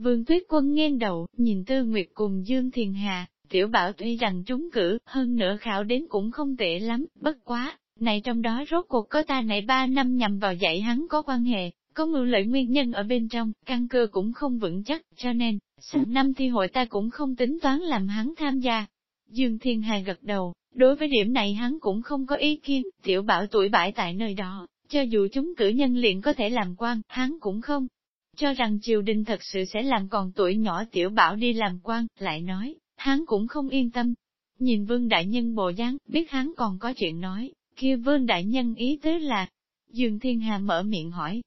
Vương Tuyết Quân nghiêng đầu, nhìn Tư Nguyệt cùng Dương Thiền Hà, tiểu bảo tuy rằng trúng cử, hơn nữa khảo đến cũng không tệ lắm, bất quá, này trong đó rốt cuộc có ta này ba năm nhằm vào dạy hắn có quan hệ, có mưu lợi nguyên nhân ở bên trong, căn cơ cũng không vững chắc, cho nên, sang năm thi hội ta cũng không tính toán làm hắn tham gia. Dương Thiên Hà gật đầu, đối với điểm này hắn cũng không có ý kiến, tiểu bảo tuổi bãi tại nơi đó, cho dù chúng cử nhân liền có thể làm quan, hắn cũng không. Cho rằng triều đình thật sự sẽ làm còn tuổi nhỏ tiểu bảo đi làm quan, lại nói, hắn cũng không yên tâm. Nhìn vương đại nhân bộ dáng, biết hắn còn có chuyện nói, kia vương đại nhân ý tứ là, Dương Thiên Hà mở miệng hỏi,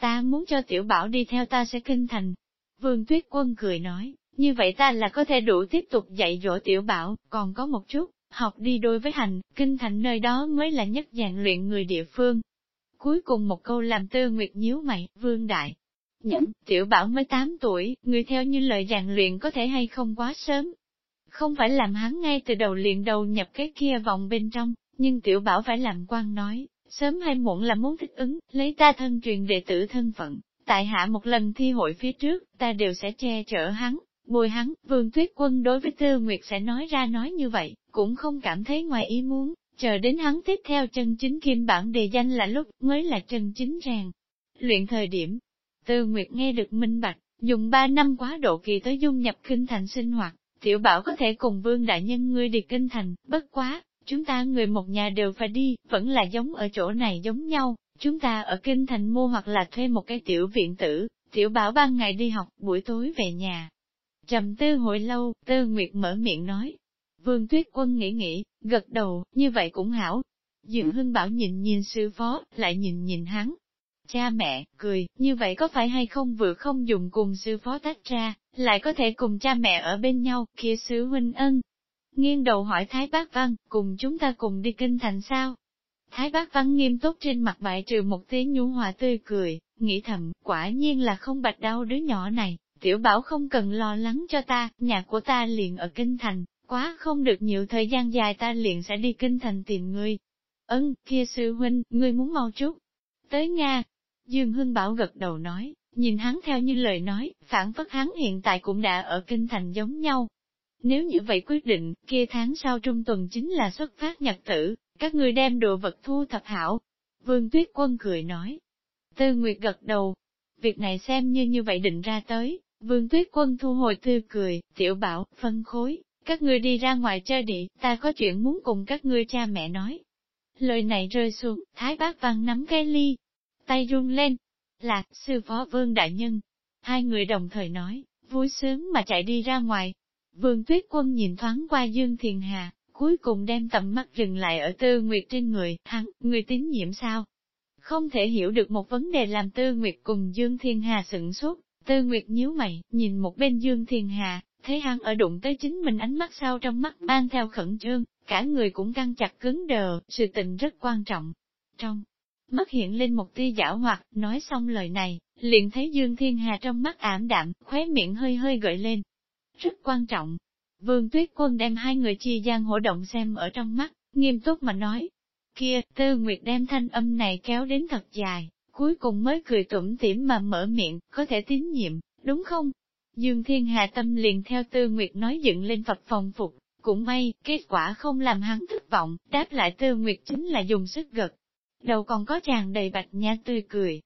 ta muốn cho tiểu bảo đi theo ta sẽ kinh thành. Vương Tuyết Quân cười nói, như vậy ta là có thể đủ tiếp tục dạy dỗ tiểu bảo, còn có một chút, học đi đôi với hành, kinh thành nơi đó mới là nhất dạng luyện người địa phương. Cuối cùng một câu làm tư nguyệt nhíu mày, vương đại. Nhẫn, tiểu bảo mới 8 tuổi, người theo như lời dạng luyện có thể hay không quá sớm. Không phải làm hắn ngay từ đầu liền đầu nhập cái kia vòng bên trong, nhưng tiểu bảo phải làm quan nói, sớm hay muộn là muốn thích ứng, lấy ta thân truyền đệ tử thân phận. Tại hạ một lần thi hội phía trước, ta đều sẽ che chở hắn, bồi hắn, vương tuyết quân đối với Tư Nguyệt sẽ nói ra nói như vậy, cũng không cảm thấy ngoài ý muốn, chờ đến hắn tiếp theo chân chính kim bản đề danh là lúc mới là chân chính ràng. Luyện thời điểm, Tư Nguyệt nghe được minh bạch, dùng ba năm quá độ kỳ tới dung nhập kinh thành sinh hoạt, tiểu bảo có thể cùng vương đại nhân ngươi đi kinh thành, bất quá, chúng ta người một nhà đều phải đi, vẫn là giống ở chỗ này giống nhau, chúng ta ở kinh thành mua hoặc là thuê một cái tiểu viện tử, tiểu bảo ban ngày đi học, buổi tối về nhà. Trầm tư hồi lâu, tư nguyệt mở miệng nói. Vương tuyết quân nghĩ nghĩ, gật đầu, như vậy cũng hảo. Dường hưng bảo nhìn nhìn sư phó, lại nhìn nhìn hắn. Cha mẹ, cười, như vậy có phải hay không vừa không dùng cùng sư phó tách ra, lại có thể cùng cha mẹ ở bên nhau, kia sứ huynh ân, nghiêng đầu hỏi Thái Bác Văn, cùng chúng ta cùng đi kinh thành sao? Thái Bác Văn nghiêm túc trên mặt bại trừ một tiếng nhu hòa tươi cười, nghĩ thầm, quả nhiên là không bạch đau đứa nhỏ này, tiểu bảo không cần lo lắng cho ta, nhà của ta liền ở kinh thành, quá không được nhiều thời gian dài ta liền sẽ đi kinh thành tìm ngươi. Ân, kia sư huynh, ngươi muốn mau chút. Tới Nga, Dương Hưng Bảo gật đầu nói, nhìn hắn theo như lời nói, phản phất hắn hiện tại cũng đã ở kinh thành giống nhau, nếu như vậy quyết định, kia tháng sau trung tuần chính là xuất phát nhật tử, các người đem đồ vật thu thập hảo. Vương Tuyết Quân cười nói. Tư Nguyệt gật đầu. Việc này xem như như vậy định ra tới, Vương Tuyết Quân thu hồi tư cười, tiểu bảo, phân khối, các ngươi đi ra ngoài chơi đi, ta có chuyện muốn cùng các ngươi cha mẹ nói. Lời này rơi xuống, Thái Bác Văn nắm cái ly, tay run lên. Là, sư phó Vương Đại Nhân. Hai người đồng thời nói, vui sướng mà chạy đi ra ngoài, Vương Tuyết Quân nhìn thoáng qua Dương Thiền Hà, cuối cùng đem tầm mắt dừng lại ở Tư Nguyệt trên người, hắn, người tín nhiệm sao? Không thể hiểu được một vấn đề làm Tư Nguyệt cùng Dương Thiên Hà sửng sốt, Tư Nguyệt nhíu mày, nhìn một bên Dương Thiên Hà, thấy hắn ở đụng tới chính mình ánh mắt sau trong mắt mang theo khẩn trương, cả người cũng căng chặt cứng đờ, sự tình rất quan trọng. Trong mắt hiện lên một tia giả hoạt, nói xong lời này, liền thấy Dương Thiên Hà trong mắt ảm đạm, khóe miệng hơi hơi gợi lên, rất quan trọng. Vương Tuyết Quân đem hai người chi gian hỗ động xem ở trong mắt, nghiêm túc mà nói. Kia, Tư Nguyệt đem thanh âm này kéo đến thật dài, cuối cùng mới cười tủm tỉm mà mở miệng, có thể tín nhiệm, đúng không? Dương Thiên Hà tâm liền theo Tư Nguyệt nói dựng lên Phật phòng phục, cũng may, kết quả không làm hắn thất vọng, đáp lại Tư Nguyệt chính là dùng sức gật. Đầu còn có chàng đầy bạch nha tươi cười.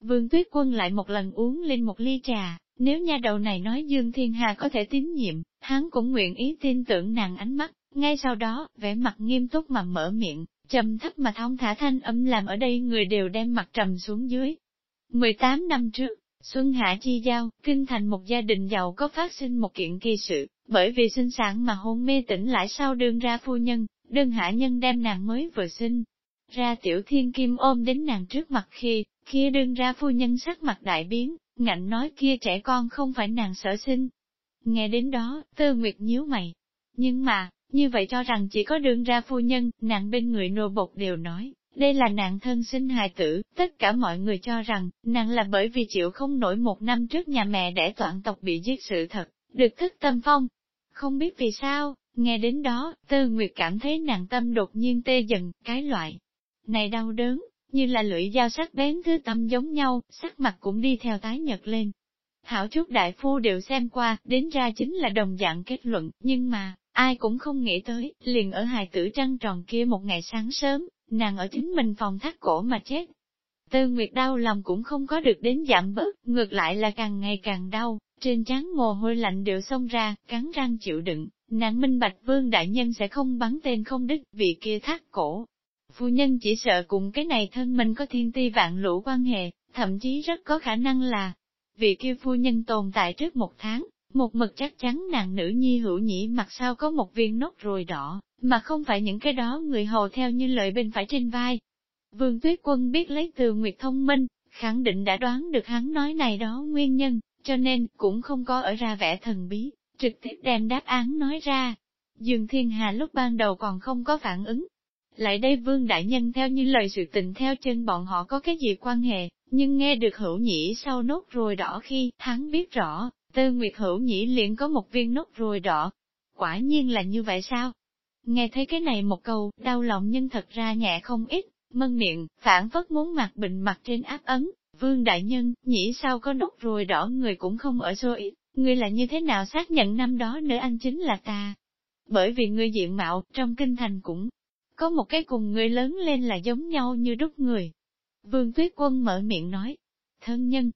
Vương Tuyết Quân lại một lần uống lên một ly trà, nếu nha đầu này nói Dương Thiên Hà có thể tín nhiệm, hắn cũng nguyện ý tin tưởng nàng ánh mắt, ngay sau đó, vẻ mặt nghiêm túc mà mở miệng, trầm thấp mà thông thả thanh âm làm ở đây người đều đem mặt trầm xuống dưới. 18 năm trước, Xuân Hạ Chi Giao, kinh thành một gia đình giàu có phát sinh một kiện kỳ sự, bởi vì sinh sản mà hôn mê tỉnh lại sau đương ra phu nhân, đơn hạ nhân đem nàng mới vừa sinh. Ra tiểu thiên kim ôm đến nàng trước mặt khi, kia đương ra phu nhân sắc mặt đại biến, ngạnh nói kia trẻ con không phải nàng sở sinh. Nghe đến đó, tư nguyệt nhíu mày. Nhưng mà, như vậy cho rằng chỉ có đương ra phu nhân, nàng bên người nô bột đều nói, đây là nàng thân sinh hài tử, tất cả mọi người cho rằng, nàng là bởi vì chịu không nổi một năm trước nhà mẹ đẻ toàn tộc bị giết sự thật, được thức tâm phong. Không biết vì sao, nghe đến đó, tư nguyệt cảm thấy nàng tâm đột nhiên tê dần, cái loại này đau đớn, như là lưỡi dao sắc bén thứ tâm giống nhau, sắc mặt cũng đi theo tái nhật lên. Hảo chút đại phu đều xem qua, đến ra chính là đồng dạng kết luận, nhưng mà, ai cũng không nghĩ tới, liền ở hài tử trăng tròn kia một ngày sáng sớm, nàng ở chính mình phòng thắt cổ mà chết. Tư Nguyệt đau lòng cũng không có được đến giảm bớt, ngược lại là càng ngày càng đau, trên trán mồ hôi lạnh đều xông ra, cắn răng chịu đựng, nàng minh bạch vương đại nhân sẽ không bắn tên không đích vì kia thắt cổ. Phu nhân chỉ sợ cùng cái này thân mình có thiên ti vạn lũ quan hệ, thậm chí rất có khả năng là, vì kia phu nhân tồn tại trước một tháng, một mực chắc chắn nàng nữ nhi hữu nhĩ mặt sau có một viên nốt ruồi đỏ, mà không phải những cái đó người hầu theo như lời bên phải trên vai. Vương Tuyết Quân biết lấy từ Nguyệt thông minh, khẳng định đã đoán được hắn nói này đó nguyên nhân, cho nên cũng không có ở ra vẻ thần bí, trực tiếp đem đáp án nói ra. Dương Thiên Hà lúc ban đầu còn không có phản ứng. Lại đây Vương Đại Nhân theo như lời sự tình theo chân bọn họ có cái gì quan hệ, nhưng nghe được hữu nhĩ sau nốt ruồi đỏ khi hắn biết rõ, Tư Nguyệt hữu nhĩ liền có một viên nốt ruồi đỏ. Quả nhiên là như vậy sao? Nghe thấy cái này một câu, đau lòng nhưng thật ra nhẹ không ít, mân miệng, phản phất muốn mặt bình mặt trên áp ấn. Vương Đại Nhân, nhĩ sao có nốt ruồi đỏ người cũng không ở số ít, người là như thế nào xác nhận năm đó nữ anh chính là ta? Bởi vì người diện mạo, trong kinh thành cũng có một cái cùng người lớn lên là giống nhau như đúc người. Vương Tuyết Quân mở miệng nói, thân nhân.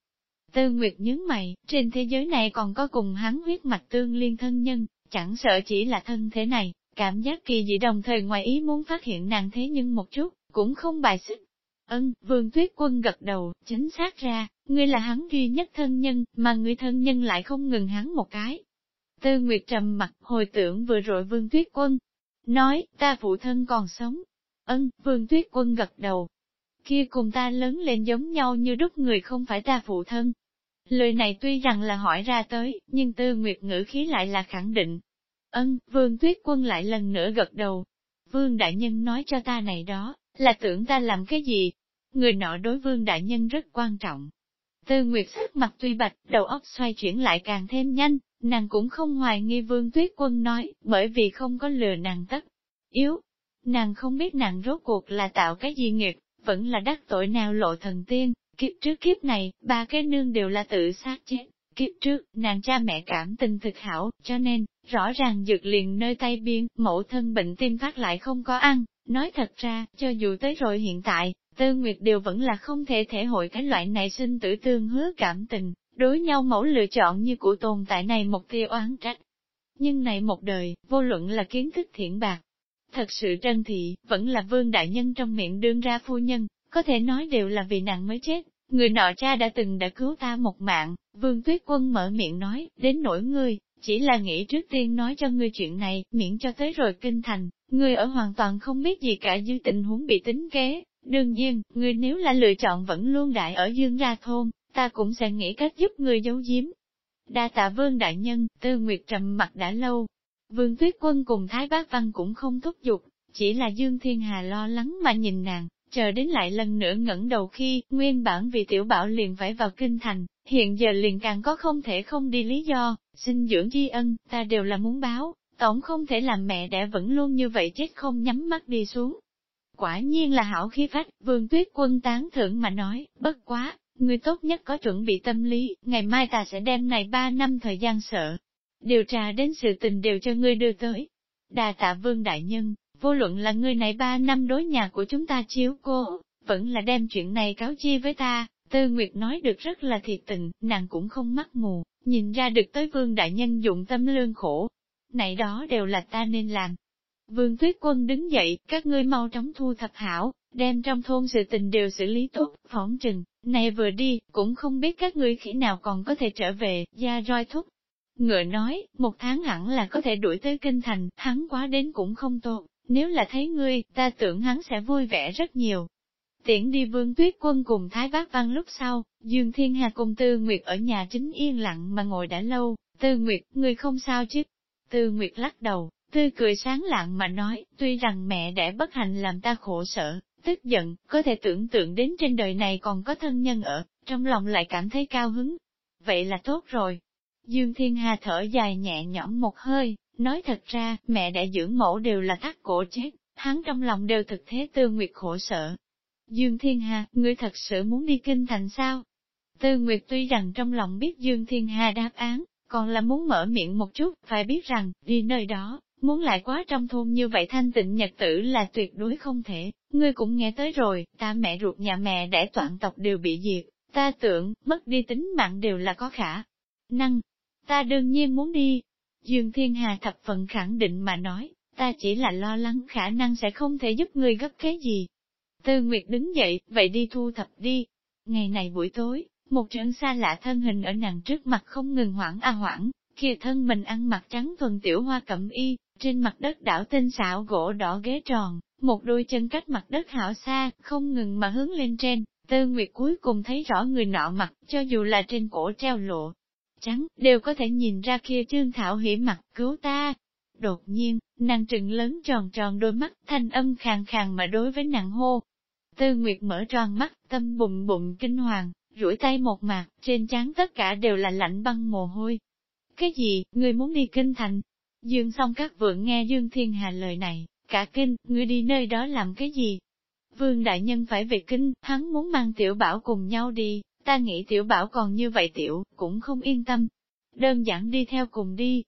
Tư Nguyệt nhướng mày, trên thế giới này còn có cùng hắn huyết mạch tương liên thân nhân, chẳng sợ chỉ là thân thế này, cảm giác kỳ dị đồng thời ngoài ý muốn phát hiện nàng thế nhưng một chút, cũng không bài xích. Ân, Vương Tuyết Quân gật đầu, chính xác ra, ngươi là hắn duy nhất thân nhân, mà người thân nhân lại không ngừng hắn một cái. Tư Nguyệt trầm mặt, hồi tưởng vừa rồi Vương Tuyết Quân, nói, ta phụ thân còn sống. Ân, Vương Tuyết Quân gật đầu, kia cùng ta lớn lên giống nhau như đúc người không phải ta phụ thân. Lời này tuy rằng là hỏi ra tới, nhưng tư nguyệt ngữ khí lại là khẳng định. Ân, vương tuyết quân lại lần nữa gật đầu. Vương đại nhân nói cho ta này đó, là tưởng ta làm cái gì? Người nọ đối vương đại nhân rất quan trọng. Tư Nguyệt sắc mặt tuy bạch, đầu óc xoay chuyển lại càng thêm nhanh, nàng cũng không hoài nghi vương tuyết quân nói, bởi vì không có lừa nàng tất. Yếu, nàng không biết nàng rốt cuộc là tạo cái gì nghiệp, vẫn là đắc tội nào lộ thần tiên, kiếp trước kiếp này, ba cái nương đều là tự sát chết. Kiếp trước, nàng cha mẹ cảm tình thực hảo, cho nên, rõ ràng dược liền nơi tay biên, mẫu thân bệnh tim phát lại không có ăn. Nói thật ra, cho dù tới rồi hiện tại, Tư Nguyệt đều vẫn là không thể thể hội cái loại này sinh tử tương hứa cảm tình, đối nhau mẫu lựa chọn như của tồn tại này một tia oán trách. Nhưng này một đời, vô luận là kiến thức thiện bạc, Thật sự trân thị, vẫn là vương đại nhân trong miệng đương ra phu nhân, có thể nói đều là vì nàng mới chết. Người nọ cha đã từng đã cứu ta một mạng, vương tuyết quân mở miệng nói, đến nỗi ngươi, chỉ là nghĩ trước tiên nói cho ngươi chuyện này, miễn cho tới rồi kinh thành, ngươi ở hoàn toàn không biết gì cả dư tình huống bị tính kế. Đương nhiên, ngươi nếu là lựa chọn vẫn luôn đại ở dương ra thôn, ta cũng sẽ nghĩ cách giúp người giấu giếm. Đa tạ vương đại nhân, tư nguyệt trầm mặt đã lâu, Vương Tuyết Quân cùng Thái Bác Văn cũng không thúc giục, chỉ là Dương Thiên Hà lo lắng mà nhìn nàng, chờ đến lại lần nữa ngẩng đầu khi, nguyên bản vì tiểu bảo liền phải vào kinh thành, hiện giờ liền càng có không thể không đi lý do, xin dưỡng chi ân, ta đều là muốn báo, tổng không thể làm mẹ đẻ vẫn luôn như vậy chết không nhắm mắt đi xuống. Quả nhiên là hảo khí phách, vương tuyết quân tán thưởng mà nói, bất quá, người tốt nhất có chuẩn bị tâm lý, ngày mai ta sẽ đem này ba năm thời gian sợ, điều tra đến sự tình đều cho ngươi đưa tới. Đà tạ vương đại nhân, vô luận là ngươi này ba năm đối nhà của chúng ta chiếu cô, vẫn là đem chuyện này cáo chi với ta, Tư Nguyệt nói được rất là thiệt tình, nàng cũng không mắc mù, nhìn ra được tới vương đại nhân dụng tâm lương khổ. Này đó đều là ta nên làm. Vương Tuyết Quân đứng dậy, các ngươi mau chóng thu thập hảo, đem trong thôn sự tình đều xử lý tốt, phỏng trừng, này vừa đi, cũng không biết các ngươi khi nào còn có thể trở về, gia roi thúc, Ngựa nói, một tháng hẳn là có thể đuổi tới kinh thành, hắn quá đến cũng không tốt, nếu là thấy ngươi, ta tưởng hắn sẽ vui vẻ rất nhiều. Tiễn đi vương tuyết quân cùng Thái Bác Văn lúc sau, Dương Thiên Hà cùng Tư Nguyệt ở nhà chính yên lặng mà ngồi đã lâu, Tư Nguyệt, ngươi không sao chứ? Tư Nguyệt lắc đầu, tươi cười sáng lạng mà nói, tuy rằng mẹ đã bất hạnh làm ta khổ sở, tức giận, có thể tưởng tượng đến trên đời này còn có thân nhân ở, trong lòng lại cảm thấy cao hứng. Vậy là tốt rồi, Dương Thiên Hà thở dài nhẹ nhõm một hơi, nói thật ra, mẹ đã dưỡng mẫu đều là thắt cổ chết, hắn trong lòng đều thực thế tư nguyệt khổ sở. Dương Thiên Hà, ngươi thật sự muốn đi kinh thành sao? Tư Nguyệt tuy rằng trong lòng biết Dương Thiên Hà đáp án, còn là muốn mở miệng một chút, phải biết rằng, đi nơi đó, muốn lại quá trong thôn như vậy thanh tịnh nhật tử là tuyệt đối không thể. Ngươi cũng nghe tới rồi, ta mẹ ruột nhà mẹ đẻ toàn tộc đều bị diệt, ta tưởng, mất đi tính mạng đều là có khả năng. Ta đương nhiên muốn đi. Dương Thiên Hà thập phần khẳng định mà nói, ta chỉ là lo lắng khả năng sẽ không thể giúp ngươi gấp cái gì. Tư Nguyệt đứng dậy, vậy đi thu thập đi. Ngày này buổi tối, một trận xa lạ thân hình ở nàng trước mặt không ngừng hoảng a hoảng, kia thân mình ăn mặc trắng thuần tiểu hoa cẩm y, trên mặt đất đảo tinh xảo gỗ đỏ ghế tròn, một đôi chân cách mặt đất hảo xa, không ngừng mà hướng lên trên, tư nguyệt cuối cùng thấy rõ người nọ mặt, cho dù là trên cổ treo lộ. Trắng, đều có thể nhìn ra kia trương thảo hỉ mặt, cứu ta. Đột nhiên, nàng trừng lớn tròn tròn đôi mắt, thanh âm khàn khàn mà đối với nàng hô. Tư Nguyệt mở tròn mắt, tâm bụng bụng kinh hoàng, duỗi tay một mạc, trên trán tất cả đều là lạnh băng mồ hôi. Cái gì, người muốn đi kinh thành? Dương song các vượng nghe Dương Thiên Hà lời này, cả kinh, ngươi đi nơi đó làm cái gì? Vương Đại Nhân phải về kinh, hắn muốn mang tiểu bảo cùng nhau đi, ta nghĩ tiểu bảo còn như vậy tiểu, cũng không yên tâm. Đơn giản đi theo cùng đi.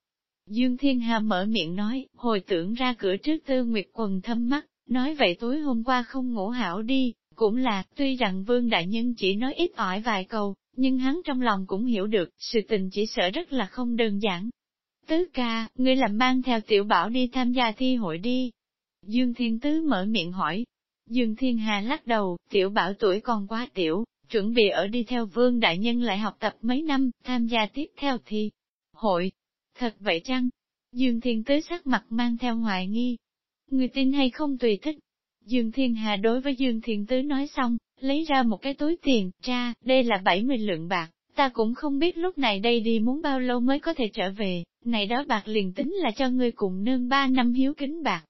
Dương Thiên Hà mở miệng nói, hồi tưởng ra cửa trước tư nguyệt quần thâm mắt, nói vậy tối hôm qua không ngủ hảo đi, cũng là, tuy rằng Vương Đại Nhân chỉ nói ít ỏi vài câu, nhưng hắn trong lòng cũng hiểu được, sự tình chỉ sợ rất là không đơn giản. Tứ ca, ngươi làm mang theo tiểu bảo đi tham gia thi hội đi. Dương Thiên Tứ mở miệng hỏi. Dương Thiên Hà lắc đầu, tiểu bảo tuổi còn quá tiểu, chuẩn bị ở đi theo Vương Đại Nhân lại học tập mấy năm, tham gia tiếp theo thi hội. Thật vậy chăng? Dương Thiên Tứ sắc mặt mang theo hoài nghi. Người tin hay không tùy thích, Dương Thiên Hà đối với Dương Thiên Tứ nói xong, lấy ra một cái túi tiền, cha, đây là 70 lượng bạc, ta cũng không biết lúc này đây đi muốn bao lâu mới có thể trở về, này đó bạc liền tính là cho ngươi cùng nương ba năm hiếu kính bạc.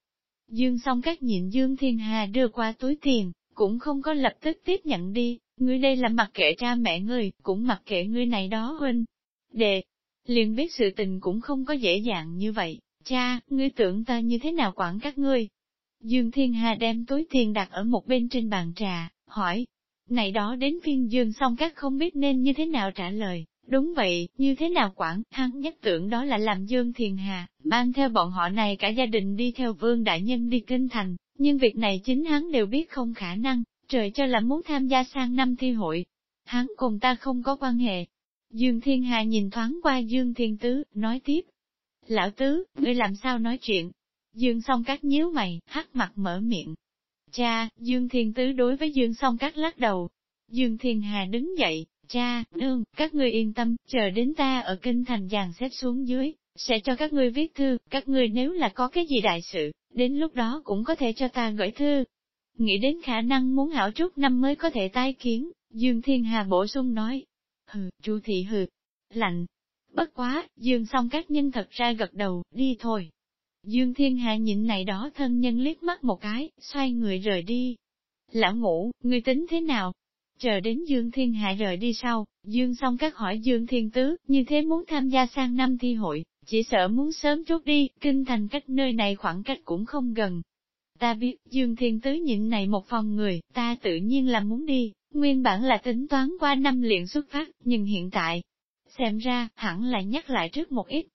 Dương song các nhịn Dương Thiên Hà đưa qua túi tiền, cũng không có lập tức tiếp nhận đi, ngươi đây là mặc kệ cha mẹ ngươi, cũng mặc kệ ngươi này đó huynh. Đệ, liền biết sự tình cũng không có dễ dàng như vậy, cha, ngươi tưởng ta như thế nào quản các ngươi, Dương Thiên Hà đem túi tiền đặt ở một bên trên bàn trà, hỏi. Này đó đến phiên Dương Song các không biết nên như thế nào trả lời. Đúng vậy, như thế nào quản, hắn nhất tưởng đó là làm Dương Thiên Hà, mang theo bọn họ này cả gia đình đi theo Vương Đại Nhân đi kinh thành, nhưng việc này chính hắn đều biết không khả năng, trời cho là muốn tham gia sang năm thi hội. Hắn cùng ta không có quan hệ. Dương Thiên Hà nhìn thoáng qua Dương Thiên Tứ, nói tiếp. Lão Tứ, ngươi làm sao nói chuyện, Dương song các nhíu mày, hắt mặt mở miệng. Cha, Dương Thiên Tứ đối với Dương song các lắc đầu. Dương Thiên Hà đứng dậy, cha, nương, các ngươi yên tâm, chờ đến ta ở kinh thành dàn xếp xuống dưới, sẽ cho các ngươi viết thư, các ngươi nếu là có cái gì đại sự, đến lúc đó cũng có thể cho ta gửi thư. Nghĩ đến khả năng muốn hảo chút năm mới có thể tái kiến, Dương Thiên Hà bổ sung nói. Hừ, chu thị hừ, lạnh. Bất quá, Dương song các nhân thật ra gật đầu, đi thôi. Dương Thiên Hạ nhịn này đó thân nhân liếc mắt một cái, xoay người rời đi. Lão ngủ, người tính thế nào? Chờ đến Dương Thiên Hạ rời đi sau, Dương xong các hỏi Dương Thiên Tứ, như thế muốn tham gia sang năm thi hội, chỉ sợ muốn sớm chút đi, kinh thành cách nơi này khoảng cách cũng không gần. Ta biết, Dương Thiên Tứ nhịn này một phòng người, ta tự nhiên là muốn đi, nguyên bản là tính toán qua năm liền xuất phát, nhưng hiện tại, xem ra, hẳn là nhắc lại trước một ít.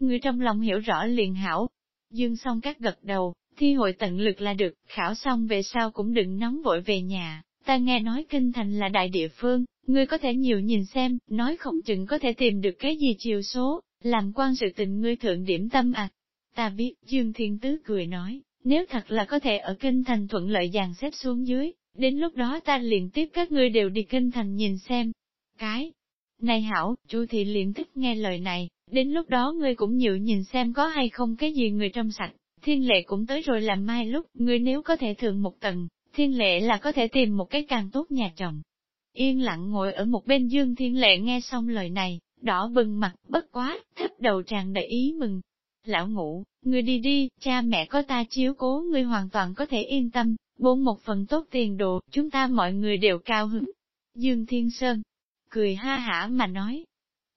Người trong lòng hiểu rõ liền hảo, Dương song các gật đầu, thi hội tận lực là được, khảo xong về sau cũng đừng nóng vội về nhà, ta nghe nói kinh thành là đại địa phương, ngươi có thể nhiều nhìn xem, nói không chừng có thể tìm được cái gì chiều số, làm quan sự tình ngươi thượng điểm tâm à. Ta biết, Dương Thiên Tứ cười nói, nếu thật là có thể ở kinh thành thuận lợi dàn xếp xuống dưới, đến lúc đó ta liền tiếp các ngươi đều đi kinh thành nhìn xem. Cái này hảo, Chu thị liền thích nghe lời này, Đến lúc đó ngươi cũng nhiều nhìn xem có hay không cái gì người trong sạch, thiên lệ cũng tới rồi làm mai lúc, ngươi nếu có thể thượng một tầng, thiên lệ là có thể tìm một cái càng tốt nhà chồng. Yên lặng ngồi ở một bên dương thiên lệ nghe xong lời này, đỏ bừng mặt, bất quá, thấp đầu tràn đầy ý mừng. Lão ngủ, ngươi đi đi, cha mẹ có ta chiếu cố ngươi hoàn toàn có thể yên tâm, bốn một phần tốt tiền đồ, chúng ta mọi người đều cao hứng. Dương Thiên Sơn, cười ha hả mà nói,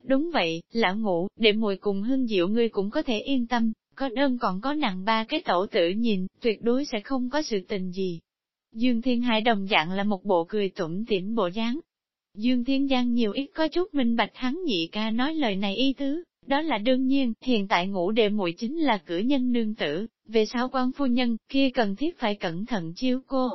Đúng vậy, lão ngủ, để mùi cùng hương diệu ngươi cũng có thể yên tâm, có đơn còn có nặng ba cái tổ tử nhìn, tuyệt đối sẽ không có sự tình gì. Dương Thiên Hải đồng dạng là một bộ cười tủm tỉm bộ dáng. Dương Thiên Giang nhiều ít có chút minh bạch hắn nhị ca nói lời này y tứ, đó là đương nhiên, hiện tại ngũ đệ muội chính là cử nhân nương tử, về sau quan phu nhân, kia cần thiết phải cẩn thận chiếu cô.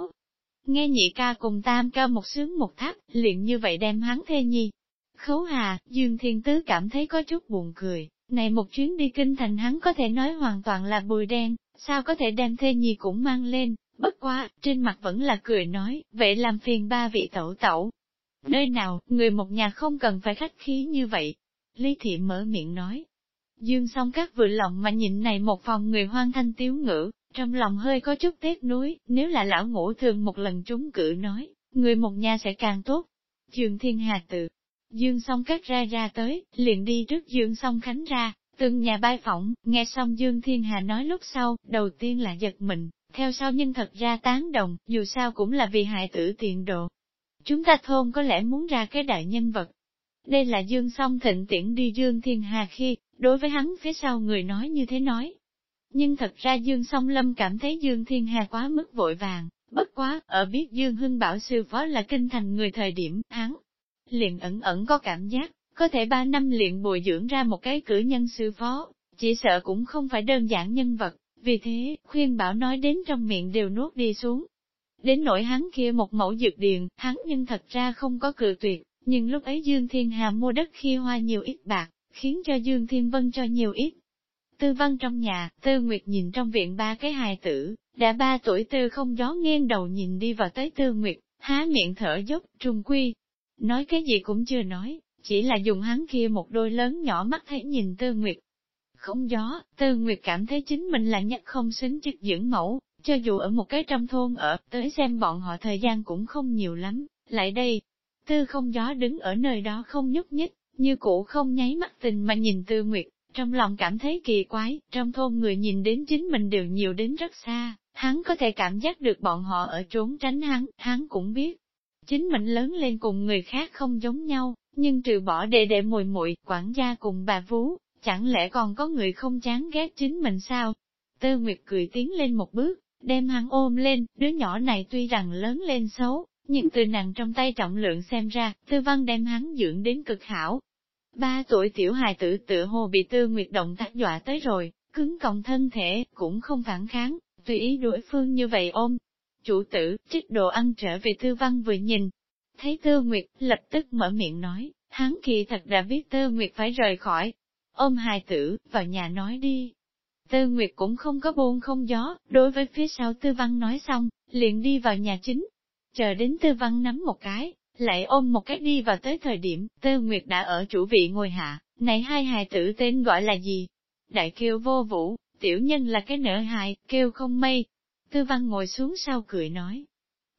Nghe nhị ca cùng tam ca một sướng một thác, liền như vậy đem hắn thê nhi. Khấu hà, Dương Thiên Tứ cảm thấy có chút buồn cười, này một chuyến đi kinh thành hắn có thể nói hoàn toàn là bùi đen, sao có thể đem thê nhi cũng mang lên, bất quá, trên mặt vẫn là cười nói, vậy làm phiền ba vị tẩu tẩu. Nơi nào, người một nhà không cần phải khách khí như vậy. Lý thị mở miệng nói. Dương song các vừa lòng mà nhìn này một phòng người hoang thanh tiếu ngữ, trong lòng hơi có chút tiếc nuối, nếu là lão ngũ thường một lần trúng cử nói, người một nhà sẽ càng tốt. Dương thiên hà tự, Dương song Cách ra ra tới, liền đi trước Dương song khánh ra, từng nhà bai phỏng, nghe xong Dương Thiên Hà nói lúc sau, đầu tiên là giật mình, theo sau nhưng thật ra tán đồng, dù sao cũng là vì hại tử tiện độ. Chúng ta thôn có lẽ muốn ra cái đại nhân vật. Đây là Dương song thịnh tiễn đi Dương Thiên Hà khi, đối với hắn phía sau người nói như thế nói. Nhưng thật ra Dương song lâm cảm thấy Dương Thiên Hà quá mức vội vàng, bất quá, ở biết Dương Hưng Bảo sư phó là kinh thành người thời điểm, hắn liền ẩn ẩn có cảm giác, có thể ba năm liền bồi dưỡng ra một cái cử nhân sư phó, chỉ sợ cũng không phải đơn giản nhân vật, vì thế, khuyên bảo nói đến trong miệng đều nuốt đi xuống. Đến nỗi hắn kia một mẫu dược điền, hắn nhưng thật ra không có cự tuyệt, nhưng lúc ấy Dương Thiên Hà mua đất khi hoa nhiều ít bạc, khiến cho Dương Thiên Vân cho nhiều ít. Tư văn trong nhà, Tư Nguyệt nhìn trong viện ba cái hài tử, đã ba tuổi Tư không gió nghiêng đầu nhìn đi vào tới Tư Nguyệt, há miệng thở dốc, trùng quy, Nói cái gì cũng chưa nói, chỉ là dùng hắn kia một đôi lớn nhỏ mắt thấy nhìn Tư Nguyệt. Không gió, Tư Nguyệt cảm thấy chính mình là nhất không xứng chức dưỡng mẫu, cho dù ở một cái trong thôn ở, tới xem bọn họ thời gian cũng không nhiều lắm. Lại đây, Tư không gió đứng ở nơi đó không nhúc nhích, như cũ không nháy mắt tình mà nhìn Tư Nguyệt, trong lòng cảm thấy kỳ quái, trong thôn người nhìn đến chính mình đều nhiều đến rất xa, hắn có thể cảm giác được bọn họ ở trốn tránh hắn, hắn cũng biết, Chính mình lớn lên cùng người khác không giống nhau, nhưng trừ bỏ đệ đệ mùi muội quản gia cùng bà vú, chẳng lẽ còn có người không chán ghét chính mình sao? Tơ Nguyệt cười tiến lên một bước, đem hắn ôm lên, đứa nhỏ này tuy rằng lớn lên xấu, nhưng từ nàng trong tay trọng lượng xem ra, tư văn đem hắn dưỡng đến cực hảo. Ba tuổi tiểu hài tử tựa hồ bị tư nguyệt động tác dọa tới rồi, cứng còng thân thể, cũng không phản kháng, tùy ý đuổi phương như vậy ôm, chủ tử, trích đồ ăn trở về tư văn vừa nhìn. Thấy tư nguyệt, lập tức mở miệng nói, hắn kỳ thật đã biết tư nguyệt phải rời khỏi. Ôm hài tử, vào nhà nói đi. Tư nguyệt cũng không có buồn không gió, đối với phía sau tư văn nói xong, liền đi vào nhà chính. Chờ đến tư văn nắm một cái, lại ôm một cái đi vào tới thời điểm, tư nguyệt đã ở chủ vị ngồi hạ, này hai hài tử tên gọi là gì? Đại kêu vô vũ, tiểu nhân là cái nở hài, kêu không mây, Tư văn ngồi xuống sau cười nói.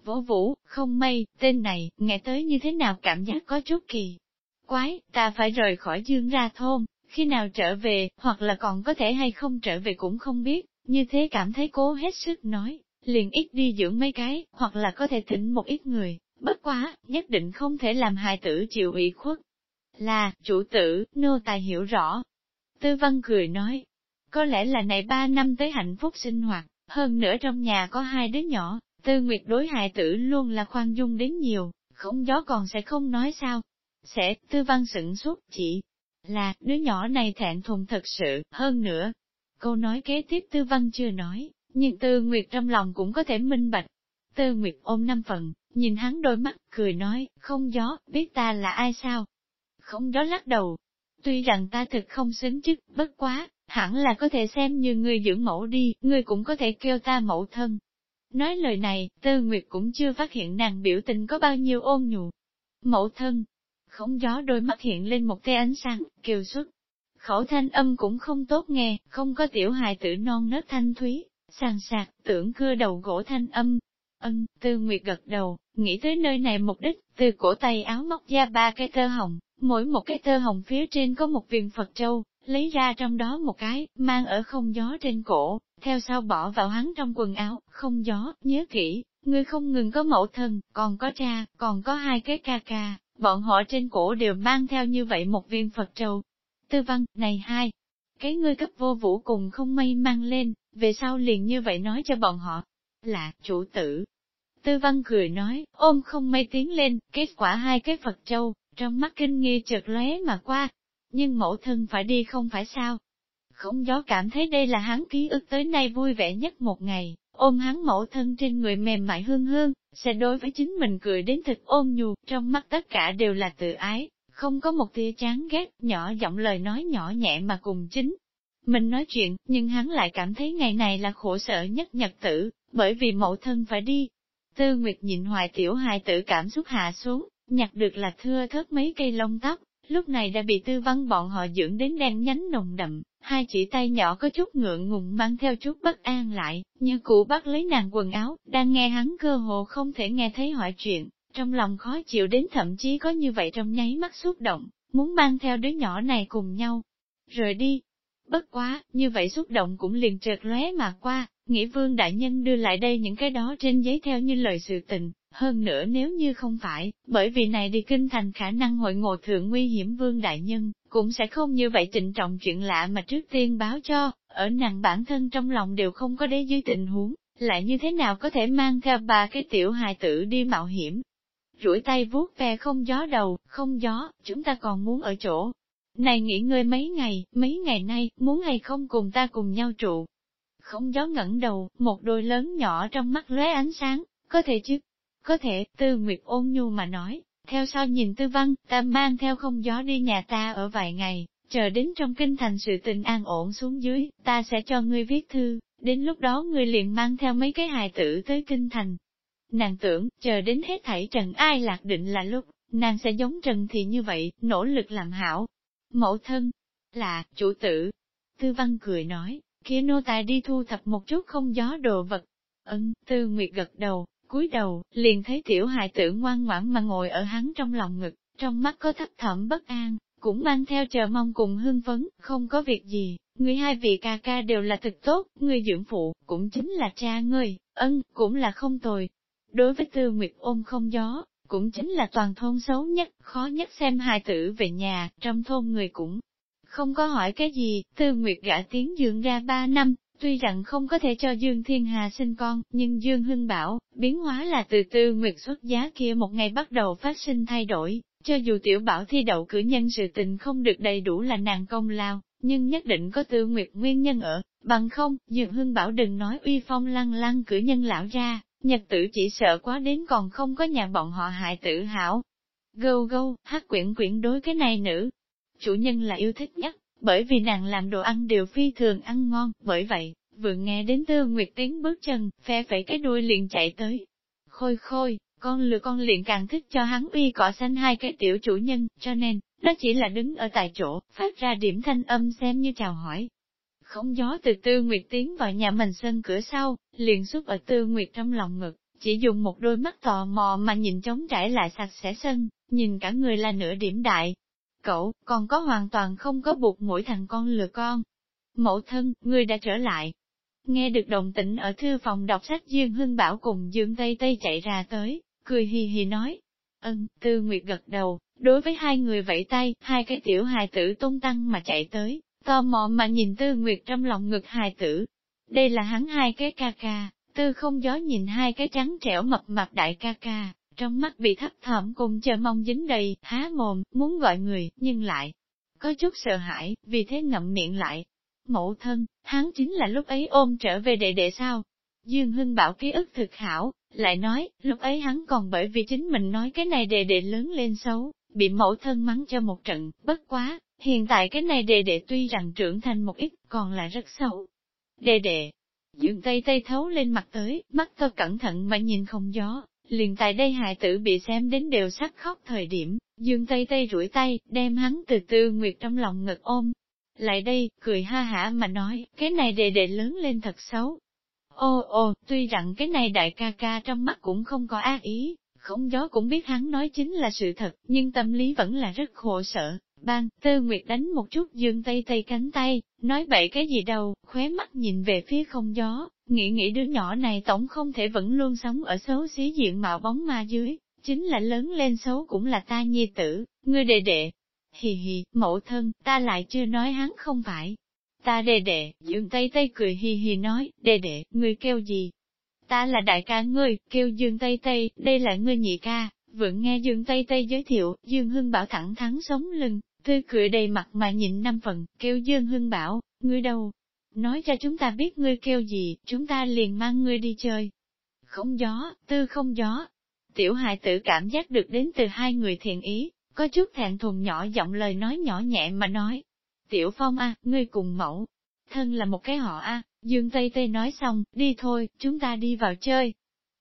vỗ vũ, không mây, tên này, nghe tới như thế nào cảm giác có chút kỳ. Quái, ta phải rời khỏi dương ra thôn, khi nào trở về, hoặc là còn có thể hay không trở về cũng không biết, như thế cảm thấy cố hết sức nói, liền ít đi dưỡng mấy cái, hoặc là có thể thỉnh một ít người, bất quá, nhất định không thể làm hài tử chịu ủy khuất. Là, chủ tử, nô tài hiểu rõ. Tư văn cười nói, có lẽ là này ba năm tới hạnh phúc sinh hoạt, hơn nữa trong nhà có hai đứa nhỏ, tư nguyệt đối hại tử luôn là khoan dung đến nhiều, không gió còn sẽ không nói sao. Sẽ, tư văn sửng suốt, chỉ là, đứa nhỏ này thẹn thùng thật sự, hơn nữa. Câu nói kế tiếp tư văn chưa nói, nhưng tư nguyệt trong lòng cũng có thể minh bạch. Tư nguyệt ôm năm phần, nhìn hắn đôi mắt, cười nói, không gió, biết ta là ai sao? Không gió lắc đầu. Tuy rằng ta thực không xứng chức, bất quá, hẳn là có thể xem như người dưỡng mẫu đi, người cũng có thể kêu ta mẫu thân. Nói lời này, Tư Nguyệt cũng chưa phát hiện nàng biểu tình có bao nhiêu ôn nhu. Mẫu thân, khống gió đôi mắt hiện lên một tia ánh sáng, kêu xuất. Khẩu thanh âm cũng không tốt nghe, không có tiểu hài tử non nớt thanh thúy, sàng sạc, tưởng cưa đầu gỗ thanh âm. Ân, Tư Nguyệt gật đầu, nghĩ tới nơi này mục đích, từ cổ tay áo móc ra ba cái tơ hồng, mỗi một cái tơ hồng phía trên có một viên Phật Châu, lấy ra trong đó một cái, mang ở không gió trên cổ, theo sau bỏ vào hắn trong quần áo, không gió, nhớ kỹ, ngươi không ngừng có mẫu thân, còn có cha, còn có hai cái ca ca, bọn họ trên cổ đều mang theo như vậy một viên Phật trâu. Tư văn, này hai, cái ngươi cấp vô vũ cùng không may mang lên, về sau liền như vậy nói cho bọn họ, là, chủ tử. Tư văn cười nói, ôm không may tiến lên, kết quả hai cái Phật Châu, trong mắt kinh nghi chợt lóe mà qua. Nhưng mẫu thân phải đi không phải sao? Không gió cảm thấy đây là hắn ký ức tới nay vui vẻ nhất một ngày, ôm hắn mẫu thân trên người mềm mại hương hương, sẽ đối với chính mình cười đến thật ôm nhu, trong mắt tất cả đều là tự ái, không có một tia chán ghét, nhỏ giọng lời nói nhỏ nhẹ mà cùng chính. Mình nói chuyện, nhưng hắn lại cảm thấy ngày này là khổ sở nhất nhật tử, bởi vì mẫu thân phải đi. Tư Nguyệt nhìn hoài tiểu hài tử cảm xúc hạ xuống, nhặt được là thưa thớt mấy cây lông tóc, lúc này đã bị tư văn bọn họ dưỡng đến đen nhánh nồng đậm, hai chỉ tay nhỏ có chút ngượng ngùng mang theo chút bất an lại, như cụ bắt lấy nàng quần áo, đang nghe hắn cơ hồ không thể nghe thấy hỏi chuyện, trong lòng khó chịu đến thậm chí có như vậy trong nháy mắt xúc động, muốn mang theo đứa nhỏ này cùng nhau, rời đi. Bất quá, như vậy xúc động cũng liền trượt lóe mà qua, nghĩ vương đại nhân đưa lại đây những cái đó trên giấy theo như lời sự tình, hơn nữa nếu như không phải, bởi vì này đi kinh thành khả năng hội ngộ thượng nguy hiểm vương đại nhân, cũng sẽ không như vậy trịnh trọng chuyện lạ mà trước tiên báo cho, ở nàng bản thân trong lòng đều không có đế dưới tình huống, lại như thế nào có thể mang theo ba cái tiểu hài tử đi mạo hiểm. Rủi tay vuốt ve không gió đầu, không gió, chúng ta còn muốn ở chỗ. Này nghỉ ngơi mấy ngày, mấy ngày nay, muốn hay không cùng ta cùng nhau trụ. Không gió ngẩng đầu, một đôi lớn nhỏ trong mắt lóe ánh sáng, có thể chứ, có thể, Tư Nguyệt ôn nhu mà nói, theo sau nhìn Tư Văn, ta mang theo không gió đi nhà ta ở vài ngày, chờ đến trong kinh thành sự tình an ổn xuống dưới, ta sẽ cho ngươi viết thư, đến lúc đó ngươi liền mang theo mấy cái hài tử tới kinh thành. Nàng tưởng, chờ đến hết thảy trần ai lạc định là lúc, nàng sẽ giống trần thì như vậy, nỗ lực làm hảo. Mẫu thân, là, chủ tử. Tư văn cười nói, kia nô tài đi thu thập một chút không gió đồ vật. Ân, tư nguyệt gật đầu, cúi đầu, liền thấy tiểu hài tử ngoan ngoãn mà ngồi ở hắn trong lòng ngực, trong mắt có thấp thỏm bất an, cũng mang theo chờ mong cùng hưng phấn, không có việc gì, người hai vị ca ca đều là thực tốt, người dưỡng phụ, cũng chính là cha ngươi, ân, cũng là không tồi. Đối với tư nguyệt ôm không gió, cũng chính là toàn thôn xấu nhất, khó nhất xem hài tử về nhà, trong thôn người cũng không có hỏi cái gì, tư nguyệt gã tiếng dưỡng ra ba năm, Tuy rằng không có thể cho Dương Thiên Hà sinh con, nhưng Dương Hưng bảo, biến hóa là từ tư nguyệt xuất giá kia một ngày bắt đầu phát sinh thay đổi, cho dù tiểu bảo thi đậu cử nhân sự tình không được đầy đủ là nàng công lao, nhưng nhất định có tư nguyệt nguyên nhân ở, bằng không, Dương Hưng bảo đừng nói uy phong lăng lăng cử nhân lão ra, nhật tử chỉ sợ quá đến còn không có nhà bọn họ hại tử hảo. Gâu gâu, hát quyển quyển đối cái này nữ, chủ nhân là yêu thích nhất, bởi vì nàng làm đồ ăn đều phi thường ăn ngon, bởi vậy, vừa nghe đến Tư Nguyệt tiếng bước chân, phe phẩy cái đuôi liền chạy tới. Khôi khôi, con lừa con liền càng thích cho hắn uy cỏ xanh hai cái tiểu chủ nhân, cho nên, nó chỉ là đứng ở tại chỗ, phát ra điểm thanh âm xem như chào hỏi. Không gió từ Tư Nguyệt tiến vào nhà mình sân cửa sau, liền xuất ở Tư Nguyệt trong lòng ngực, chỉ dùng một đôi mắt tò mò mà nhìn trống trải lại sạch sẽ sân, nhìn cả người là nửa điểm đại, cậu, còn có hoàn toàn không có buộc mũi thằng con lừa con. Mẫu thân, ngươi đã trở lại. Nghe được đồng tĩnh ở thư phòng đọc sách Dương Hưng Bảo cùng Dương Tây Tây chạy ra tới, cười hì hì nói. Ân, Tư Nguyệt gật đầu, đối với hai người vẫy tay, hai cái tiểu hài tử tung tăng mà chạy tới, tò mò mà nhìn Tư Nguyệt trong lòng ngực hài tử. Đây là hắn hai cái ca ca, Tư không gió nhìn hai cái trắng trẻo mập mạp đại ca ca, trong mắt bị thấp thỏm cùng chờ mong dính đầy, há mồm, muốn gọi người, nhưng lại có chút sợ hãi, vì thế ngậm miệng lại. Mẫu thân, hắn chính là lúc ấy ôm trở về đệ đệ sao? Dương Hưng bảo ký ức thực hảo, lại nói, lúc ấy hắn còn bởi vì chính mình nói cái này đệ đệ lớn lên xấu, bị mẫu thân mắng cho một trận, bất quá, hiện tại cái này đệ đệ tuy rằng trưởng thành một ít, còn là rất xấu. Đệ đệ, Dương Tây Tây thấu lên mặt tới, mắt to cẩn thận mà nhìn không gió, Liền tại đây hài tử bị xem đến đều sắc khóc thời điểm, dương tây tây rủi tay, đem hắn từ tư nguyệt trong lòng ngực ôm. Lại đây, cười ha hả mà nói, cái này đề đệ lớn lên thật xấu. Ô ô, tuy rằng cái này đại ca ca trong mắt cũng không có ác ý, không gió cũng biết hắn nói chính là sự thật, nhưng tâm lý vẫn là rất khổ sở. Ban, tư nguyệt đánh một chút dương tây tây cánh tay, nói bậy cái gì đâu, khóe mắt nhìn về phía không gió, Nghĩ nghĩ đứa nhỏ này tổng không thể vẫn luôn sống ở xấu xí diện mạo bóng ma dưới, chính là lớn lên xấu cũng là ta nhi tử, ngươi đệ đệ. Hì hì, mẫu thân, ta lại chưa nói hắn không phải. Ta đệ đệ, dương tay tay cười hì hì nói, đệ đệ, ngươi kêu gì? ta là đại ca ngươi, kêu Dương Tây Tây, đây là ngươi nhị ca, vượng nghe Dương Tây Tây giới thiệu, Dương Hưng Bảo thẳng thắn sống lưng, tươi cười đầy mặt mà nhìn năm phần, kêu Dương Hưng Bảo, ngươi đâu? Nói cho chúng ta biết ngươi kêu gì, chúng ta liền mang ngươi đi chơi. Không gió, tư không gió. Tiểu hài tử cảm giác được đến từ hai người thiện ý, có chút thẹn thùng nhỏ giọng lời nói nhỏ nhẹ mà nói. Tiểu Phong a, ngươi cùng mẫu, thân là một cái họ a, Dương Tây Tây nói xong, đi thôi, chúng ta đi vào chơi.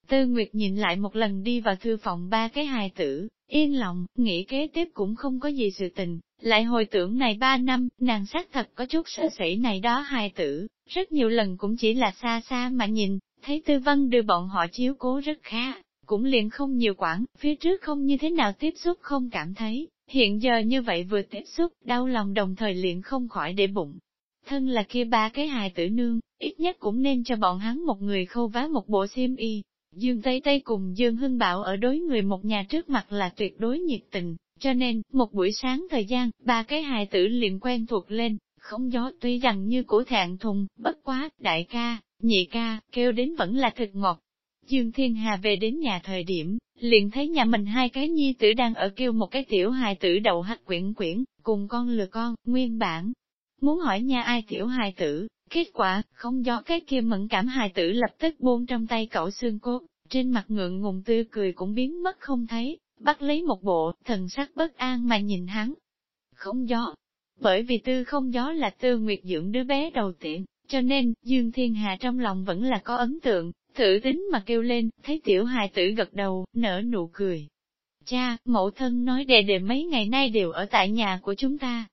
Tư Nguyệt nhìn lại một lần đi vào thư phòng ba cái hài tử, yên lòng, nghĩ kế tiếp cũng không có gì sự tình, lại hồi tưởng này ba năm, nàng xác thật có chút sợ sỉ này đó hài tử, rất nhiều lần cũng chỉ là xa xa mà nhìn, thấy tư văn đưa bọn họ chiếu cố rất khá, cũng liền không nhiều quản, phía trước không như thế nào tiếp xúc không cảm thấy, hiện giờ như vậy vừa tiếp xúc, đau lòng đồng thời liền không khỏi để bụng. Thân là kia ba cái hài tử nương, ít nhất cũng nên cho bọn hắn một người khâu vá một bộ xiêm y. Dương Tây Tây cùng Dương Hưng Bảo ở đối người một nhà trước mặt là tuyệt đối nhiệt tình, cho nên, một buổi sáng thời gian, ba cái hài tử liền quen thuộc lên, không gió tuy rằng như cổ thẹn thùng, bất quá, đại ca, nhị ca, kêu đến vẫn là thật ngọt. Dương Thiên Hà về đến nhà thời điểm, liền thấy nhà mình hai cái nhi tử đang ở kêu một cái tiểu hài tử đầu hạch quyển quyển, cùng con lừa con, nguyên bản. Muốn hỏi nhà ai tiểu hài tử, kết quả, không do cái kia mẫn cảm hài tử lập tức buông trong tay cậu xương cốt, trên mặt ngượng ngùng tươi cười cũng biến mất không thấy, bắt lấy một bộ, thần sắc bất an mà nhìn hắn. Không gió. Bởi vì tư không gió là tư nguyệt dưỡng đứa bé đầu tiên, cho nên, Dương Thiên Hà trong lòng vẫn là có ấn tượng, thử tính mà kêu lên, thấy tiểu hài tử gật đầu, nở nụ cười. Cha, mẫu thân nói đề đề mấy ngày nay đều ở tại nhà của chúng ta.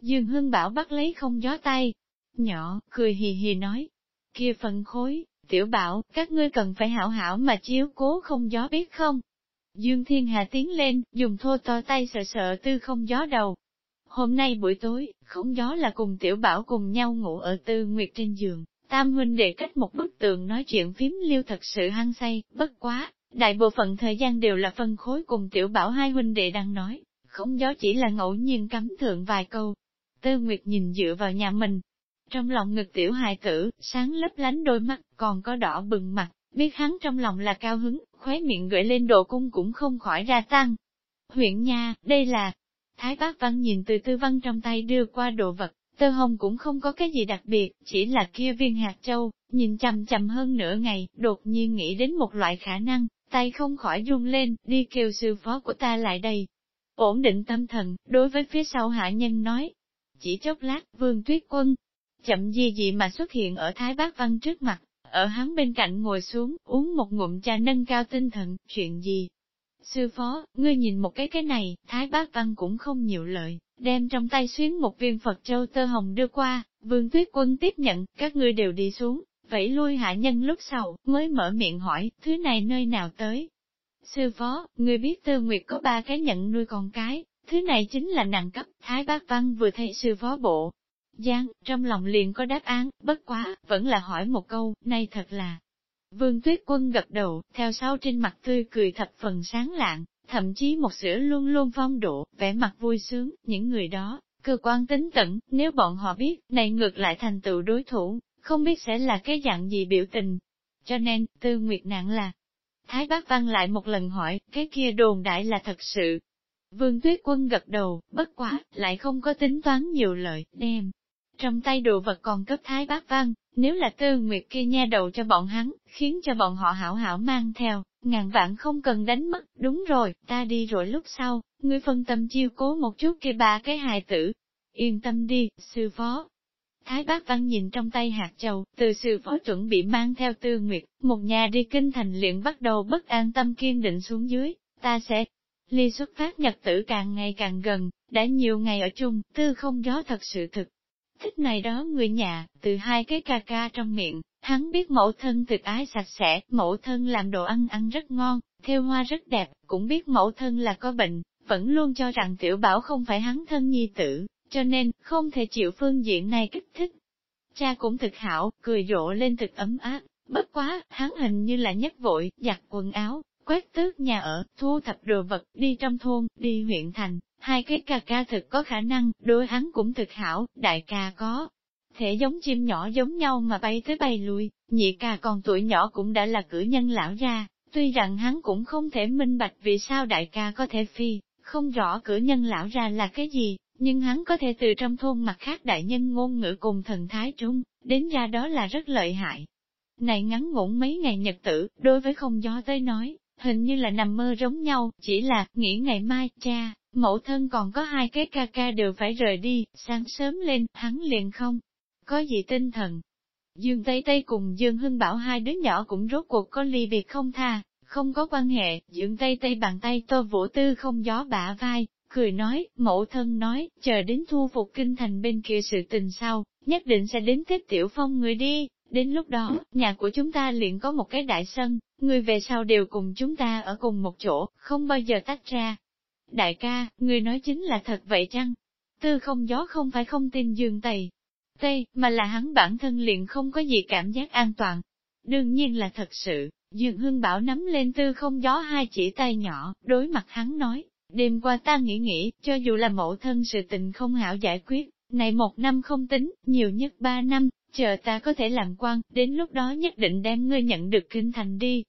Dương Hưng Bảo bắt lấy không gió tay. Nhỏ, cười hì hì nói. Kia phần khối, tiểu bảo, các ngươi cần phải hảo hảo mà chiếu cố không gió biết không? Dương Thiên Hà tiến lên, dùng thô to tay sợ sợ tư không gió đầu. Hôm nay buổi tối, không gió là cùng tiểu bảo cùng nhau ngủ ở tư nguyệt trên giường, tam huynh đệ cách một bức tường nói chuyện phím liêu thật sự hăng say, bất quá, đại bộ phận thời gian đều là phân khối cùng tiểu bảo hai huynh đệ đang nói, không gió chỉ là ngẫu nhiên cắm thượng vài câu. Tư Nguyệt nhìn dựa vào nhà mình, trong lòng ngực tiểu hài tử, sáng lấp lánh đôi mắt, còn có đỏ bừng mặt, biết hắn trong lòng là cao hứng, khóe miệng gửi lên độ cung cũng không khỏi ra tăng. Huyện nha, đây là... Thái bác văn nhìn từ tư văn trong tay đưa qua đồ vật, tơ hồng cũng không có cái gì đặc biệt, chỉ là kia viên hạt châu, nhìn chầm chầm hơn nửa ngày, đột nhiên nghĩ đến một loại khả năng, tay không khỏi run lên, đi kêu sư phó của ta lại đây. Ổn định tâm thần, đối với phía sau hạ nhân nói. Chỉ chốc lát, vương tuyết quân, chậm gì gì mà xuất hiện ở Thái Bác Văn trước mặt, ở hắn bên cạnh ngồi xuống, uống một ngụm trà nâng cao tinh thần, chuyện gì? Sư phó, ngươi nhìn một cái cái này, Thái Bác Văn cũng không nhiều lợi, đem trong tay xuyến một viên Phật châu tơ hồng đưa qua, vương tuyết quân tiếp nhận, các ngươi đều đi xuống, vẫy lui hạ nhân lúc sau, mới mở miệng hỏi, thứ này nơi nào tới? Sư phó, ngươi biết Tư Nguyệt có ba cái nhận nuôi con cái, thứ này chính là nàng cấp, Thái Bác Văn vừa thấy sư phó bộ, Giang, trong lòng liền có đáp án, bất quá, vẫn là hỏi một câu, nay thật là. Vương Tuyết Quân gật đầu, theo sau trên mặt tươi cười thập phần sáng lạng, thậm chí một sữa luôn luôn phong độ, vẻ mặt vui sướng, những người đó, cơ quan tính tận, nếu bọn họ biết, này ngược lại thành tựu đối thủ, không biết sẽ là cái dạng gì biểu tình. Cho nên, tư nguyệt nặng là, Thái Bác Văn lại một lần hỏi, cái kia đồn đại là thật sự. Vương Tuyết Quân gật đầu, bất quá, lại không có tính toán nhiều lời, đem, trong tay đồ vật còn cấp thái bác văn, nếu là tư nguyệt kia nha đầu cho bọn hắn, khiến cho bọn họ hảo hảo mang theo, ngàn vạn không cần đánh mất, đúng rồi, ta đi rồi lúc sau, ngươi phân tâm chiêu cố một chút kia ba cái hài tử. Yên tâm đi, sư phó. Thái bác văn nhìn trong tay hạt châu, từ sư phó chuẩn bị mang theo tư nguyệt, một nhà đi kinh thành luyện bắt đầu bất an tâm kiên định xuống dưới, ta sẽ ly xuất phát nhật tử càng ngày càng gần, đã nhiều ngày ở chung, tư không gió thật sự thực Thích này đó người nhà, từ hai cái ca ca trong miệng, hắn biết mẫu thân thực ái sạch sẽ, mẫu thân làm đồ ăn ăn rất ngon, theo hoa rất đẹp, cũng biết mẫu thân là có bệnh, vẫn luôn cho rằng tiểu bảo không phải hắn thân nhi tử, cho nên, không thể chịu phương diện này kích thích. Cha cũng thực hảo, cười rộ lên thực ấm áp, bất quá, hắn hình như là nhất vội, giặt quần áo, quét tước nhà ở, thu thập đồ vật, đi trong thôn, đi huyện thành, Hai cái ca ca thực có khả năng, đối hắn cũng thực hảo, đại ca có. thể giống chim nhỏ giống nhau mà bay tới bay lui, nhị ca còn tuổi nhỏ cũng đã là cử nhân lão ra, tuy rằng hắn cũng không thể minh bạch vì sao đại ca có thể phi, không rõ cử nhân lão ra là cái gì, nhưng hắn có thể từ trong thôn mặt khác đại nhân ngôn ngữ cùng thần thái trung, đến ra đó là rất lợi hại. Này ngắn ngủn mấy ngày nhật tử, đối với không gió tới nói, hình như là nằm mơ giống nhau, chỉ là, nghĩ ngày mai, cha, mẫu thân còn có hai cái ca ca đều phải rời đi, sáng sớm lên, hắn liền không, có gì tinh thần. Dương Tây Tây cùng Dương Hưng Bảo hai đứa nhỏ cũng rốt cuộc có ly biệt không tha, không có quan hệ, Dương Tây Tây bàn tay tô vũ tư không gió bả vai, cười nói, mẫu thân nói, chờ đến thu phục kinh thành bên kia sự tình sau, nhất định sẽ đến tiếp tiểu phong người đi, đến lúc đó, nhà của chúng ta liền có một cái đại sân, người về sau đều cùng chúng ta ở cùng một chỗ, không bao giờ tách ra. Đại ca, người nói chính là thật vậy chăng? Tư không gió không phải không tin dương tây, tây, mà là hắn bản thân liền không có gì cảm giác an toàn. Đương nhiên là thật sự, Dương Hương Bảo nắm lên tư không gió hai chỉ tay nhỏ, đối mặt hắn nói, đêm qua ta nghĩ nghĩ, cho dù là mẫu thân sự tình không hảo giải quyết, này một năm không tính, nhiều nhất ba năm, chờ ta có thể làm quan, đến lúc đó nhất định đem ngươi nhận được kinh thành đi.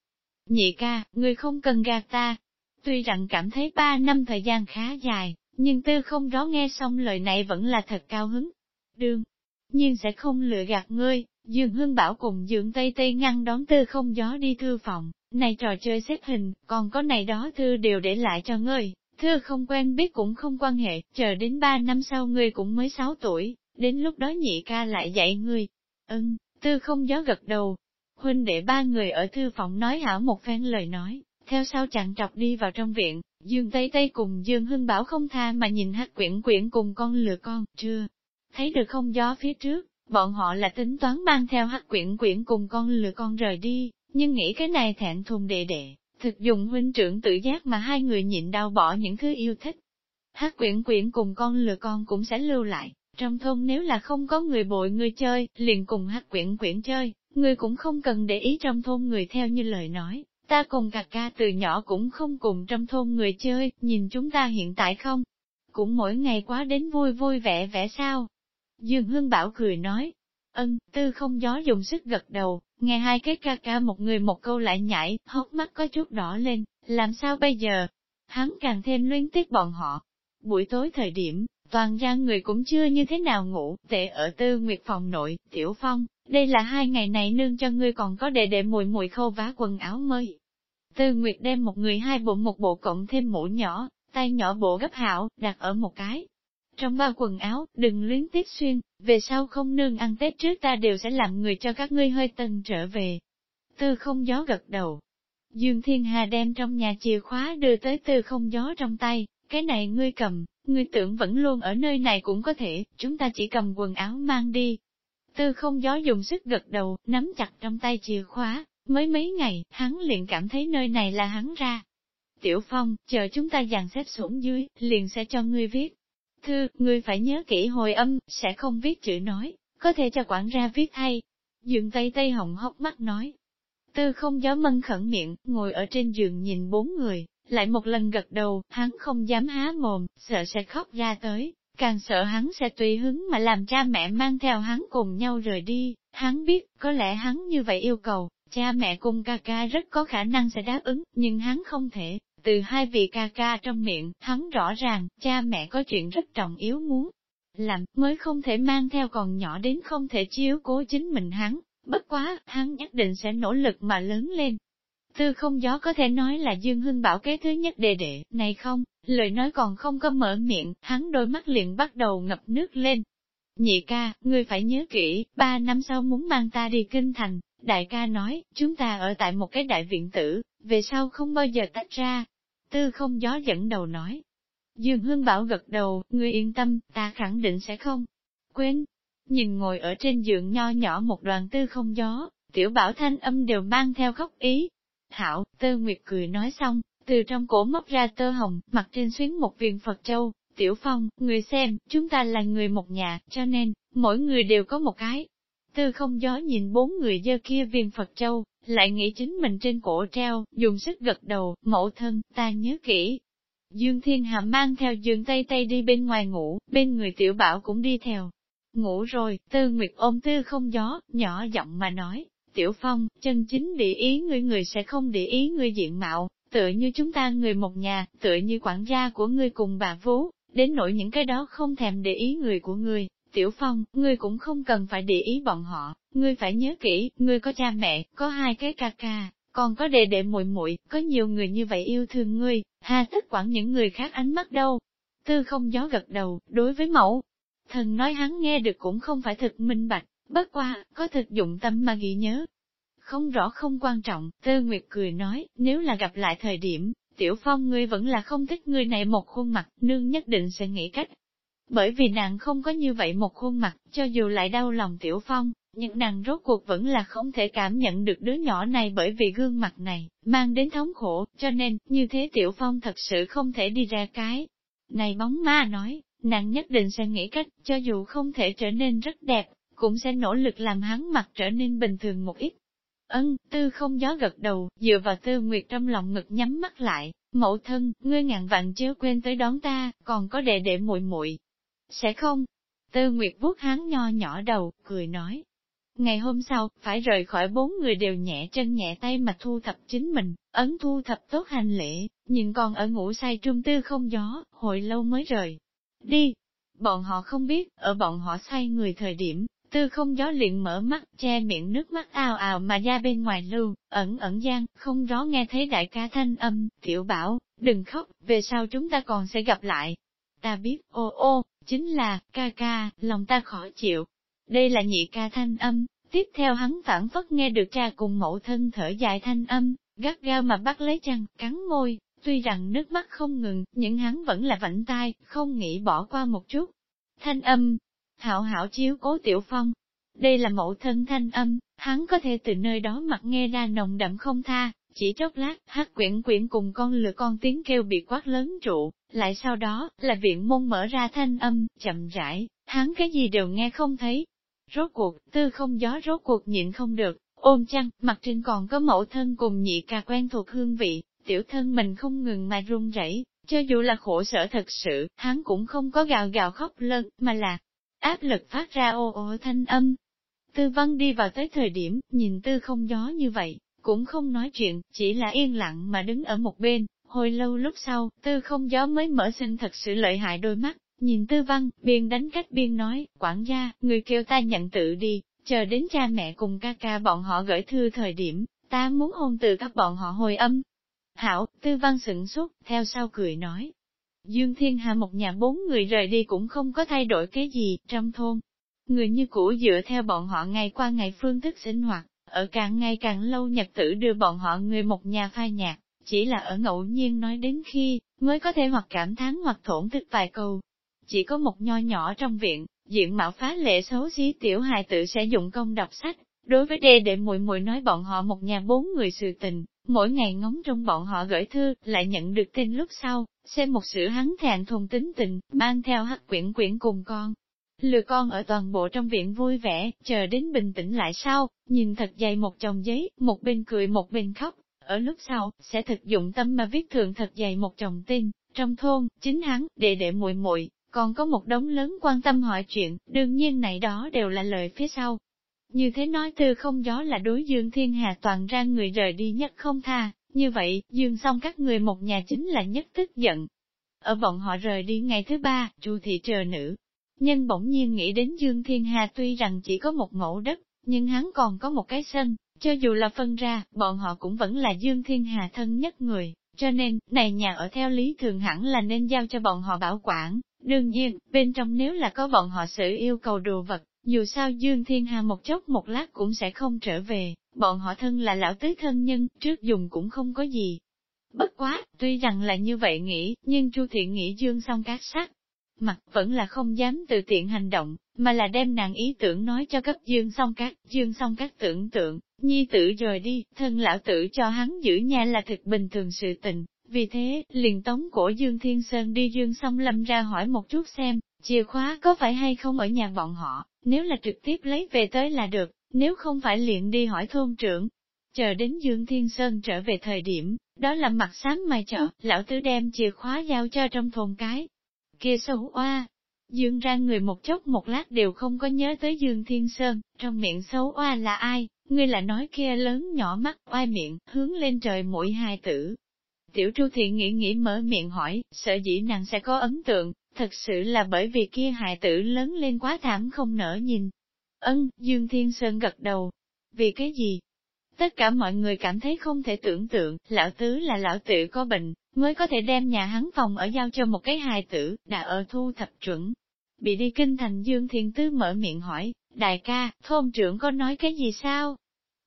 Nhị ca, ngươi không cần gạt ta. Tuy rằng cảm thấy ba năm thời gian khá dài, nhưng tư không rõ nghe xong lời này vẫn là thật cao hứng. Đương, nhưng sẽ không lừa gạt ngươi, Dương Hương Bảo cùng Dương Tây Tây ngăn đón tư không gió đi thư phòng, này trò chơi xếp hình, còn có này đó thư đều để lại cho ngươi, thư không quen biết cũng không quan hệ, chờ đến ba năm sau ngươi cũng mới sáu tuổi, đến lúc đó nhị ca lại dạy ngươi. Ưng, tư không gió gật đầu. Huynh đệ ba người ở thư phòng nói hảo một phen lời nói, theo sau chặn trọc đi vào trong viện, Dương Tây Tây cùng Dương Hưng Bảo không tha mà nhìn hát quyển quyển cùng con lừa con, chưa? Thấy được không gió phía trước, bọn họ là tính toán mang theo hát quyển quyển cùng con lừa con rời đi, nhưng nghĩ cái này thẹn thùng đệ đệ, thực dùng huynh trưởng tự giác mà hai người nhịn đau bỏ những thứ yêu thích. Hát quyển quyển cùng con lừa con cũng sẽ lưu lại, trong thôn nếu là không có người bội người chơi, liền cùng hát quyển quyển chơi, người cũng không cần để ý trong thôn người theo như lời nói. Ta cùng cà ca từ nhỏ cũng không cùng trong thôn người chơi, nhìn chúng ta hiện tại không? Cũng mỗi ngày quá đến vui vui vẻ vẻ sao? Dương Hương Bảo cười nói, ân, tư không gió dùng sức gật đầu, nghe hai cái ca ca một người một câu lại nhảy, hốc mắt có chút đỏ lên, làm sao bây giờ? Hắn càng thêm luyến tiếc bọn họ. Buổi tối thời điểm, toàn ra người cũng chưa như thế nào ngủ, tệ ở tư nguyệt phòng nội, tiểu phong, đây là hai ngày này nương cho ngươi còn có đệ đệ mùi mùi khâu vá quần áo mới. Tư nguyệt đem một người hai bộ một bộ cộng thêm mũ nhỏ, tay nhỏ bộ gấp hảo, đặt ở một cái, trong ba quần áo, đừng luyến tiếc xuyên, về sau không nương ăn Tết trước ta đều sẽ làm người cho các ngươi hơi tân trở về. Tư không gió gật đầu. Dương Thiên Hà đem trong nhà chìa khóa đưa tới tư không gió trong tay, cái này ngươi cầm, ngươi tưởng vẫn luôn ở nơi này cũng có thể, chúng ta chỉ cầm quần áo mang đi. Tư không gió dùng sức gật đầu, nắm chặt trong tay chìa khóa, mới mấy ngày, hắn liền cảm thấy nơi này là hắn ra. Tiểu Phong, chờ chúng ta dàn xếp xuống dưới, liền sẽ cho ngươi viết. Thư, ngươi phải nhớ kỹ hồi âm, sẽ không viết chữ nói, có thể cho quản ra viết thay. Dường tay tay hồng hốc mắt nói. Tư không gió mân khẩn miệng, ngồi ở trên giường nhìn bốn người, lại một lần gật đầu, hắn không dám há mồm, sợ sẽ khóc ra tới, càng sợ hắn sẽ tùy hứng mà làm cha mẹ mang theo hắn cùng nhau rời đi. Hắn biết, có lẽ hắn như vậy yêu cầu, cha mẹ cùng ca ca rất có khả năng sẽ đáp ứng, nhưng hắn không thể, từ hai vị ca ca trong miệng, hắn rõ ràng, cha mẹ có chuyện rất trọng yếu muốn làm, mới không thể mang theo còn nhỏ đến không thể chiếu cố chính mình hắn, bất quá, hắn nhất định sẽ nỗ lực mà lớn lên. Tư không gió có thể nói là Dương Hưng Bảo kế thứ nhất đề đệ, này không, lời nói còn không có mở miệng, hắn đôi mắt liền bắt đầu ngập nước lên. Nhị ca, ngươi phải nhớ kỹ, ba năm sau muốn mang ta đi kinh thành, đại ca nói, chúng ta ở tại một cái đại viện tử, về sau không bao giờ tách ra, Tư không gió dẫn đầu nói. Dương Hương Bảo gật đầu, ngươi yên tâm, ta khẳng định sẽ không. Quên, nhìn ngồi ở trên giường nho nhỏ một đoàn tư không gió, tiểu bảo thanh âm đều mang theo khóc ý. Hảo, tư nguyệt cười nói xong, từ trong cổ móc ra tơ hồng, mặt trên xuyến một viên Phật Châu, tiểu phong, người xem, chúng ta là người một nhà, cho nên, mỗi người đều có một cái. Tư không gió nhìn bốn người dơ kia viên Phật Châu, lại nghĩ chính mình trên cổ treo, dùng sức gật đầu, mẫu thân, ta nhớ kỹ. Dương Thiên Hàm mang theo Dương Tây Tây đi bên ngoài ngủ, bên người tiểu bảo cũng đi theo. Ngủ rồi, tư nguyệt ôm tư không gió, nhỏ giọng mà nói, Tiểu Phong, chân chính để ý người người sẽ không để ý người diện mạo, tựa như chúng ta người một nhà, tựa như quản gia của ngươi cùng bà Vú, đến nỗi những cái đó không thèm để ý người của ngươi. Tiểu Phong, ngươi cũng không cần phải để ý bọn họ, ngươi phải nhớ kỹ, ngươi có cha mẹ, có hai cái ca ca, còn có đệ đệ muội muội, có nhiều người như vậy yêu thương ngươi, hà tất quản những người khác ánh mắt đâu. Tư không gió gật đầu, đối với mẫu, thần nói hắn nghe được cũng không phải thật minh bạch, bất qua, có thực dụng tâm mà ghi nhớ. Không rõ không quan trọng, Tư Nguyệt cười nói, nếu là gặp lại thời điểm, Tiểu Phong ngươi vẫn là không thích người này một khuôn mặt, nương nhất định sẽ nghĩ cách. Bởi vì nàng không có như vậy một khuôn mặt, cho dù lại đau lòng Tiểu Phong, nhưng nàng rốt cuộc vẫn là không thể cảm nhận được đứa nhỏ này bởi vì gương mặt này, mang đến thống khổ, cho nên, như thế Tiểu Phong thật sự không thể đi ra cái. Này bóng ma nói, nàng nhất định sẽ nghĩ cách, cho dù không thể trở nên rất đẹp, cũng sẽ nỗ lực làm hắn mặt trở nên bình thường một ít. Ân, tư không gió gật đầu, dựa vào tư nguyệt trong lòng ngực nhắm mắt lại, mẫu thân, ngươi ngàn vạn chớ quên tới đón ta, còn có đệ đệ muội muội Sẽ không? Tư nguyệt vuốt hắn nho nhỏ đầu, cười nói. Ngày hôm sau, phải rời khỏi bốn người đều nhẹ chân nhẹ tay mà thu thập chính mình, ấn thu thập tốt hành lễ, nhìn còn ở ngủ say trung tư không gió, hồi lâu mới rời. Đi! Bọn họ không biết, ở bọn họ say người thời điểm, Tư không gió liền mở mắt, che miệng nước mắt ào ào mà ra bên ngoài lưu, ẩn ẩn gian, không gió nghe thấy đại ca thanh âm, tiểu bảo, đừng khóc, về sau chúng ta còn sẽ gặp lại. Ta biết, ô ô, chính là, ca ca, lòng ta khó chịu. Đây là nhị ca thanh âm, tiếp theo hắn phản phất nghe được cha cùng mẫu thân thở dài thanh âm, gắt gao mà bắt lấy chăn, cắn môi, tuy rằng nước mắt không ngừng, nhưng hắn vẫn là vảnh tai, không nghĩ bỏ qua một chút. Thanh âm, hảo hảo chiếu cố tiểu phong. Đây là mẫu thân thanh âm, hắn có thể từ nơi đó mặt nghe ra nồng đậm không tha, chỉ chốc lát, hát quyển quyển cùng con lừa con tiếng kêu bị quát lớn trụ, lại sau đó, là viện môn mở ra thanh âm, chậm rãi, hắn cái gì đều nghe không thấy. Rốt cuộc, tư không gió rốt cuộc nhịn không được, ôm chăn, mặt trên còn có mẫu thân cùng nhị ca quen thuộc hương vị, tiểu thân mình không ngừng mà run rẩy, cho dù là khổ sở thật sự, hắn cũng không có gào gào khóc lớn, mà là áp lực phát ra ô ô thanh âm. Tư văn đi vào tới thời điểm, nhìn tư không gió như vậy, cũng không nói chuyện, chỉ là yên lặng mà đứng ở một bên, hồi lâu lúc sau, tư không gió mới mở sinh thật sự lợi hại đôi mắt, nhìn tư văn, biên đánh cách biên nói, quản gia, người kêu ta nhận tự đi, chờ đến cha mẹ cùng ca ca bọn họ gửi thư thời điểm, ta muốn hôn từ các bọn họ hồi âm. Hảo, tư văn sửng sốt, theo sau cười nói, Dương Thiên Hà một nhà bốn người rời đi cũng không có thay đổi cái gì trong thôn. Người như cũ dựa theo bọn họ ngày qua ngày phương thức sinh hoạt, ở càng ngày càng lâu nhật tử đưa bọn họ người một nhà phai nhạc, chỉ là ở ngẫu nhiên nói đến khi, mới có thể hoặc cảm thán hoặc thổn thức vài câu. Chỉ có một nho nhỏ trong viện, diện mạo phá lệ xấu xí tiểu hài tử sẽ dụng công đọc sách, đối với đê đệ muội muội nói bọn họ một nhà bốn người sự tình, mỗi ngày ngóng trong bọn họ gửi thư, lại nhận được tin lúc sau, xem một sự hắn thẹn thùng tính tình, mang theo hắc quyển quyển cùng con. Lừa con ở toàn bộ trong viện vui vẻ, chờ đến bình tĩnh lại sau, nhìn thật dày một chồng giấy, một bên cười một bên khóc, ở lúc sau, sẽ thực dụng tâm mà viết thường thật dày một chồng tin, trong thôn, chính hắn, đệ đệ muội muội còn có một đống lớn quan tâm hỏi chuyện, đương nhiên này đó đều là lời phía sau. Như thế nói tư không gió là đối dương thiên hà toàn ra người rời đi nhất không tha, như vậy, dương xong các người một nhà chính là nhất tức giận. Ở bọn họ rời đi ngày thứ ba, chu thị chờ nữ. Nhân bỗng nhiên nghĩ đến Dương Thiên Hà tuy rằng chỉ có một mẫu đất, nhưng hắn còn có một cái sân, cho dù là phân ra, bọn họ cũng vẫn là Dương Thiên Hà thân nhất người, cho nên, này nhà ở theo lý thường hẳn là nên giao cho bọn họ bảo quản. Đương nhiên, bên trong nếu là có bọn họ sự yêu cầu đồ vật, dù sao Dương Thiên Hà một chốc một lát cũng sẽ không trở về, bọn họ thân là lão tứ thân nhân, trước dùng cũng không có gì. Bất quá, tuy rằng là như vậy nghĩ, nhưng Chu Thiện nghĩ Dương xong cát sát. Mặt vẫn là không dám tự tiện hành động, mà là đem nàng ý tưởng nói cho cấp Dương xong cát, Dương xong cát tưởng tượng, nhi tử rời đi, thân lão tử cho hắn giữ nhà là thực bình thường sự tình. Vì thế, liền tống cổ Dương Thiên Sơn đi Dương song lâm ra hỏi một chút xem, chìa khóa có phải hay không ở nhà bọn họ, nếu là trực tiếp lấy về tới là được, nếu không phải liền đi hỏi thôn trưởng. Chờ đến Dương Thiên Sơn trở về thời điểm, đó là mặt sáng mai chợ, lão tứ đem chìa khóa giao cho trong thôn cái. Kia xấu oa, Dương ra người một chốc một lát đều không có nhớ tới Dương Thiên Sơn, trong miệng xấu oa là ai, ngươi là nói kia lớn nhỏ mắt oai miệng, hướng lên trời mũi hai tử. Tiểu Tru Thiện nghĩ nghĩ mở miệng hỏi, sợ dĩ nàng sẽ có ấn tượng, thật sự là bởi vì kia hài tử lớn lên quá thảm không nở nhìn. Ân, Dương Thiên Sơn gật đầu. Vì cái gì? Tất cả mọi người cảm thấy không thể tưởng tượng, lão tứ là lão tử có bệnh, mới có thể đem nhà hắn phòng ở giao cho một cái hài tử, đã ở thu thập chuẩn. Bị đi kinh thành Dương Thiên Tứ mở miệng hỏi, đại ca, thôn trưởng có nói cái gì sao?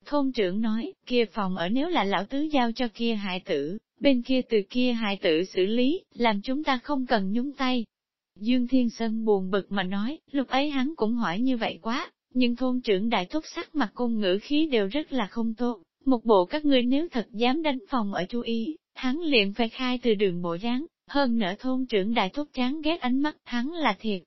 Thôn trưởng nói, kia phòng ở nếu là lão tứ giao cho kia hài tử, bên kia từ kia hài tử xử lý, làm chúng ta không cần nhúng tay. Dương Thiên Sơn buồn bực mà nói, lúc ấy hắn cũng hỏi như vậy quá, nhưng thôn trưởng đại thúc sắc mặt cung ngữ khí đều rất là không tốt. Một bộ các ngươi nếu thật dám đánh phòng ở chú ý, hắn liền phải khai từ đường bộ dáng, hơn nữa thôn trưởng đại thúc chán ghét ánh mắt hắn là thiệt.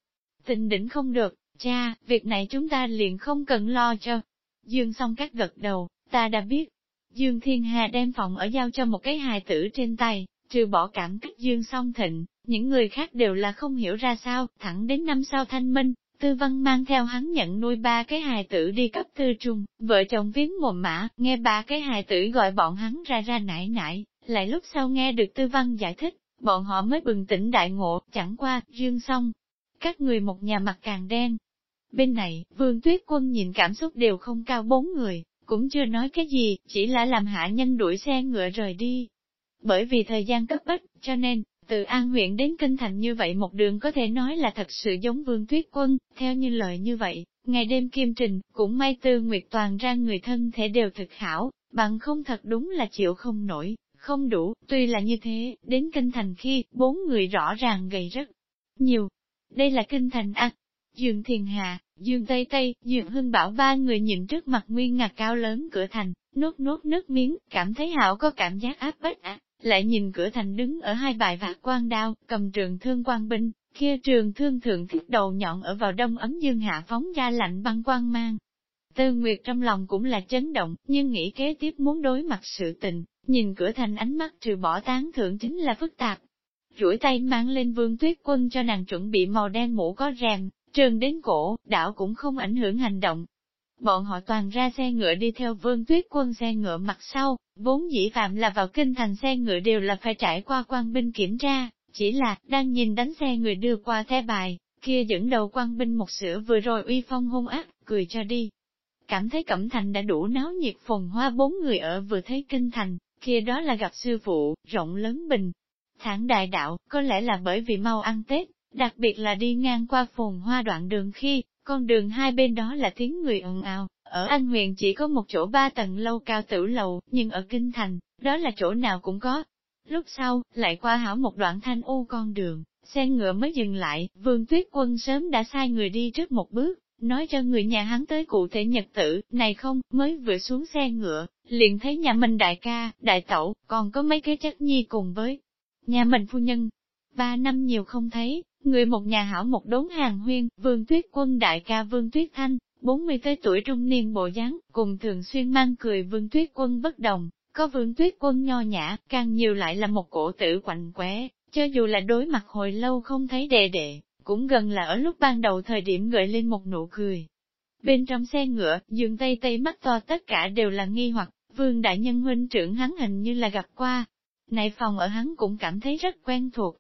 Tình đỉnh không được, cha, việc này chúng ta liền không cần lo cho. Dương song các gật đầu, ta đã biết. Dương Thiên Hà đem phòng ở giao cho một cái hài tử trên tay, trừ bỏ cảm kích Dương song thịnh, những người khác đều là không hiểu ra sao, thẳng đến năm sau thanh minh, Tư Văn mang theo hắn nhận nuôi ba cái hài tử đi cấp tư trung, vợ chồng viếng mồm mã, nghe ba cái hài tử gọi bọn hắn ra ra nải nải, lại lúc sau nghe được Tư Văn giải thích, bọn họ mới bừng tỉnh đại ngộ, chẳng qua, riêng xong. Các người một nhà mặt càng đen. Bên này, Vương Tuyết Quân nhìn cảm xúc đều không cao bốn người, cũng chưa nói cái gì, chỉ là làm hạ nhân đuổi xe ngựa rời đi. Bởi vì thời gian cấp bách, cho nên, từ An huyện đến Kinh Thành như vậy một đường có thể nói là thật sự giống Vương Tuyết Quân, theo như lời như vậy, ngày đêm kiêm trình, cũng may tư Nguyệt Toàn ra người thân thể đều thực hảo, bằng không thật đúng là chịu không nổi, không đủ, tuy là như thế, đến Kinh Thành khi, bốn người rõ ràng gầy rất nhiều. Đây là Kinh Thành A, Dương Thiền Hà, Dương Tây Tây, Dương Hưng Bảo ba người nhìn trước mặt nguyên ngạc cao lớn cửa thành, nuốt nuốt nước miếng, cảm thấy hảo có cảm giác áp bách à lại nhìn cửa thành đứng ở hai bài vạc quan đao, cầm trường thương quan binh, kia trường thương thượng thiết đầu nhọn ở vào đông ấm dương hạ phóng ra lạnh băng quan mang. Tư Nguyệt trong lòng cũng là chấn động, nhưng nghĩ kế tiếp muốn đối mặt sự tình, nhìn cửa thành ánh mắt trừ bỏ tán thượng chính là phức tạp. Rủi tay mang lên vương tuyết quân cho nàng chuẩn bị màu đen mũ có rèm, trường đến cổ, đảo cũng không ảnh hưởng hành động, Bọn họ toàn ra xe ngựa đi theo vương tuyết quân xe ngựa mặt sau, vốn dĩ phạm là vào kinh thành xe ngựa đều là phải trải qua quan binh kiểm tra, chỉ là, đang nhìn đánh xe người đưa qua thẻ bài, kia dẫn đầu quan binh một sửa vừa rồi uy phong hung ác, cười cho đi. Cảm thấy Cẩm Thành đã đủ náo nhiệt phồn hoa bốn người ở vừa thấy kinh thành, kia đó là gặp sư phụ, rộng lớn bình. Thẳng đại đạo, có lẽ là bởi vì mau ăn Tết, đặc biệt là đi ngang qua phồn hoa đoạn đường khi, con đường hai bên đó là tiếng người ồn ào, ở Anh Huyền chỉ có một chỗ ba tầng lâu cao tử lầu, nhưng ở Kinh Thành, đó là chỗ nào cũng có. Lúc sau, lại qua hảo một đoạn thanh u con đường, xe ngựa mới dừng lại, vương tuyết quân sớm đã sai người đi trước một bước, nói cho người nhà hắn tới cụ thể nhật tử, này không, mới vừa xuống xe ngựa, liền thấy nhà mình đại ca, đại tẩu, còn có mấy cái chất nhi cùng với nhà mình phu nhân. Ba năm nhiều không thấy, Người một nhà hảo một đốn hàng huyên, vương tuyết quân đại ca vương tuyết thanh, 40 tới tuổi trung niên bộ dáng, cùng thường xuyên mang cười vương tuyết quân bất đồng, có vương tuyết quân nho nhã, càng nhiều lại là một cổ tử quạnh quẽ, cho dù là đối mặt hồi lâu không thấy đệ đệ, cũng gần là ở lúc ban đầu thời điểm gợi lên một nụ cười. Bên trong xe ngựa, Dương tây tây mắt to tất cả đều là nghi hoặc, vương đại nhân huynh trưởng hắn hình như là gặp qua. Này phòng ở hắn cũng cảm thấy rất quen thuộc,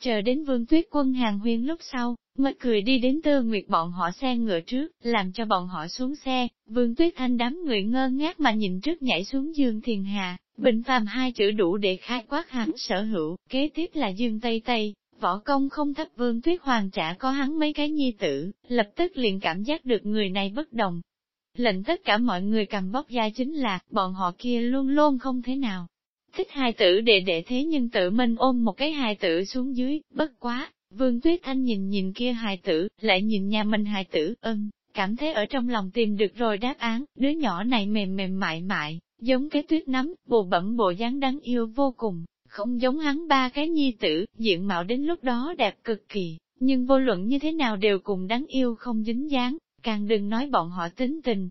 Chờ đến vương tuyết quân hàng huyên lúc sau, mới cười đi đến tư nguyệt bọn họ xe ngựa trước, làm cho bọn họ xuống xe, vương tuyết thanh đám người ngơ ngác mà nhìn trước nhảy xuống dương thiền hà, bình phàm hai chữ đủ để khai quát hắn sở hữu, kế tiếp là dương tây tây. Võ công không thấp vương tuyết hoàng trả có hắn mấy cái nhi tử, lập tức liền cảm giác được người này bất đồng. Lệnh tất cả mọi người cầm bóc da chính là, bọn họ kia luôn luôn không thế nào, thích hài tử đệ đệ thế nhưng tự mình ôm một cái hài tử xuống dưới, bất quá, vương tuyết thanh nhìn nhìn kia hài tử, lại nhìn nhà mình hài tử, ân, cảm thấy ở trong lòng tìm được rồi đáp án, đứa nhỏ này mềm mềm mại mại, giống cái tuyết nắm, bồ bẩm bộ dáng đáng yêu vô cùng, không giống hắn ba cái nhi tử, diện mạo đến lúc đó đẹp cực kỳ, nhưng vô luận như thế nào đều cùng đáng yêu không dính dáng, càng đừng nói bọn họ tính tình.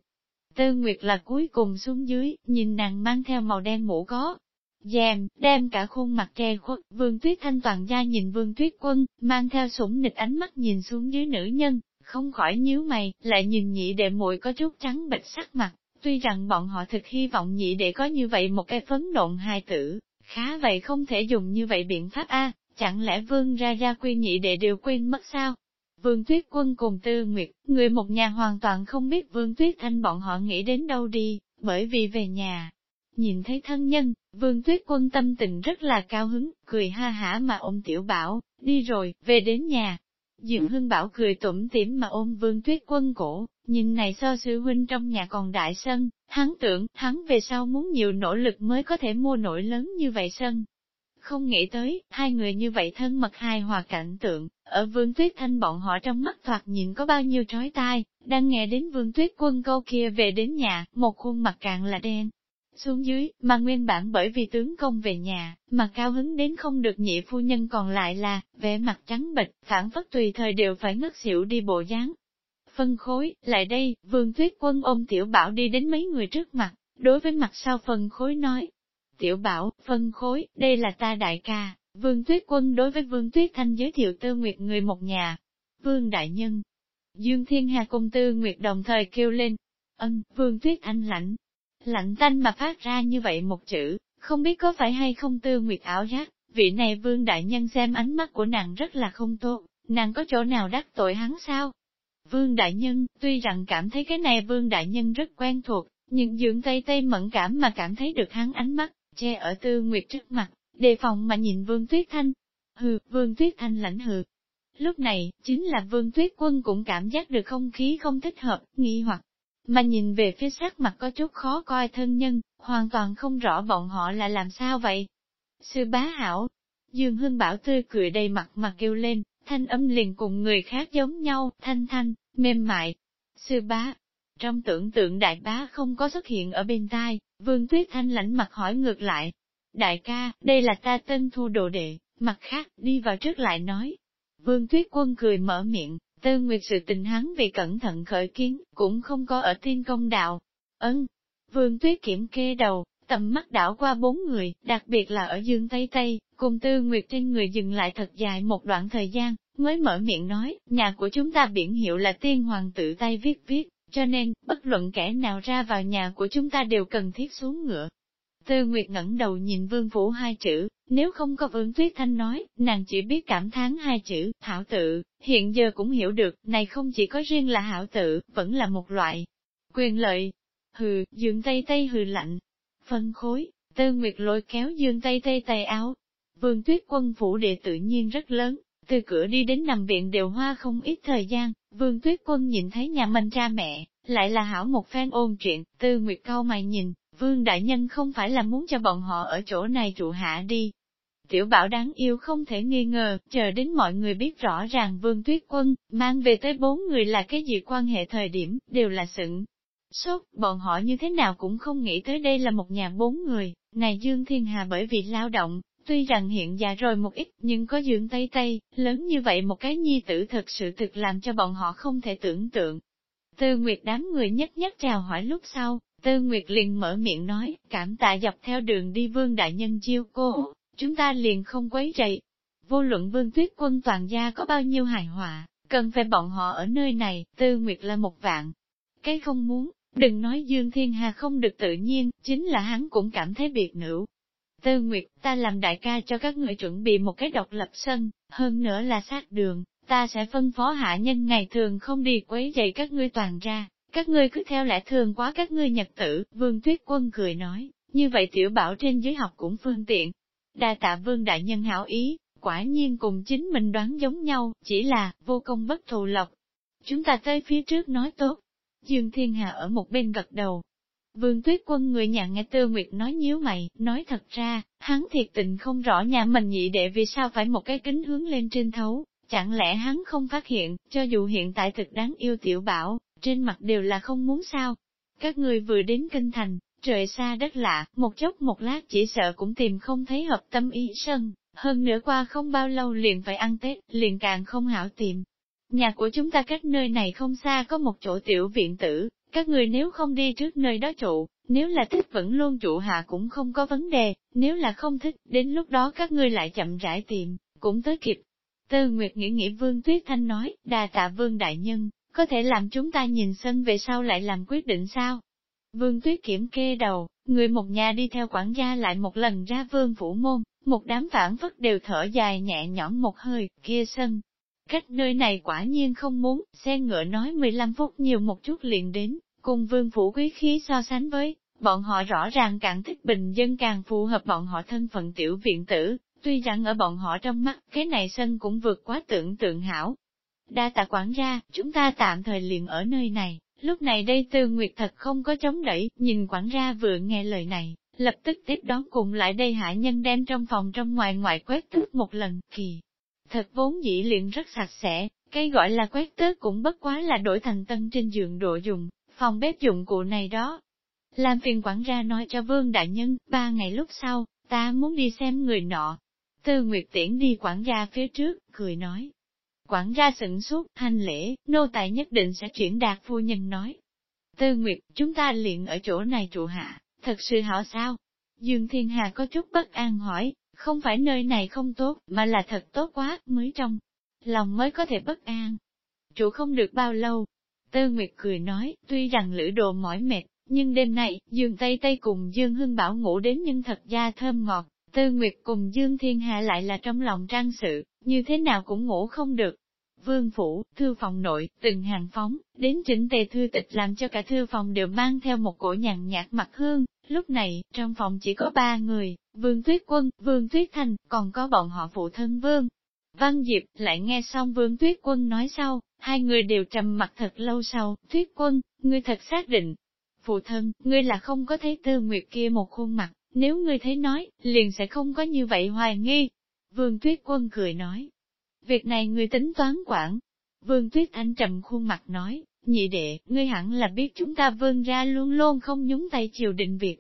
Tư Nguyệt là cuối cùng xuống dưới, nhìn nàng mang theo màu đen mũ có, dèm, đem cả khuôn mặt che khuất, vương tuyết thanh toàn gia nhìn vương tuyết quân, mang theo sủng nịch ánh mắt nhìn xuống dưới nữ nhân, không khỏi nhíu mày, lại nhìn nhị đệ muội có chút trắng bệch sắc mặt, tuy rằng bọn họ thực hy vọng nhị đệ có như vậy một cái phấn nộn hài tử, khá vậy không thể dùng như vậy biện pháp A, chẳng lẽ vương ra ra quy nhị đệ đều quên mất sao? Vương Tuyết Quân cùng Tư Nguyệt, người một nhà hoàn toàn không biết Vương Tuyết Thanh bọn họ nghĩ đến đâu đi, bởi vì về nhà. Nhìn thấy thân nhân, Vương Tuyết Quân tâm tình rất là cao hứng, cười ha hả mà ôm Tiểu Bảo, đi rồi, về đến nhà. Dượng Hưng Bảo cười tủm tỉm mà ôm Vương Tuyết Quân cổ, nhìn này so sư huynh trong nhà còn đại sân, hắn tưởng, hắn về sau muốn nhiều nỗ lực mới có thể mua nổi lớn như vậy sân, không nghĩ tới, hai người như vậy thân mật hài hòa cảnh tượng, ở vương tuyết thanh bọn họ trong mắt thoạt nhìn có bao nhiêu trói tai, đang nghe đến vương tuyết quân câu kia về đến nhà, một khuôn mặt càng là đen. Xuống dưới, mà nguyên bản bởi vì tướng công về nhà, mà cao hứng đến không được nhị phu nhân còn lại là, vẻ mặt trắng bệch, phản phất tùy thời đều phải ngất xỉu đi bộ dáng. Phân khối, lại đây, vương tuyết quân ôm tiểu bảo đi đến mấy người trước mặt, đối với mặt sau phân khối nói, Tiểu bảo, phân khối, đây là ta đại ca, Vương Tuyết Quân đối với Vương Tuyết Thanh giới thiệu Tư Nguyệt người một nhà. Vương Đại Nhân, Dương Thiên Hà cùng Tư Nguyệt đồng thời kêu lên, ân, Vương Tuyết anh lạnh, lạnh tanh mà phát ra như vậy một chữ, không biết có phải hay không Tư Nguyệt ảo giác, vị này Vương Đại Nhân xem ánh mắt của nàng rất là không tốt, nàng có chỗ nào đắc tội hắn sao? Vương Đại Nhân, tuy rằng cảm thấy cái này Vương Đại Nhân rất quen thuộc, nhưng dưỡng tay tay mẫn cảm mà cảm thấy được hắn ánh mắt, che ở tư nguyệt trước mặt, đề phòng mà nhìn Vương Tuyết Thanh. Hừ, Vương Tuyết Thanh lãnh hừ. Lúc này, chính là Vương Tuyết Quân cũng cảm giác được không khí không thích hợp, nghi hoặc, mà nhìn về phía sắc mặt có chút khó coi thân nhân, hoàn toàn không rõ bọn họ là làm sao vậy. Sư bá hảo, Dương Hưng Bảo tươi cười đầy mặt mà kêu lên, thanh âm liền cùng người khác giống nhau, thanh thanh, mềm mại. Sư bá, trong tưởng tượng đại bá không có xuất hiện ở bên tai, Vương Tuyết Thanh lãnh mặt hỏi ngược lại. Đại ca, đây là ta tên thu đồ đệ, mặt khác, đi vào trước lại nói. Vương Tuyết Quân cười mở miệng, Tư Nguyệt sự tình hắn vì cẩn thận khởi kiến, cũng không có ở tiên công đạo. Ấn, Vương Tuyết kiểm kê đầu, tầm mắt đảo qua bốn người, đặc biệt là ở dương Tây Tây, cùng Tư Nguyệt trên người dừng lại thật dài một đoạn thời gian, mới mở miệng nói, nhà của chúng ta biển hiệu là tiên hoàng tự tay viết viết, cho nên, bất luận kẻ nào ra vào nhà của chúng ta đều cần thiết xuống ngựa. Tư Nguyệt ngẩng đầu nhìn Vương Vũ hai chữ, nếu không có Vương Tuyết Thanh nói, nàng chỉ biết cảm thán hai chữ, hảo tự, hiện giờ cũng hiểu được, này không chỉ có riêng là hảo tự, vẫn là một loại quyền lợi. Hừ, dương tây tây hừ lạnh. Phân khối, Tư Nguyệt lôi kéo dương tây tây tay áo. Vương Tuyết Quân Phủ địa tự nhiên rất lớn, từ cửa đi đến nằm viện đều hoa không ít thời gian, vương tuyết quân nhìn thấy nhà mình cha mẹ, lại là hảo một phen ôn chuyện, tư nguyệt cau mày nhìn, vương đại nhân không phải là muốn cho bọn họ ở chỗ này trụ hạ đi. Tiểu bảo đáng yêu không thể nghi ngờ, chờ đến mọi người biết rõ ràng vương tuyết quân, mang về tới bốn người là cái gì quan hệ thời điểm, đều là sững. Sốt, bọn họ như thế nào cũng không nghĩ tới đây là một nhà bốn người, này Dương Thiên Hà bởi vì lao động, Tuy rằng hiện già rồi một ít, nhưng có dưỡng tây tây, lớn như vậy một cái nhi tử thật sự thực làm cho bọn họ không thể tưởng tượng. Tư Nguyệt đám người nhất nhất chào hỏi lúc sau, Tư Nguyệt liền mở miệng nói, cảm tạ dọc theo đường đi vương đại nhân chiêu cô, chúng ta liền không quấy rầy. Vô luận vương tuyết quân toàn gia có bao nhiêu hài hòa, cần phải bọn họ ở nơi này, Tư Nguyệt là một vạn. Cái không muốn, đừng nói Dương Thiên Hà không được tự nhiên, chính là hắn cũng cảm thấy biệt nữ, Tư Nguyệt, ta làm đại ca cho các người chuẩn bị một cái độc lập sân, hơn nữa là sát đường, ta sẽ phân phó hạ nhân ngày thường không đi quấy dậy các ngươi toàn ra, các ngươi cứ theo lẽ thường quá các ngươi nhật tử, Vương Tuyết Quân cười nói, như vậy tiểu bảo trên dưới học cũng phương tiện. Đa tạ Vương Đại Nhân hảo ý, quả nhiên cùng chính mình đoán giống nhau, chỉ là, vô công bất thù lộc. Chúng ta tới phía trước nói tốt. Dương Thiên Hà ở một bên gật đầu, Vương tuyết quân người nhà nghe Tư Nguyệt nói nhíu mày, nói thật ra, hắn thiệt tình không rõ nhà mình nhị đệ vì sao phải một cái kính hướng lên trên thấu, chẳng lẽ hắn không phát hiện, cho dù hiện tại thực đáng yêu tiểu bảo, trên mặt đều là không muốn sao. Các người vừa đến kinh thành, trời xa đất lạ, một chốc một lát chỉ sợ cũng tìm không thấy hợp tâm ý sân, hơn nữa qua không bao lâu liền phải ăn Tết, liền càng không hảo tìm. Nhà của chúng ta cách nơi này không xa có một chỗ tiểu viện tử, các người nếu không đi trước nơi đó trụ, nếu là thích vẫn luôn trụ hạ cũng không có vấn đề, nếu là không thích, đến lúc đó các ngươi lại chậm rãi tìm, cũng tới kịp. Tư Nguyệt nghĩ nghĩ Vương Tuyết Thanh nói, đà tạ Vương Đại Nhân, có thể làm chúng ta nhìn sân về sau lại làm quyết định sao? Vương Tuyết kiểm kê đầu, người một nhà đi theo quản gia lại một lần ra vương phủ môn, một đám phản phất đều thở dài nhẹ nhõm một hơi, kia sân. Cách nơi này quả nhiên không muốn, xe ngựa nói 15 phút nhiều một chút liền đến, cùng vương phủ quý khí so sánh với, bọn họ rõ ràng càng thích bình dân càng phù hợp bọn họ thân phận tiểu viện tử, tuy rằng ở bọn họ trong mắt, cái này sân cũng vượt quá tưởng tượng hảo. Đa tạ quản gia, chúng ta tạm thời liền ở nơi này, lúc này đây tư nguyệt thật không có chống đẩy, nhìn quản gia vừa nghe lời này, lập tức tiếp đón cùng lại đây hạ nhân đem trong phòng trong ngoài ngoại quét tước một lần, kỳ. Thật vốn dĩ liền rất sạch sẽ, cái gọi là quét tước cũng bất quá là đổi thành tân trên giường độ dùng, phòng bếp dụng cụ này đó. Làm phiền quản gia nói cho vương đại nhân, ba ngày lúc sau, ta muốn đi xem người nọ. Tư Nguyệt tiễn đi quản gia phía trước, cười nói. Quản gia sửng suốt, hành lễ, nô tài nhất định sẽ chuyển đạt phu nhân nói. Tư Nguyệt, chúng ta liền ở chỗ này trụ hạ, thật sự hảo sao? Dương Thiên Hà có chút bất an hỏi, không phải nơi này không tốt, mà là thật tốt quá, mới trong. Lòng mới có thể bất an. Chủ không được bao lâu. Tư Nguyệt cười nói, tuy rằng lữ đồ mỏi mệt, nhưng đêm nay, Dương Tây Tây cùng Dương Hưng Bảo ngủ đến nhưng thật ra thơm ngọt. Tư Nguyệt cùng Dương Thiên Hạ lại là trong lòng trang sự, như thế nào cũng ngủ không được. Vương phủ, thư phòng nội, từng hàng phóng, đến chỉnh tề thư tịch làm cho cả thư phòng đều mang theo một cổ nhàn nhạt mặt hương, Lúc này, trong phòng chỉ có ba người, Vương Tuyết Quân, Vương Tuyết Thành, còn có bọn họ phụ thân Vương. Văn Diệp lại nghe xong Vương Tuyết Quân nói sau, hai người đều trầm mặt thật lâu sau, Tuyết Quân, ngươi thật xác định. Phụ thân, ngươi là không có thấy tư nguyệt kia một khuôn mặt, nếu ngươi thấy nói, liền sẽ không có như vậy hoài nghi. Vương Tuyết Quân cười nói. Việc này ngươi tính toán quản. Vương Tuyết Anh trầm khuôn mặt nói, Nhị đệ, ngươi hẳn là biết chúng ta vương ra luôn luôn không nhúng tay triều định việc.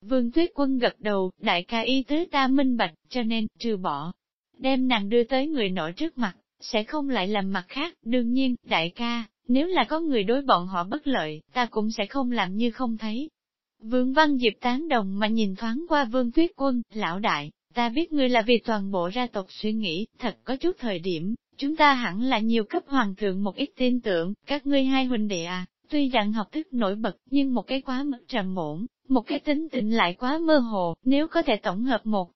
Vương tuyết quân gật đầu, đại ca y tứ ta minh bạch, cho nên, trừ bỏ. Đem nàng đưa tới người nội trước mặt, sẽ không lại làm mặt khác, đương nhiên, đại ca, nếu là có người đối bọn họ bất lợi, ta cũng sẽ không làm như không thấy. Vương Văn Diệp tán đồng mà nhìn thoáng qua Vương Tuyết Quân, lão đại, ta biết ngươi là vì toàn bộ gia tộc suy nghĩ, thật có chút thời điểm, Chúng ta hẳn là nhiều cấp hoàng thượng một ít tin tưởng, các ngươi hai huynh đệ à, tuy rằng học thức nổi bật, nhưng một cái quá mất trầm ổn, một cái tính tình lại quá mơ hồ, nếu có thể tổng hợp một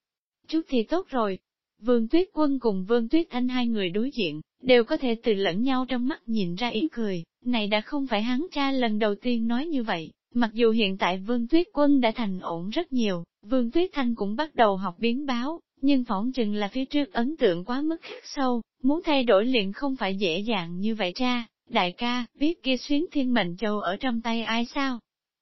chút thì tốt rồi. Vương Tuyết Quân cùng Vương Tuyết Thanh hai người đối diện, đều có thể từ lẫn nhau trong mắt nhìn ra ý cười, này đã không phải hắn cha lần đầu tiên nói như vậy, mặc dù hiện tại Vương Tuyết Quân đã thành ổn rất nhiều, Vương Tuyết Thanh cũng bắt đầu học biến báo, nhưng phỏng chừng là phía trước ấn tượng quá mức khắc sâu, muốn thay đổi liền không phải dễ dàng như vậy ra, đại ca, biết kia xuyến thiên mệnh châu ở trong tay ai sao?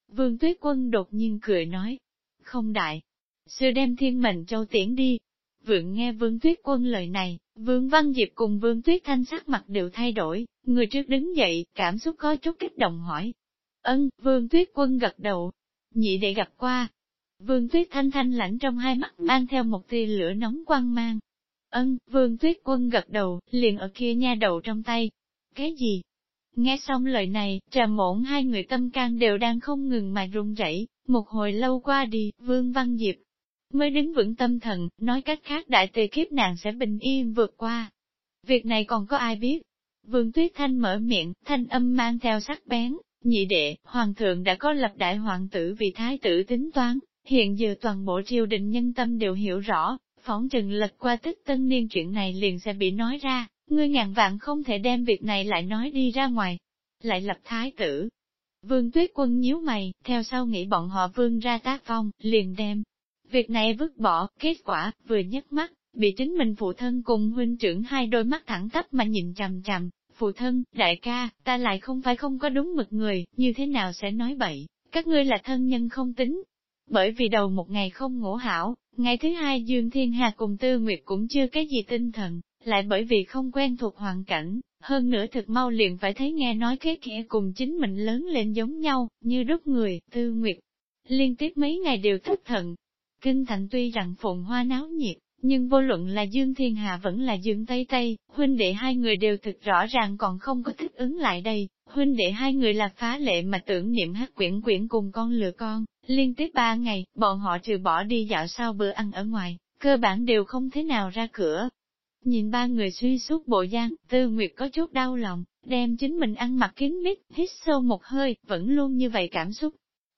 Vương Tuyết Quân đột nhiên cười nói, không đại, sư đem thiên mệnh châu tiễn đi. Vượng nghe Vương Tuyết Quân lời này, Vương Văn Diệp cùng Vương Tuyết Thanh sắc mặt đều thay đổi, người trước đứng dậy, cảm xúc có chút kích động hỏi. Ân, Vương Tuyết Quân gật đầu, nhị để gặp qua, Vương Tuyết Thanh thanh lãnh trong hai mắt mang theo một tia lửa nóng quang mang. Ân, Vương Tuyết Quân gật đầu, liền ở kia nha đầu trong tay. Cái gì? Nghe xong lời này, trà mổn hai người tâm can đều đang không ngừng mà run rẩy. một hồi lâu qua đi, Vương Văn Diệp mới đứng vững tâm thần, nói cách khác đại tề kiếp nàng sẽ bình yên vượt qua. Việc này còn có ai biết? Vương Tuyết Thanh mở miệng, thanh âm mang theo sắc bén, nhị đệ, hoàng thượng đã có lập đại hoàng tử vì thái tử tính toán, Hiện giờ toàn bộ triều đình nhân tâm đều hiểu rõ, phóng chừng lật qua tức tân niên chuyện này liền sẽ bị nói ra, ngươi ngàn vạn không thể đem việc này lại nói đi ra ngoài. Lại lập thái tử. Vương tuyết quân nhíu mày, theo sau nghĩ bọn họ vương ra tác phong, liền đem. Việc này vứt bỏ, kết quả, vừa nhấc mắt, bị chính mình phụ thân cùng huynh trưởng hai đôi mắt thẳng tắp mà nhìn chằm chằm. Phụ thân, đại ca, ta lại không phải không có đúng mực người, như thế nào sẽ nói bậy, các ngươi là thân nhân không tính, bởi vì đầu một ngày không ngủ hảo, ngày thứ hai Dương Thiên Hà cùng Tư Nguyệt cũng chưa cái gì tinh thần, lại bởi vì không quen thuộc hoàn cảnh, hơn nữa thực mau liền phải thấy nghe nói cái kẻ cùng chính mình lớn lên giống nhau, như đúc người, Tư Nguyệt. Liên tiếp mấy ngày đều thất thận Kinh thành tuy rằng phồn hoa náo nhiệt, nhưng vô luận là Dương Thiên Hạ vẫn là Dương Tây Tây, huynh đệ hai người đều thực rõ ràng còn không có thích ứng lại đây, huynh đệ hai người là phá lệ mà tưởng niệm hát quyển quyển cùng con lừa con, liên tiếp ba ngày, bọn họ trừ bỏ đi dạo sau bữa ăn ở ngoài, cơ bản đều không thế nào ra cửa. Nhìn ba người suy suốt bộ gian, Tư Nguyệt có chút đau lòng, đem chính mình ăn mặc kín mít, hít sâu một hơi, vẫn luôn như vậy cảm xúc.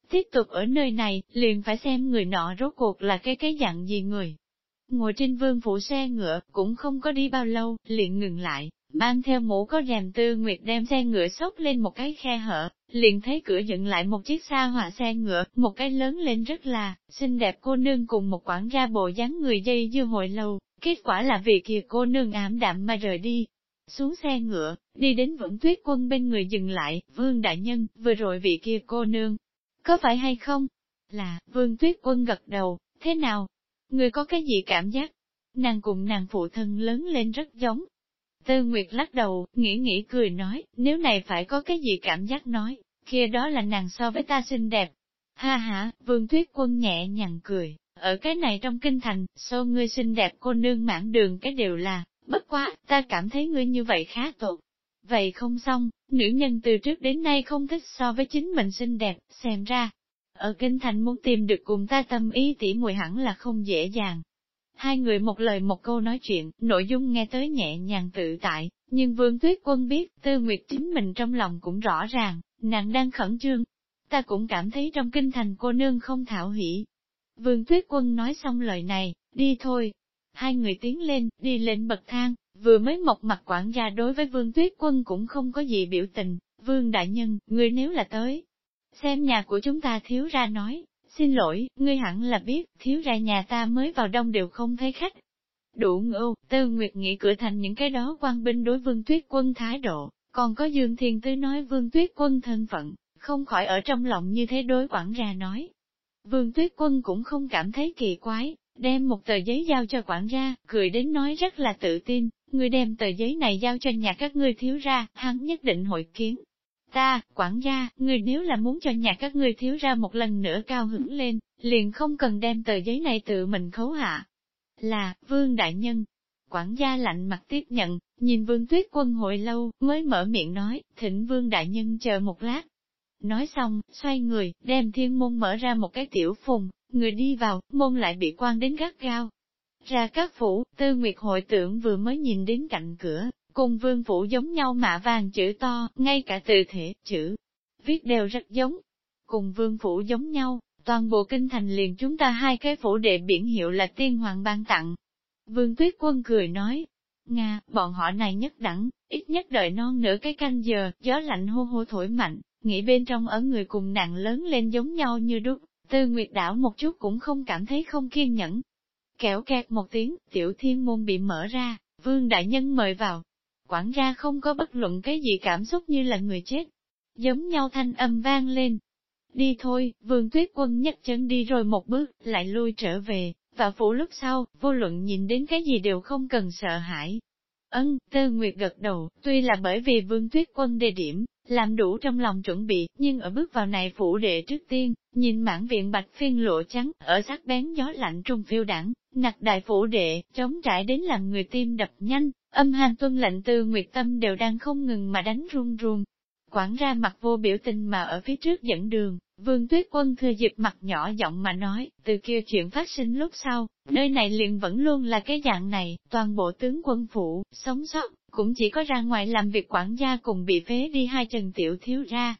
Tiếp tục ở nơi này, liền phải xem người nọ rốt cuộc là cái cái dạng gì người. Ngồi trên vương phủ xe ngựa, cũng không có đi bao lâu, liền ngừng lại, mang theo mũ có rèm tư nguyệt đem xe ngựa sốc lên một cái khe hở, liền thấy cửa dựng lại một chiếc xa hỏa xe ngựa, một cái lớn lên rất là, xinh đẹp cô nương cùng một quản gia bộ dáng người dây dưa hồi lâu, kết quả là vì kia cô nương ảm đạm mà rời đi. Xuống xe ngựa, đi đến vẫn tuyết quân bên người dừng lại, vương đại nhân, vừa rồi vị kia cô nương, có phải hay không? Là, vương tuyết quân gật đầu, thế nào? Người có cái gì cảm giác? Nàng cùng nàng phụ thân lớn lên rất giống, Tư Nguyệt lắc đầu, nghĩ nghĩ cười nói, nếu này phải có cái gì cảm giác nói, kia đó là nàng so với ta xinh đẹp. Ha ha, Vương Tuyết Quân nhẹ nhàng cười, ở cái này trong kinh thành, so ngươi xinh đẹp cô nương mãn đường cái đều là, bất quá, ta cảm thấy ngươi như vậy khá tốt. Vậy không xong, nữ nhân từ trước đến nay không thích so với chính mình xinh đẹp, xem ra. Ở kinh thành muốn tìm được cùng ta tâm ý tỉ mùi hẳn là không dễ dàng, Hai người một lời một câu nói chuyện, nội dung nghe tới nhẹ nhàng tự tại, nhưng Vương Tuyết Quân biết, Tư Nguyệt chính mình trong lòng cũng rõ ràng, nàng đang khẩn trương. Ta cũng cảm thấy trong kinh thành cô nương không thảo hỷ. Vương Tuyết Quân nói xong lời này, đi thôi. Hai người tiến lên, đi lên bậc thang, vừa mới mọc mặt quản gia đối với Vương Tuyết Quân cũng không có gì biểu tình. Vương Đại Nhân, người nếu là tới, xem nhà của chúng ta thiếu ra nói, Xin lỗi, ngươi hẳn là biết, thiếu ra nhà ta mới vào đông đều không thấy khách. Đủ ngưu, Tư Nguyệt nghĩ cửa thành những cái đó quan binh đối vương tuyết quân thái độ, còn có Dương Thiên Tư nói vương tuyết quân thân phận, không khỏi ở trong lòng như thế đối quản ra nói. Vương tuyết quân cũng không cảm thấy kỳ quái, đem một tờ giấy giao cho quản gia, cười đến nói rất là tự tin, người đem tờ giấy này giao cho nhà các ngươi thiếu ra, hắn nhất định hội kiến. Ta, quản gia, người nếu là muốn cho nhà các ngươi thiếu ra một lần nữa cao hứng lên, liền không cần đem tờ giấy này tự mình khấu hạ. Là, vương đại nhân. Quản gia lạnh mặt tiếp nhận, nhìn vương tuyết quân hội lâu, mới mở miệng nói, thỉnh vương đại nhân chờ một lát. Nói xong, xoay người, đem thiên môn mở ra một cái tiểu phùng, người đi vào, môn lại bị quan đến gắt gao. Ra các phủ, tư nguyệt hội tưởng vừa mới nhìn đến cạnh cửa, Cùng vương phủ giống nhau mạ vàng chữ to, ngay cả từ thể, chữ, viết đều rất giống. Cùng vương phủ giống nhau, toàn bộ kinh thành liền chúng ta hai cái phủ đệ biển hiệu là tiên hoàng ban tặng. Vương tuyết quân cười nói, Nga, bọn họ này nhất đẳng, ít nhất đợi non nửa cái canh giờ, gió lạnh hô hô thổi mạnh, nghĩ bên trong ở người cùng nặng lớn lên giống nhau như đúc, tư nguyệt đảo một chút cũng không cảm thấy không kiên nhẫn. Kéo kẹt một tiếng, tiểu thiên môn bị mở ra, vương đại nhân mời vào, quản ra không có bất luận cái gì cảm xúc như là người chết. Giống nhau thanh âm vang lên. Đi thôi, vương tuyết quân nhấc chân đi rồi một bước, lại lui trở về, và phủ lúc sau, vô luận nhìn đến cái gì đều không cần sợ hãi. Ân, Tơ Nguyệt gật đầu, tuy là bởi vì vương tuyết quân đề điểm, làm đủ trong lòng chuẩn bị, nhưng ở bước vào này phủ đệ trước tiên, nhìn mãn viện bạch phiên lộ trắng, ở sát bén gió lạnh trung phiêu đẳng, nặc đại phủ đệ, chống trải đến làm người tim đập nhanh, Âm hàn tuân lệnh từ Nguyệt Tâm đều đang không ngừng mà đánh run run. Quản ra mặt vô biểu tình mà ở phía trước dẫn đường, vương tuyết quân thừa dịp mặt nhỏ giọng mà nói, từ kia chuyện phát sinh lúc sau, nơi này liền vẫn luôn là cái dạng này, toàn bộ tướng quân phủ, sống sót, cũng chỉ có ra ngoài làm việc quản gia cùng bị phế đi hai trần tiểu thiếu ra.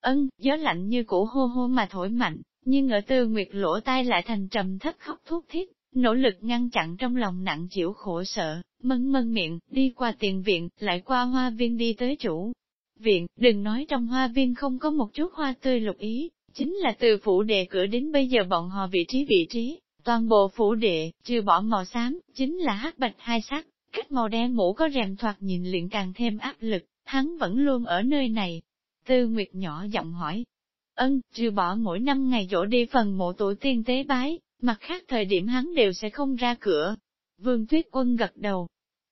Ân, gió lạnh như cũ hô hô mà thổi mạnh, nhưng ở tư nguyệt lỗ tai lại thành trầm thấp khóc thuốc thiết, nỗ lực ngăn chặn trong lòng nặng chịu khổ sợ, mân mân miệng, đi qua tiền viện, lại qua hoa viên đi tới chủ. Viện, đừng nói trong hoa viên không có một chút hoa tươi lục ý, chính là từ phủ đệ cửa đến bây giờ bọn họ vị trí vị trí, toàn bộ phủ đệ, trừ bỏ màu xám, chính là hắc bạch hai sắc, cách màu đen mũ có rèm thoạt nhìn liền càng thêm áp lực, hắn vẫn luôn ở nơi này. Tư Nguyệt nhỏ giọng hỏi, ân, trừ bỏ mỗi năm ngày dỗ đi phần mộ tổ tiên tế bái, mặt khác thời điểm hắn đều sẽ không ra cửa. Vương Tuyết Quân gật đầu.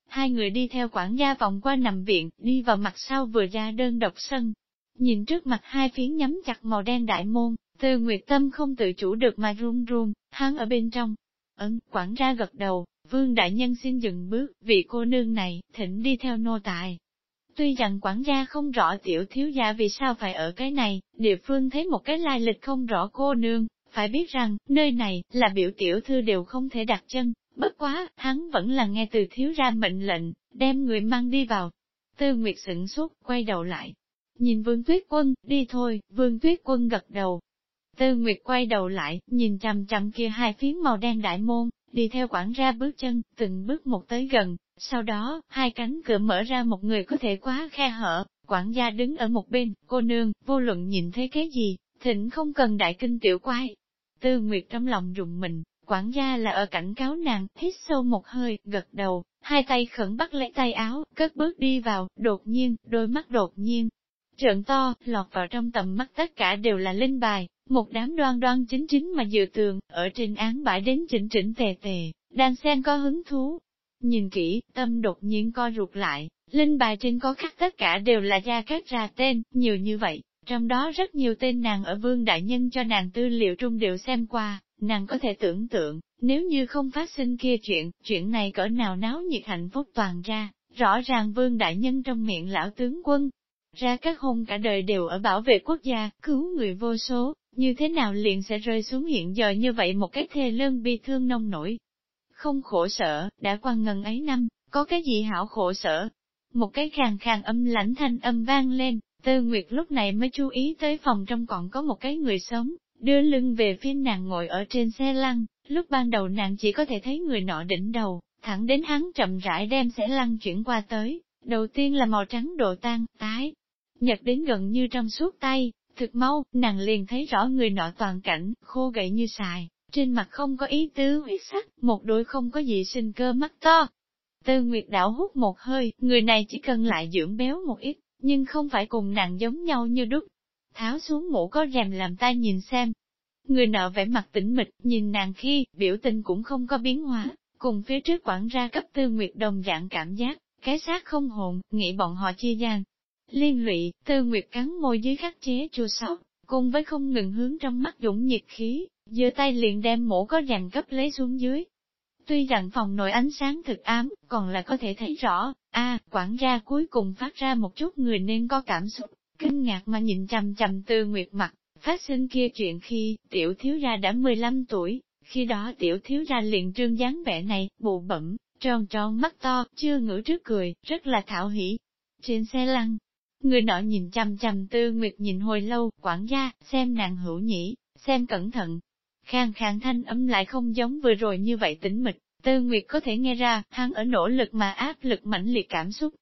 Hai người đi theo quản gia vòng qua nằm viện, đi vào mặt sau vừa ra đơn độc sân. Nhìn trước mặt hai phiến nhắm chặt màu đen đại môn, từ Nguyệt Tâm không tự chủ được mà run run, hắn ở bên trong. Ấn, quản Gia gật đầu, vương đại nhân xin dừng bước, vị cô nương này, thỉnh đi theo nô tài. Tuy rằng quản gia không rõ tiểu thiếu gia vì sao phải ở cái này, địa phương thấy một cái lai lịch không rõ cô nương, phải biết rằng, nơi này, là biểu tiểu thư đều không thể đặt chân, bất quá, hắn vẫn là nghe từ thiếu ra mệnh lệnh, đem người mang đi vào. Tư Nguyệt sửng sốt, quay đầu lại. Nhìn Vương Tuyết Quân, đi thôi, Vương Tuyết Quân gật đầu. Tư Nguyệt quay đầu lại, nhìn chằm chằm kia hai phiến màu đen đại môn, đi theo quản ra bước chân, từng bước một tới gần, sau đó, hai cánh cửa mở ra một người có thể quá khe hở, quản gia đứng ở một bên, cô nương, vô luận nhìn thấy cái gì, thỉnh không cần đại kinh tiểu quái. Tư Nguyệt trong lòng rùng mình, quản gia là ở cảnh cáo nàng, hít sâu một hơi, gật đầu, hai tay khẩn bắt lấy tay áo, cất bước đi vào, đột nhiên, đôi mắt đột nhiên. Trợn to, lọt vào trong tầm mắt tất cả đều là linh bài, một đám đoan đoan chính chính mà dự tường, ở trên án bãi đến chỉnh chỉnh tề tề, đang xen có hứng thú. Nhìn kỹ, tâm đột nhiên co rụt lại, linh bài trên có khắc tất cả đều là gia cát ra tên, nhiều như vậy, trong đó rất nhiều tên nàng ở vương đại nhân cho nàng tư liệu trung đều xem qua, nàng có thể tưởng tượng, nếu như không phát sinh kia chuyện, chuyện này cỡ nào náo nhiệt hạnh phúc toàn ra, rõ ràng vương đại nhân trong miệng lão tướng quân, ra các hôn cả đời đều ở bảo vệ quốc gia, cứu người vô số, như thế nào liền sẽ rơi xuống hiện giờ như vậy một cái thê lương bi thương nông nổi. Không khổ sở, đã qua ngần ấy năm, có cái gì hảo khổ sở. Một cái khàn khàn âm lãnh thanh âm vang lên, Tư Nguyệt lúc này mới chú ý tới phòng trong còn có một cái người sống, đưa lưng về phía nàng ngồi ở trên xe lăn, lúc ban đầu nàng chỉ có thể thấy người nọ đỉnh đầu, thẳng đến hắn chậm rãi đem xe lăn chuyển qua tới, đầu tiên là màu trắng độ tan, tái, nhật đến gần như trong suốt tay, thực mau, nàng liền thấy rõ người nọ toàn cảnh, khô gậy như xài, trên mặt không có ý tứ huyết sắc, một đôi không có gì sinh cơ mắt to. Tư Nguyệt đảo hút một hơi, người này chỉ cần lại dưỡng béo một ít, nhưng không phải cùng nàng giống nhau như đúc. Tháo xuống mũ có rèm làm ta nhìn xem. Người nợ vẻ mặt tĩnh mịch, nhìn nàng khi, biểu tình cũng không có biến hóa, cùng phía trước quản ra cấp tư nguyệt đồng dạng cảm giác, cái xác không hồn, nghĩ bọn họ chia gian. Liên lụy, tư nguyệt cắn môi dưới khắc chế chua sóc, cùng với không ngừng hướng trong mắt dũng nhiệt khí, giơ tay liền đem mũ có rèm cấp lấy xuống dưới, Tuy rằng phòng nội ánh sáng thực ám, còn là có thể thấy rõ, a quản gia cuối cùng phát ra một chút người nên có cảm xúc, kinh ngạc mà nhìn chằm chằm tư nguyệt mặt, phát sinh kia chuyện khi, tiểu thiếu gia đã 15 tuổi, khi đó tiểu thiếu gia liền trương dáng vẻ này, bụ bẩm, tròn tròn mắt to, chưa ngữ trước cười, rất là thảo hỉ. Trên xe lăn, người nọ nhìn chằm chằm tư nguyệt nhìn hồi lâu, quản gia, xem nàng hữu nhĩ, xem cẩn thận, Khang khang thanh âm lại không giống vừa rồi như vậy tĩnh mịch, Tư Nguyệt có thể nghe ra, hắn ở nỗ lực mà áp lực mãnh liệt cảm xúc.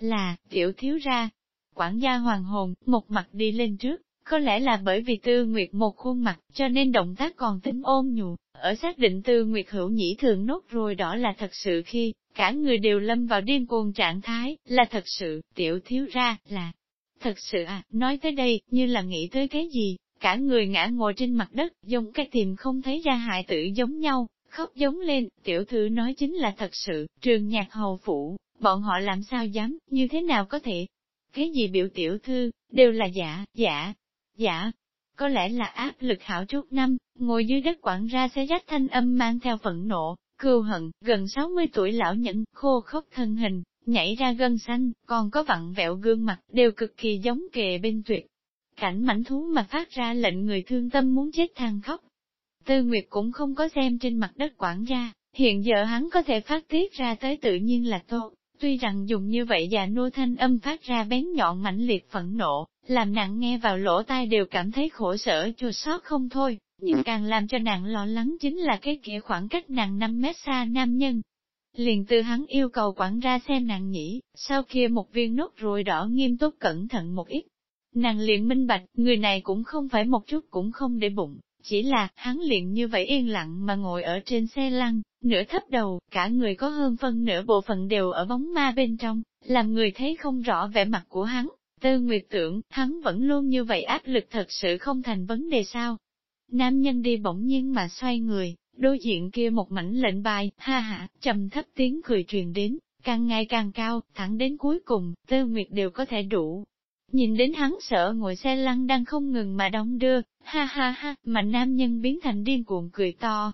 Là, tiểu thiếu ra. Quản gia hoàng hồn, một mặt đi lên trước, có lẽ là bởi vì Tư Nguyệt một khuôn mặt, cho nên động tác còn tính ôn nhu, ở xác định Tư Nguyệt hữu nhĩ thường nốt rồi đó là thật sự khi, cả người đều lâm vào điên cuồng trạng thái, là thật sự, tiểu thiếu ra, là thật sự à, nói tới đây, như là nghĩ tới cái gì, cả người ngã ngồi trên mặt đất, giống cái tìm không thấy ra hại tử giống nhau, khóc giống lên, tiểu thư nói chính là thật sự, trường nhạc hầu phủ, bọn họ làm sao dám, như thế nào có thể? Cái gì biểu tiểu thư, đều là giả, giả, giả. Có lẽ là áp lực hảo chút năm, ngồi dưới đất quảng ra sẽ dắt thanh âm mang theo phẫn nộ, cưu hận, gần 60 tuổi lão nhẫn, khô khốc thân hình, nhảy ra gân xanh, còn có vặn vẹo gương mặt, đều cực kỳ giống kề bên tuyệt, cảnh mảnh thú mà phát ra lệnh người thương tâm muốn chết than khóc. Tư Nguyệt cũng không có xem trên mặt đất quản gia, hiện giờ hắn có thể phát tiết ra tới tự nhiên là tốt, tuy rằng dùng như vậy già nô thanh âm phát ra bén nhọn mãnh liệt phẫn nộ, làm nặng nghe vào lỗ tai đều cảm thấy khổ sở chua xót không thôi, nhưng càng làm cho nàng lo lắng chính là cái kia khoảng cách nàng 5 mét xa nam nhân. Liền từ hắn yêu cầu quản ra xem nàng nhỉ, sau kia một viên nốt ruồi đỏ nghiêm túc cẩn thận một ít, Nàng liền minh bạch, người này cũng không phải một chút cũng không để bụng, chỉ là, hắn liền như vậy yên lặng mà ngồi ở trên xe lăn, nửa thấp đầu, cả người có hơn phân nửa bộ phận đều ở bóng ma bên trong, làm người thấy không rõ vẻ mặt của hắn. Tư Nguyệt tưởng, hắn vẫn luôn như vậy áp lực thật sự không thành vấn đề sao. Nam nhân đi bỗng nhiên mà xoay người, đối diện kia một mảnh lệnh bài, ha ha, trầm thấp tiếng cười truyền đến, càng ngày càng cao, thẳng đến cuối cùng, Tư Nguyệt đều có thể đủ, Nhìn đến hắn sợ ngồi xe lăn đang không ngừng mà đóng đưa, ha ha ha, mà nam nhân biến thành điên cuồng cười to.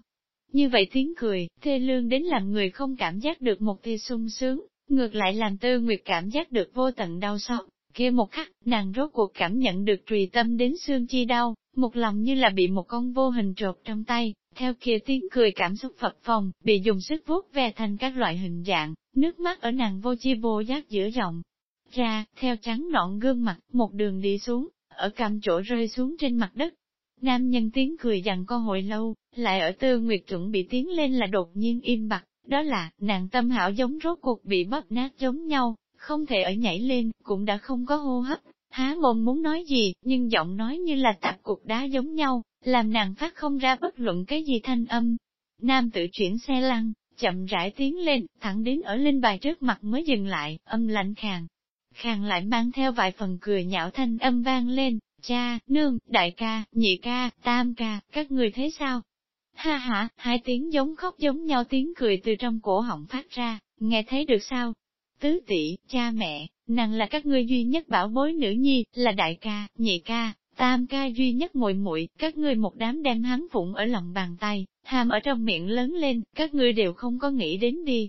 Như vậy tiếng cười, thê lương đến làm người không cảm giác được một tia sung sướng, ngược lại làm tư nguyệt cảm giác được vô tận đau xót. kia một khắc, nàng rốt cuộc cảm nhận được trùy tâm đến xương chi đau, một lòng như là bị một con vô hình trột trong tay, theo kia tiếng cười cảm xúc phập phòng, bị dùng sức vuốt ve thành các loại hình dạng, nước mắt ở nàng vô chi vô giác giữa dòng. Ra, theo trắng nọn gương mặt, một đường đi xuống, ở cầm chỗ rơi xuống trên mặt đất. Nam nhân tiếng cười dặn con hồi lâu, lại ở tư nguyệt chuẩn bị tiến lên là đột nhiên im bặt, đó là, nàng tâm hảo giống rốt cuộc bị bóp nát giống nhau, không thể ở nhảy lên, cũng đã không có hô hấp, há mồm muốn nói gì, nhưng giọng nói như là tạp cục đá giống nhau, làm nàng phát không ra bất luận cái gì thanh âm. Nam tự chuyển xe lăn, chậm rãi tiến lên, thẳng đến ở linh bài trước mặt mới dừng lại, âm lạnh khàng, khang lại mang theo vài phần cười nhạo thanh âm vang lên, cha, nương, đại ca, nhị ca, tam ca, các người thấy sao? Ha ha, hai tiếng giống khóc giống nhau tiếng cười từ trong cổ họng phát ra, nghe thấy được sao? Tứ tỷ, cha mẹ, nàng là các ngươi duy nhất bảo bối nữ nhi, là đại ca, nhị ca, tam ca duy nhất muội muội, các ngươi một đám đem hắn phụng ở lòng bàn tay, hàm ở trong miệng lớn lên, các ngươi đều không có nghĩ đến đi.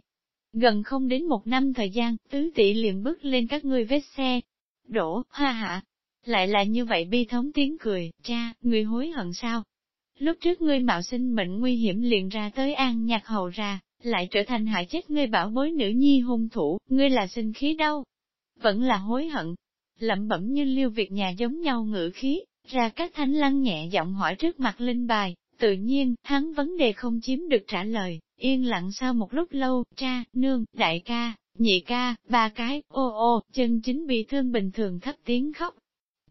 Gần không đến một năm thời gian, tứ tỷ liền bước lên các ngươi vết xe. Đổ, ha ha, lại là như vậy bi thống tiếng cười, cha, người hối hận sao? Lúc trước ngươi mạo sinh mệnh nguy hiểm liền ra tới an nhạc hầu ra, lại trở thành hại chết ngươi bảo bối nữ nhi hung thủ, ngươi là sinh khí đâu? Vẫn là hối hận. Lẩm bẩm như liêu việc nhà giống nhau ngữ khí, ra các thánh lăng nhẹ giọng hỏi trước mặt linh bài, tự nhiên, hắn vấn đề không chiếm được trả lời, yên lặng sau một lúc lâu, cha, nương, đại ca, nhị ca, ba cái, ô ô, chân chính bị thương bình thường thấp tiếng khóc.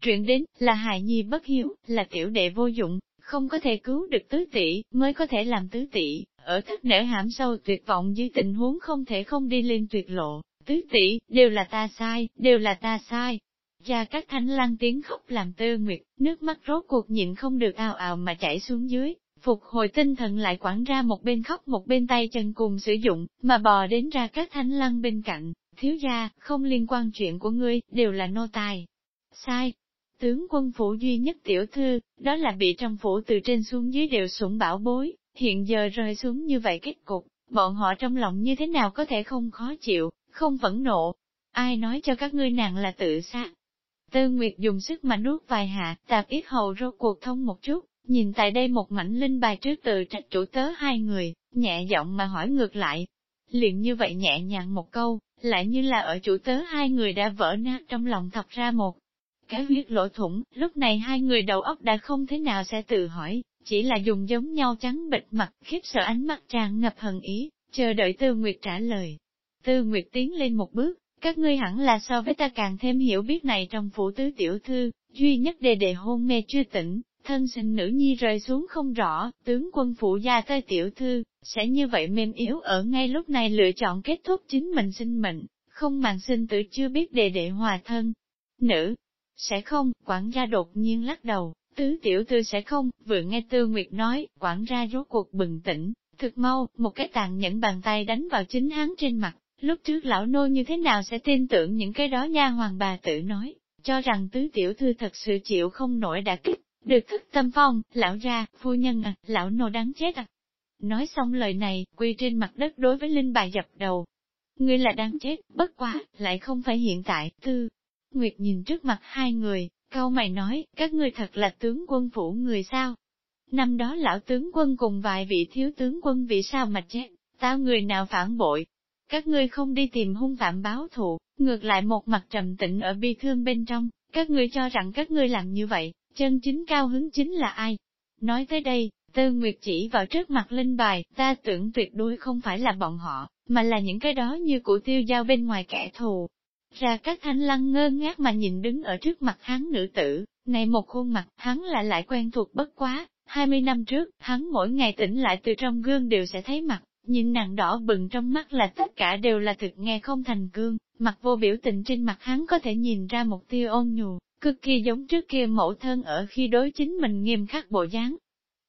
Chuyện đến, là hài nhi bất hiếu, là tiểu đệ vô dụng, không có thể cứu được tứ tỷ, mới có thể làm tứ tỷ, ở thất nở hãm sâu tuyệt vọng dưới tình huống không thể không đi lên tuyệt lộ, tứ tỷ, đều là ta sai, đều là ta sai. cha các thánh lăng tiếng khóc làm tơ nguyệt, nước mắt rốt cuộc nhịn không được ào ào mà chảy xuống dưới, phục hồi tinh thần lại quảng ra một bên khóc một bên tay chân cùng sử dụng, mà bò đến ra các thanh lăng bên cạnh, thiếu gia, không liên quan chuyện của ngươi, đều là nô tài. Sai, tướng quân phủ duy nhất tiểu thư, đó là bị trong phủ từ trên xuống dưới đều sủng bảo bối, hiện giờ rơi xuống như vậy kết cục, bọn họ trong lòng như thế nào có thể không khó chịu, không phẫn nộ. Ai nói cho các ngươi nàng là tự sát? Tư Nguyệt dùng sức mà nuốt vài hạ, tạp ít hầu rốt cuộc thông một chút, nhìn tại đây một mảnh linh bài trước từ trạch chủ tớ hai người, nhẹ giọng mà hỏi ngược lại. Liền như vậy nhẹ nhàng một câu, lại như là ở chủ tớ hai người đã vỡ nát trong lòng thọc ra một cái huyết lỗ thủng, lúc này hai người đầu óc đã không thế nào sẽ tự hỏi, chỉ là dùng giống nhau trắng bệch mặt, khiếp sợ ánh mắt tràn ngập hận ý, chờ đợi Tư Nguyệt trả lời. Tư Nguyệt tiến lên một bước, các ngươi hẳn là so với ta càng thêm hiểu biết này trong phủ tứ tiểu thư, duy nhất đề đề hôn mê chưa tỉnh, thân sinh nữ nhi rơi xuống không rõ, tướng quân phụ gia tới tiểu thư, sẽ như vậy mềm yếu ở ngay lúc này lựa chọn kết thúc chính mình sinh mệnh, không màng sinh tử chưa biết đề đệ hòa thân. Nữ, sẽ không, quản gia đột nhiên lắc đầu, tứ tiểu thư sẽ không, vừa nghe Tư Nguyệt nói, quản gia rốt cuộc bừng tỉnh, thực mau, một cái tàn nhẫn bàn tay đánh vào chính hắn trên mặt, lúc trước lão nô như thế nào sẽ tin tưởng những cái đó nha hoàng bà tự nói, cho rằng tứ tiểu thư thật sự chịu không nổi đã kích, được thức tâm phong, lão ra, phu nhân à, lão nô đáng chết à. Nói xong lời này, quy trên mặt đất đối với linh bài dập đầu. Ngươi là đáng chết, bất quá, lại không phải hiện tại, tư. Nguyệt nhìn trước mặt hai người, câu mày nói, các ngươi thật là tướng quân phủ người sao? Năm đó lão tướng quân cùng vài vị thiếu tướng quân vì sao mà chết, tao người nào phản bội? Các ngươi không đi tìm hung phạm báo thù, ngược lại một mặt trầm tĩnh ở bi thương bên trong, các ngươi cho rằng các ngươi làm như vậy, chân chính cao hứng chính là ai? Nói tới đây, Tư Nguyệt chỉ vào trước mặt linh bài, ta tưởng tuyệt đối không phải là bọn họ, mà là những cái đó như cụ tiêu giao bên ngoài kẻ thù, ra các thanh lăng ngơ ngác mà nhìn đứng ở trước mặt hắn nữ tử, này một khuôn mặt hắn lại lại quen thuộc bất quá, 20 năm trước, hắn mỗi ngày tỉnh lại từ trong gương đều sẽ thấy mặt, nhìn nàng đỏ bừng trong mắt là tất cả đều là thực nghe không thành gương, mặt vô biểu tình trên mặt hắn có thể nhìn ra một tia ôn nhu, cực kỳ giống trước kia mẫu thân ở khi đối chính mình nghiêm khắc bộ dáng.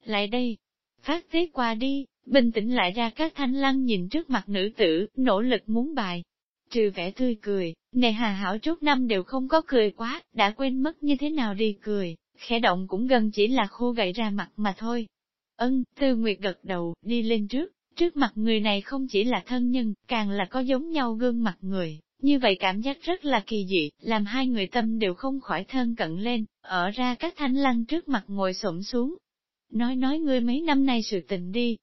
Lại đây, phát tiết qua đi, bình tĩnh lại ra các thanh lăng nhìn trước mặt nữ tử, nỗ lực muốn bài, trừ vẻ tươi cười, này hà hảo chút năm đều không có cười quá, đã quên mất như thế nào đi cười, khẽ động cũng gần chỉ là khô gậy ra mặt mà thôi. Ân, Tư Nguyệt gật đầu, đi lên trước, trước mặt người này không chỉ là thân nhân, càng là có giống nhau gương mặt người, như vậy cảm giác rất là kỳ dị, làm hai người tâm đều không khỏi thân cận lên, ở ra các thanh lăng trước mặt ngồi xổm xuống. Nói nói ngươi mấy năm nay sự tình đi.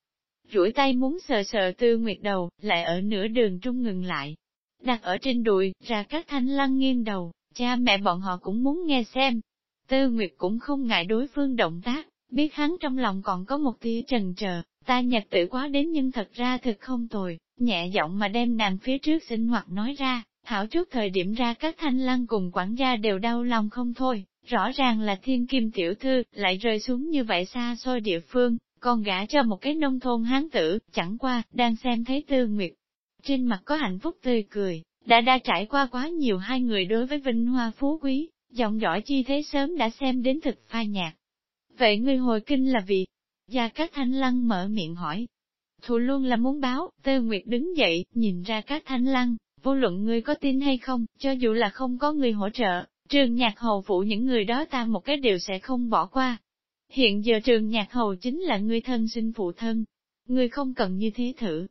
duỗi tay muốn sờ sờ tư nguyệt đầu, lại ở nửa đường trung ngừng lại. Đặt ở trên đùi, ra các thanh lăng nghiêng đầu, cha mẹ bọn họ cũng muốn nghe xem. Tư nguyệt cũng không ngại đối phương động tác, biết hắn trong lòng còn có một tia trần chờ, ta nhật tự quá đến nhưng thật ra thực không tồi, nhẹ giọng mà đem nàng phía trước sinh hoạt nói ra, thảo trước thời điểm ra các thanh lăng cùng quản gia đều đau lòng không thôi, rõ ràng là thiên kim tiểu thư, lại rơi xuống như vậy xa xôi địa phương, còn gả cho một cái nông thôn hán tử, chẳng qua, đang xem thấy tư nguyệt. Trên mặt có hạnh phúc tươi cười, đã đã trải qua quá nhiều hai người đối với vinh hoa phú quý, giọng giỏi chi thế sớm đã xem đến thực phai nhạt. Vậy ngươi hồi kinh là vì, Gia Cát Thanh Lăng mở miệng hỏi. Thù luôn là muốn báo, Tê Nguyệt đứng dậy, nhìn ra Cát Thanh Lăng, vô luận ngươi có tin hay không, cho dù là không có người hỗ trợ, trường nhạc hầu phụ những người đó ta một cái điều sẽ không bỏ qua. Hiện giờ trường nhạc hầu chính là ngươi thân sinh phụ thân. Ngươi không cần như thế thử.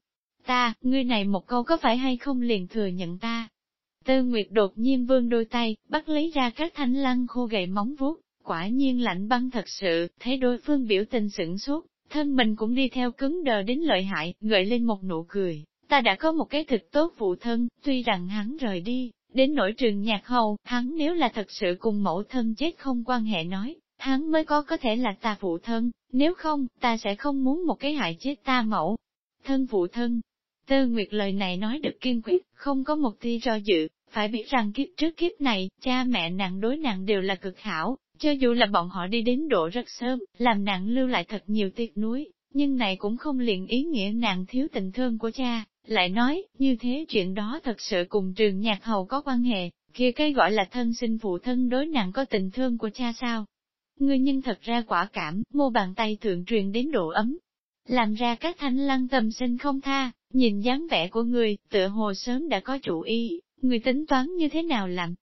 Ta, ngươi này một câu có phải hay không liền thừa nhận ta. Tư Nguyệt đột nhiên vươn đôi tay, bắt lấy ra các thanh lăng khô gậy móng vuốt, Quả nhiên lạnh băng thật sự, thấy đối phương biểu tình sửng sốt, thân mình cũng đi theo cứng đờ đến lợi hại, gợi lên một nụ cười. Ta đã có một cái thực tốt phụ thân, tuy rằng hắn rời đi, đến nỗi trường nhạc hầu, hắn nếu là thật sự cùng mẫu thân chết không quan hệ nói, hắn mới có có thể là ta phụ thân, nếu không, ta sẽ không muốn một cái hại chết ta mẫu. Thân phụ thân, Tư Nguyệt lời này nói được kiên quyết, không có một tia do dự, phải biết rằng kiếp trước kiếp này, cha mẹ nàng đối nàng đều là cực hảo, cho dù là bọn họ đi đến độ rất sớm, làm nàng lưu lại thật nhiều tiếc nuối, nhưng này cũng không liền ý nghĩa nàng thiếu tình thương của cha, lại nói, như thế chuyện đó thật sự cùng trường nhạc hầu có quan hệ, kia cái gọi là thân sinh phụ thân đối nàng có tình thương của cha sao. Ngươi nhân thật ra quả cảm, mô bàn tay thượng truyền đến độ ấm, làm ra các thanh lăng tâm sinh không tha, nhìn dáng vẻ của người, tựa hồ sớm đã có chủ ý, người tính toán như thế nào làm.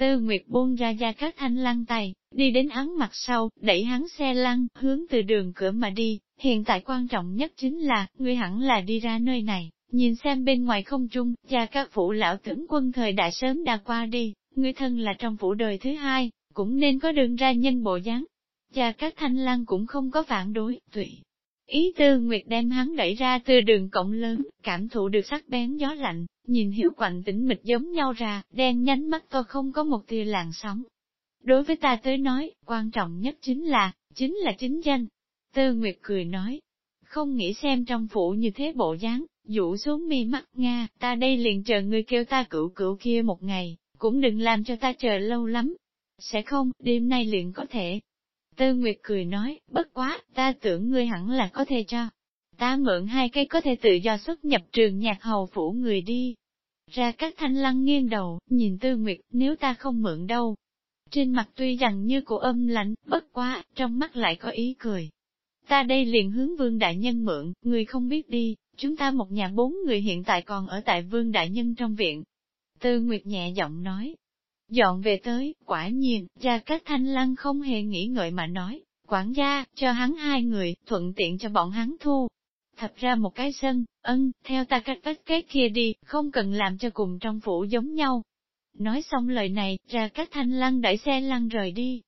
Tư Nguyệt buông ra ra các thanh lăng tay, đi đến hắn mặt sau, đẩy hắn xe lăn, hướng từ đường cửa mà đi, hiện tại quan trọng nhất chính là, ngươi hẳn là đi ra nơi này, nhìn xem bên ngoài không trung, gia các phủ lão tướng quân thời đại sớm đã qua đi, ngươi thân là trong phủ đời thứ hai, cũng nên có đường ra nhân bộ dáng. gia các thanh lăng cũng không có phản đối, tùy. Ý tư Nguyệt đem hắn đẩy ra từ đường cổng lớn, cảm thụ được sắc bén gió lạnh, nhìn hiểu quạnh tĩnh mịch giống nhau ra, đen nhánh mắt to không có một tia làn sóng, Đối với ta tới nói, quan trọng nhất chính là, chính là chính danh. Tư Nguyệt cười nói, không nghĩ xem trong phủ như thế bộ dáng, dụ xuống mi mắt Nga, ta đây liền chờ người kêu ta cửu cửu kia một ngày, cũng đừng làm cho ta chờ lâu lắm. Sẽ không, đêm nay liền có thể. Tư Nguyệt cười nói, bất quá, ta tưởng ngươi hẳn là có thể cho. Ta mượn hai cây có thể tự do xuất nhập trường nhạc hầu phủ người đi. Ra các thanh lăng nghiêng đầu, nhìn Tư Nguyệt, nếu ta không mượn đâu, trên mặt tuy rằng như cổ âm lạnh, bất quá, trong mắt lại có ý cười. Ta đây liền hướng vương đại nhân mượn, người không biết đi, chúng ta một nhà bốn người hiện tại còn ở tại vương đại nhân trong viện. Tư Nguyệt nhẹ giọng nói. Dọn về tới, quả nhiên, ra các thanh lăng không hề nghĩ ngợi mà nói, quản gia, cho hắn hai người, thuận tiện cho bọn hắn thu. Thật ra một cái sân, ân, theo ta cách vách cái kia đi, không cần làm cho cùng trong phủ giống nhau, Nói xong lời này, ra các thanh lăng đẩy xe lăn rời đi.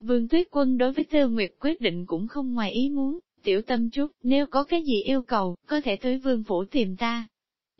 Vương Tuyết Quân đối với Tư Nguyệt quyết định cũng không ngoài ý muốn, tiểu tâm chút, nếu có cái gì yêu cầu, có thể tới vương phủ tìm ta.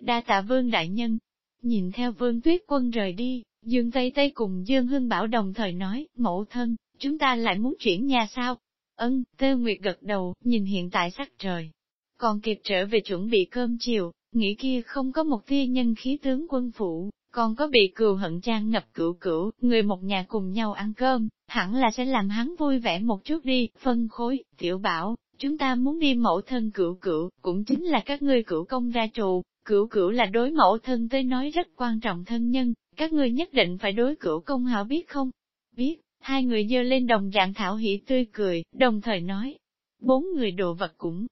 Đa tạ vương đại nhân, nhìn theo vương Tuyết Quân rời đi, Dương Tây Tây cùng Dương Hưng Bảo đồng thời nói, mẫu thân, chúng ta lại muốn chuyển nhà sao? Ân, Tư Nguyệt gật đầu, nhìn hiện tại sắc trời. Còn kịp trở về chuẩn bị cơm chiều, nghĩ kia không có một tia nhân khí tướng quân phủ, còn có bị cừu hận trang ngập cửu cửu, người một nhà cùng nhau ăn cơm, hẳn là sẽ làm hắn vui vẻ một chút đi, phân khối, tiểu bảo, chúng ta muốn đi mẫu thân cửu cửu, cũng chính là các ngươi cửu công ra trù, cửu cửu là đối mẫu thân tới nói rất quan trọng thân nhân, các ngươi nhất định phải đối cửu công hảo biết không? Biết, hai người dơ lên đồng dạng thảo hỷ tươi cười, đồng thời nói, bốn người đồ vật cũng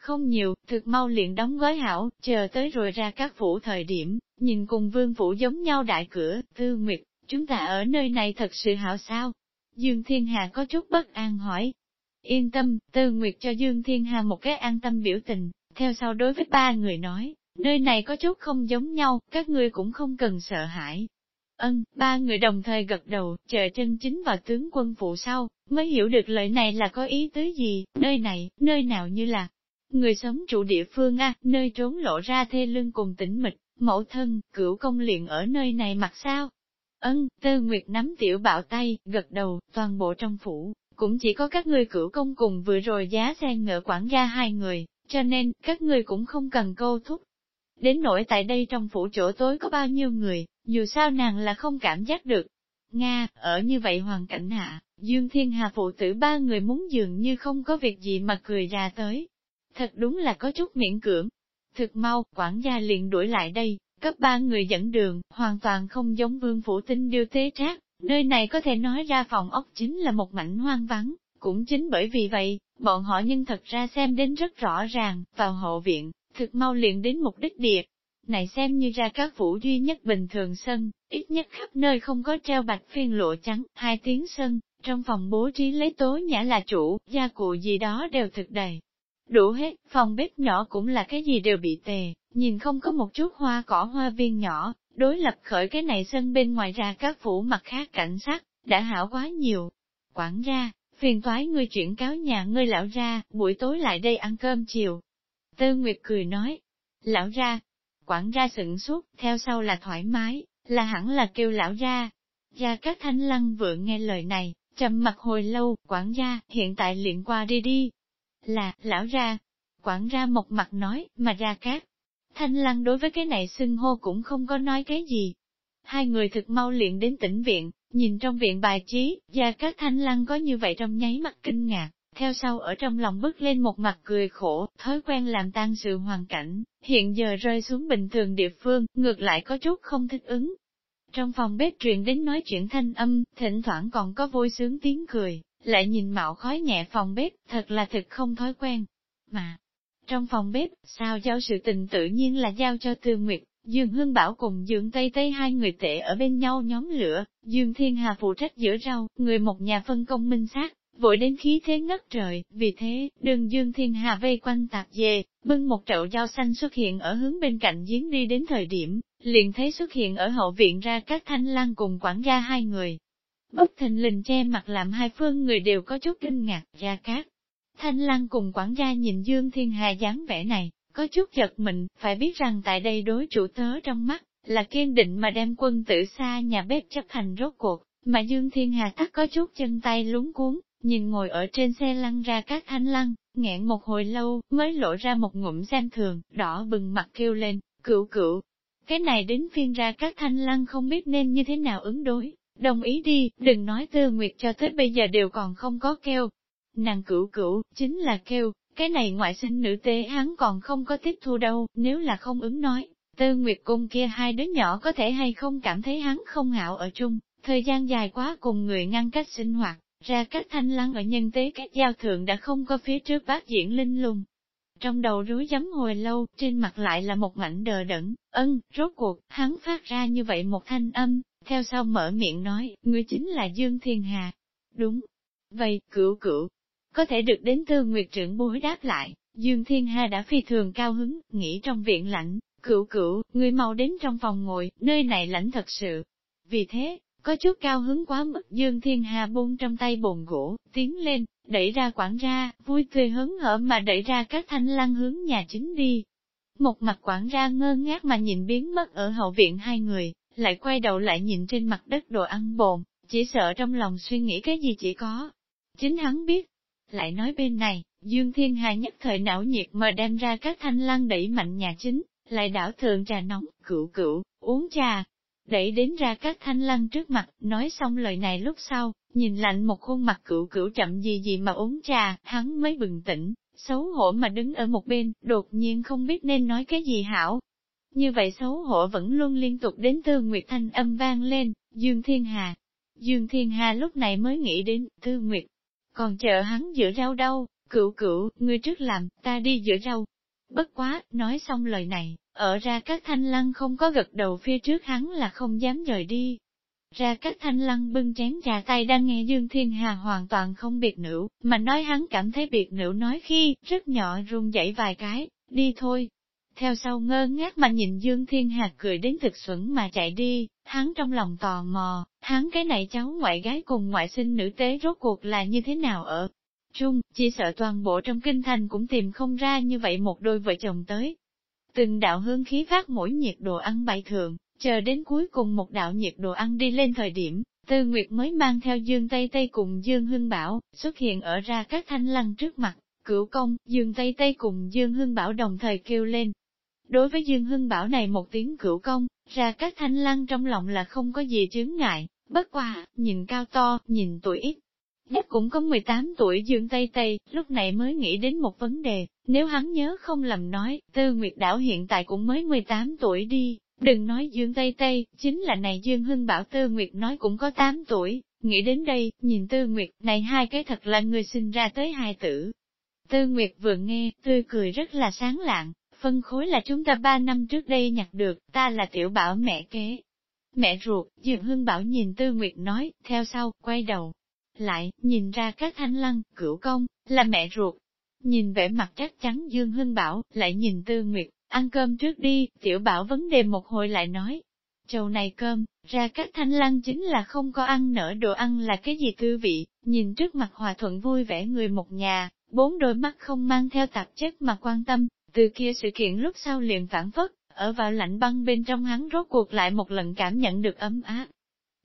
không nhiều, thực mau liền đóng gói hảo, chờ tới rồi ra các phủ thời điểm, nhìn cùng vương phủ giống nhau đại cửa, tư nguyệt, chúng ta ở nơi này thật sự hảo sao? Dương Thiên Hà có chút bất an hỏi. Yên tâm, Tư Nguyệt cho Dương Thiên Hà một cái an tâm biểu tình, theo sau đối với ba người nói, nơi này có chút không giống nhau, các ngươi cũng không cần sợ hãi. Ân, ba người đồng thời gật đầu, chờ chân chính vào tướng quân phụ sau, mới hiểu được lời này là có ý tứ gì, nơi này, nơi nào như là người sống trụ địa phương a, nơi trốn lộ ra thê lương cùng tĩnh mịch, mẫu thân, cửu công liền ở nơi này mặc sao? Ân, Tư Nguyệt nắm tiểu bạo tay, gật đầu, toàn bộ trong phủ, cũng chỉ có các ngươi cửu công cùng vừa rồi giá xe ngựa quản gia hai người, cho nên, các ngươi cũng không cần câu thúc. Đến nỗi tại đây trong phủ chỗ tối có bao nhiêu người, dù sao nàng là không cảm giác được. Nga, ở như vậy hoàn cảnh hạ, Dương Thiên Hà phụ tử ba người muốn dường như không có việc gì mà cười ra tới. Thật đúng là có chút miễn cưỡng. Thực mau, quản gia liền đuổi lại đây, cấp ba người dẫn đường, hoàn toàn không giống vương phủ tinh điêu tế trác, nơi này có thể nói ra phòng ốc chính là một mảnh hoang vắng, cũng chính bởi vì vậy, bọn họ nhân thật ra xem đến rất rõ ràng, vào hậu viện, thực mau liền đến mục đích địa. Này xem như ra các phủ duy nhất bình thường sân, ít nhất khắp nơi không có treo bạch phiên lộ trắng, hai tiếng sân, trong phòng bố trí lấy tố nhã là chủ, gia cụ gì đó đều thực đầy. Đủ hết, phòng bếp nhỏ cũng là cái gì đều bị tề, nhìn không có một chút hoa cỏ hoa viên nhỏ, đối lập khởi cái này sân bên ngoài ra các phủ mặt khác cảnh sát, đã hảo quá nhiều. Quản ra, phiền toái ngươi chuyển cáo nhà ngươi lão ra, buổi tối lại đây ăn cơm chiều. Tư Nguyệt cười nói, lão ra, quản ra sửng suốt, theo sau là thoải mái, là hẳn là kêu lão ra. Gia các thanh lăng vừa nghe lời này, trầm mặt hồi lâu, quản gia, hiện tại liền qua đi đi. Là, lão ra. Quản ra một mặt nói, mà ra cát. Thanh lăng đối với cái này xưng hô cũng không có nói cái gì. Hai người thực mau liền đến tỉnh viện, nhìn trong viện bài trí, và các thanh lăng có như vậy trong nháy mắt kinh ngạc, theo sau ở trong lòng bước lên một mặt cười khổ, thói quen làm tan sự hoàn cảnh, hiện giờ rơi xuống bình thường địa phương, ngược lại có chút không thích ứng. Trong phòng bếp truyền đến nói chuyện thanh âm, thỉnh thoảng còn có vui sướng tiếng cười, lại nhìn mạo khói nhẹ phòng bếp, thật là thực không thói quen. Mà, trong phòng bếp, sao giao sự tình tự nhiên là giao cho Tư Nguyệt, Dương Hương Bảo cùng Dương Tây Tây hai người tệ ở bên nhau nhóm lửa, Dương Thiên Hà phụ trách giữa rau, người một nhà phân công minh sát, vội đến khí thế ngất trời, vì thế, đường Dương Thiên Hà vây quanh tạp dề, bưng một chậu rau xanh xuất hiện ở hướng bên cạnh giếng đi đến thời điểm, liền thấy xuất hiện ở hậu viện ra các thanh lang cùng quản gia hai người. Bất thình lình che mặt làm hai phương người đều có chút kinh ngạc, ra cát. Thanh lăng cùng quản gia nhìn Dương Thiên Hà dáng vẻ này, có chút giật mình, phải biết rằng tại đây đối chủ tớ trong mắt, là kiên định mà đem quân tử xa nhà bếp chấp hành rốt cuộc, mà Dương Thiên Hà tắt có chút chân tay lúng cuốn, nhìn ngồi ở trên xe lăn ra các thanh lăn, nghẹn một hồi lâu, mới lộ ra một ngụm xem thường, đỏ bừng mặt kêu lên, cựu cựu. Cái này đến phiên ra các thanh lăn không biết nên như thế nào ứng đối, đồng ý đi, đừng nói tư nguyệt cho tới bây giờ đều còn không có kêu. Nàng cửu cửu, chính là kêu, cái này ngoại sinh nữ tế hắn còn không có tiếp thu đâu, nếu là không ứng nói, tư nguyệt cung kia hai đứa nhỏ có thể hay không cảm thấy hắn không ngạo ở chung, thời gian dài quá cùng người ngăn cách sinh hoạt, ra các thanh lăng ở nhân tế các giao thượng đã không có phía trước bác diễn linh lùng. Trong đầu rối giấm hồi lâu, trên mặt lại là một mảnh đờ đẫn, ân, rốt cuộc, hắn phát ra như vậy một thanh âm, theo sau mở miệng nói, ngươi chính là Dương Thiên Hà. Đúng. Vậy, cửu cửu, có thể được đến tư nguyệt trưởng bối đáp lại, Dương Thiên Hà đã phi thường cao hứng, nghĩ trong viện lạnh, cửu cửu, người mau đến trong phòng ngồi, nơi này lạnh thật sự. Vì thế, có chút cao hứng quá mức Dương Thiên Hà buông trong tay bồn gỗ, tiến lên, đẩy ra quản ra, vui tươi hứng hở mà đẩy ra các thanh lăng hướng nhà chính đi. Một mặt quản ra ngơ ngác mà nhìn biến mất ở hậu viện hai người, lại quay đầu lại nhìn trên mặt đất đồ ăn bồn, chỉ sợ trong lòng suy nghĩ cái gì chỉ có. Chính hắn biết, lại nói bên này, Dương Thiên Hà nhất thời não nhiệt mà đem ra các thanh lăng đẩy mạnh nhà chính, lại đảo thường trà nóng, cựu cựu, uống trà. Đẩy đến ra các thanh lăng trước mặt, nói xong lời này lúc sau, nhìn lạnh một khuôn mặt cựu cựu chậm gì gì mà uống trà, hắn mới bừng tỉnh, xấu hổ mà đứng ở một bên, đột nhiên không biết nên nói cái gì hảo. Như vậy xấu hổ vẫn luôn liên tục đến Tư Nguyệt Thanh âm vang lên, Dương Thiên Hà. Dương Thiên Hà lúc này mới nghĩ đến Tư Nguyệt, còn chờ hắn giữa rau đâu, cựu cựu ngươi trước làm, ta đi giữa rau. Bất quá, nói xong lời này, ở ra các thanh lăng không có gật đầu phía trước hắn là không dám rời đi. Ra các thanh lăng bưng chén trà tay đang nghe Dương Thiên Hà hoàn toàn không biệt nữ, mà nói hắn cảm thấy biệt nữ nói khi, rất nhỏ run dậy vài cái, đi thôi. Theo sau ngơ ngác mà nhìn Dương Thiên Hà cười đến thực xuẩn mà chạy đi, hắn trong lòng tò mò, hắn cái này cháu ngoại gái cùng ngoại sinh nữ tế rốt cuộc là như thế nào ở chung, chỉ sợ toàn bộ trong kinh thành cũng tìm không ra như vậy một đôi vợ chồng tới. Từng đạo hương khí phát mỗi nhiệt độ ăn bày thường, chờ đến cuối cùng một đạo nhiệt độ ăn đi lên thời điểm, Tư Nguyệt mới mang theo Dương Tây Tây cùng Dương Hưng Bảo, xuất hiện ở ra các thanh lăng trước mặt, cửu công, Dương Tây Tây cùng Dương Hưng Bảo đồng thời kêu lên. Đối với Dương Hưng Bảo này một tiếng cửu công, ra các thanh lăng trong lòng là không có gì chướng ngại, bất quá nhìn cao to, nhìn tuổi ít, Nhất cũng có 18 tuổi Dương Tây Tây, lúc này mới nghĩ đến một vấn đề, nếu hắn nhớ không lầm nói, Tư Nguyệt Đảo hiện tại cũng mới 18 tuổi đi, đừng nói Dương Tây Tây, chính là này Dương Hưng bảo Tư Nguyệt nói cũng có 8 tuổi, nghĩ đến đây, nhìn Tư Nguyệt, này hai cái thật là người sinh ra tới hai tử. Tư Nguyệt vừa nghe, tươi cười rất là sáng lạng, phân khối là chúng ta ba năm trước đây nhặt được, ta là tiểu bảo mẹ kế. Mẹ ruột, Dương Hưng bảo nhìn Tư Nguyệt nói, theo sau, quay đầu, lại, nhìn ra các thanh lăng, cửu công, là mẹ ruột. Nhìn vẻ mặt chắc chắn Dương Hưng Bảo, lại nhìn Tư Nguyệt, ăn cơm trước đi, tiểu bảo vấn đề một hồi lại nói. Chầu này cơm, ra các thanh lăng chính là không có ăn nở đồ ăn là cái gì tư vị, nhìn trước mặt hòa thuận vui vẻ người một nhà, bốn đôi mắt không mang theo tạp chất mà quan tâm, từ kia sự kiện lúc sau liền phản phất, ở vào lạnh băng bên trong hắn rốt cuộc lại một lần cảm nhận được ấm áp.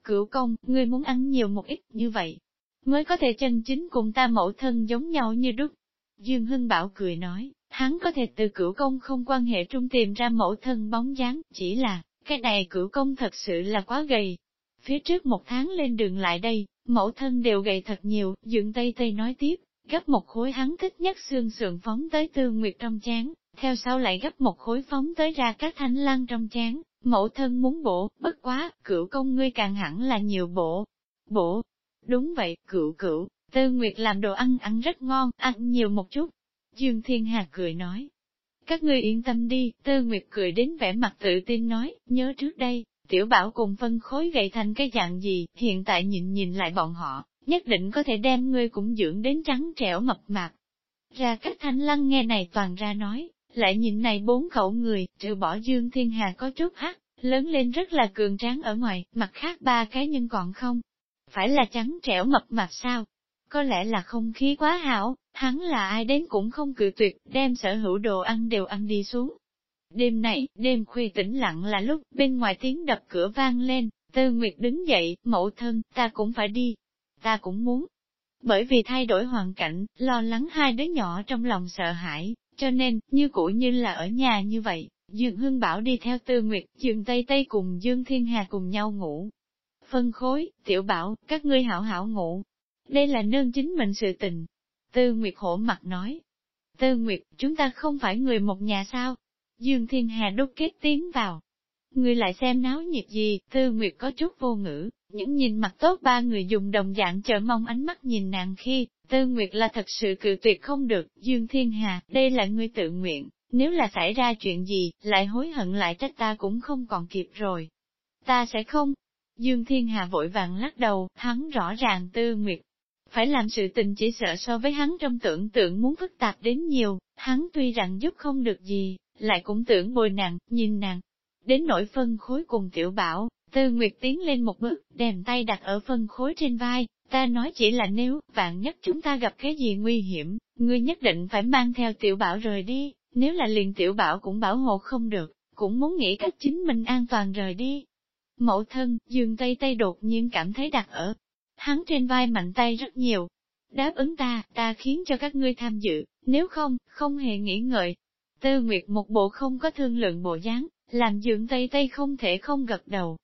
Cửu công, ngươi muốn ăn nhiều một ít như vậy, mới có thể chân chính cùng ta mẫu thân giống nhau như đúc. Dương Hưng Bảo cười nói, hắn có thể từ cửu công không quan hệ trung tìm ra mẫu thân bóng dáng, chỉ là, cái này cửu công thật sự là quá gầy. Phía trước một tháng lên đường lại đây, mẫu thân đều gầy thật nhiều, dựng Tây Tây nói tiếp, gấp một khối hắn thích nhất xương sườn phóng tới tư nguyệt trong chán, theo sau lại gấp một khối phóng tới ra các thanh lăng trong chán, mẫu thân muốn bổ, bất quá, cửu công ngươi càng hẳn là nhiều bổ. Bổ, Đúng vậy, cửu cửu, Tư Nguyệt làm đồ ăn ăn rất ngon, ăn nhiều một chút. Dương Thiên Hà cười nói. Các ngươi yên tâm đi, Tư Nguyệt cười đến vẻ mặt tự tin nói, nhớ trước đây, tiểu bảo cùng phân khối gầy thành cái dạng gì, hiện tại nhìn nhìn lại bọn họ, nhất định có thể đem ngươi cũng dưỡng đến trắng trẻo mập mạp. Ra các thanh lăng nghe này toàn ra nói, lại nhìn này bốn khẩu người, trừ bỏ Dương Thiên Hà có chút hắc, lớn lên rất là cường tráng ở ngoài, mặt khác ba cái nhân còn không, phải là trắng trẻo mập mạp sao? Có lẽ là không khí quá hảo, hắn là ai đến cũng không cự tuyệt, đem sở hữu đồ ăn đều ăn đi xuống. Đêm này, đêm khuya tĩnh lặng là lúc bên ngoài tiếng đập cửa vang lên, Tư Nguyệt đứng dậy, mẫu thân, ta cũng phải đi. Ta cũng muốn. Bởi vì thay đổi hoàn cảnh, lo lắng hai đứa nhỏ trong lòng sợ hãi, cho nên, như cũ như là ở nhà như vậy, Dương Hương Bảo đi theo Tư Nguyệt, Dương Tây Tây cùng Dương Thiên Hà cùng nhau ngủ, phân khối, tiểu bảo, các ngươi hảo hảo ngủ. Đây là nương chính mình sự tình. Tư Nguyệt hổ mặt nói. Tư Nguyệt, chúng ta không phải người một nhà sao? Dương Thiên Hà đúc kết tiếng vào. Người lại xem náo nhiệt gì, Tư Nguyệt có chút vô ngữ, những nhìn mặt tốt ba người dùng đồng dạng chờ mong ánh mắt nhìn nàng khi, Tư Nguyệt là thật sự cự tuyệt không được, Dương Thiên Hà, đây là ngươi tự nguyện, nếu là xảy ra chuyện gì, lại hối hận lại trách ta cũng không còn kịp rồi. Ta sẽ không, Dương Thiên Hà vội vàng lắc đầu, hắn rõ ràng tư nguyệt. Phải làm sự tình chỉ sợ so với hắn trong tưởng tượng muốn phức tạp đến nhiều, hắn tuy rằng giúp không được gì, lại cũng tưởng bồi nàng, nhìn nàng. Đến nỗi phân khối cùng tiểu bảo, tư nguyệt tiến lên một bước, đem tay đặt ở phân khối trên vai, ta nói chỉ là nếu, vạn nhất chúng ta gặp cái gì nguy hiểm, ngươi nhất định phải mang theo tiểu bảo rời đi, nếu là liền tiểu bảo cũng bảo hộ không được, cũng muốn nghĩ cách chính mình an toàn rời đi, Mẫu thân, dương tây tây đột nhiên cảm thấy đặt ở. Hắn trên vai mạnh tay rất nhiều. Đáp ứng ta, ta khiến cho các ngươi tham dự, nếu không, không hề nghĩ ngợi. Tư Nguyệt một bộ không có thương lượng bộ dáng, làm dương tây tây không thể không gật đầu.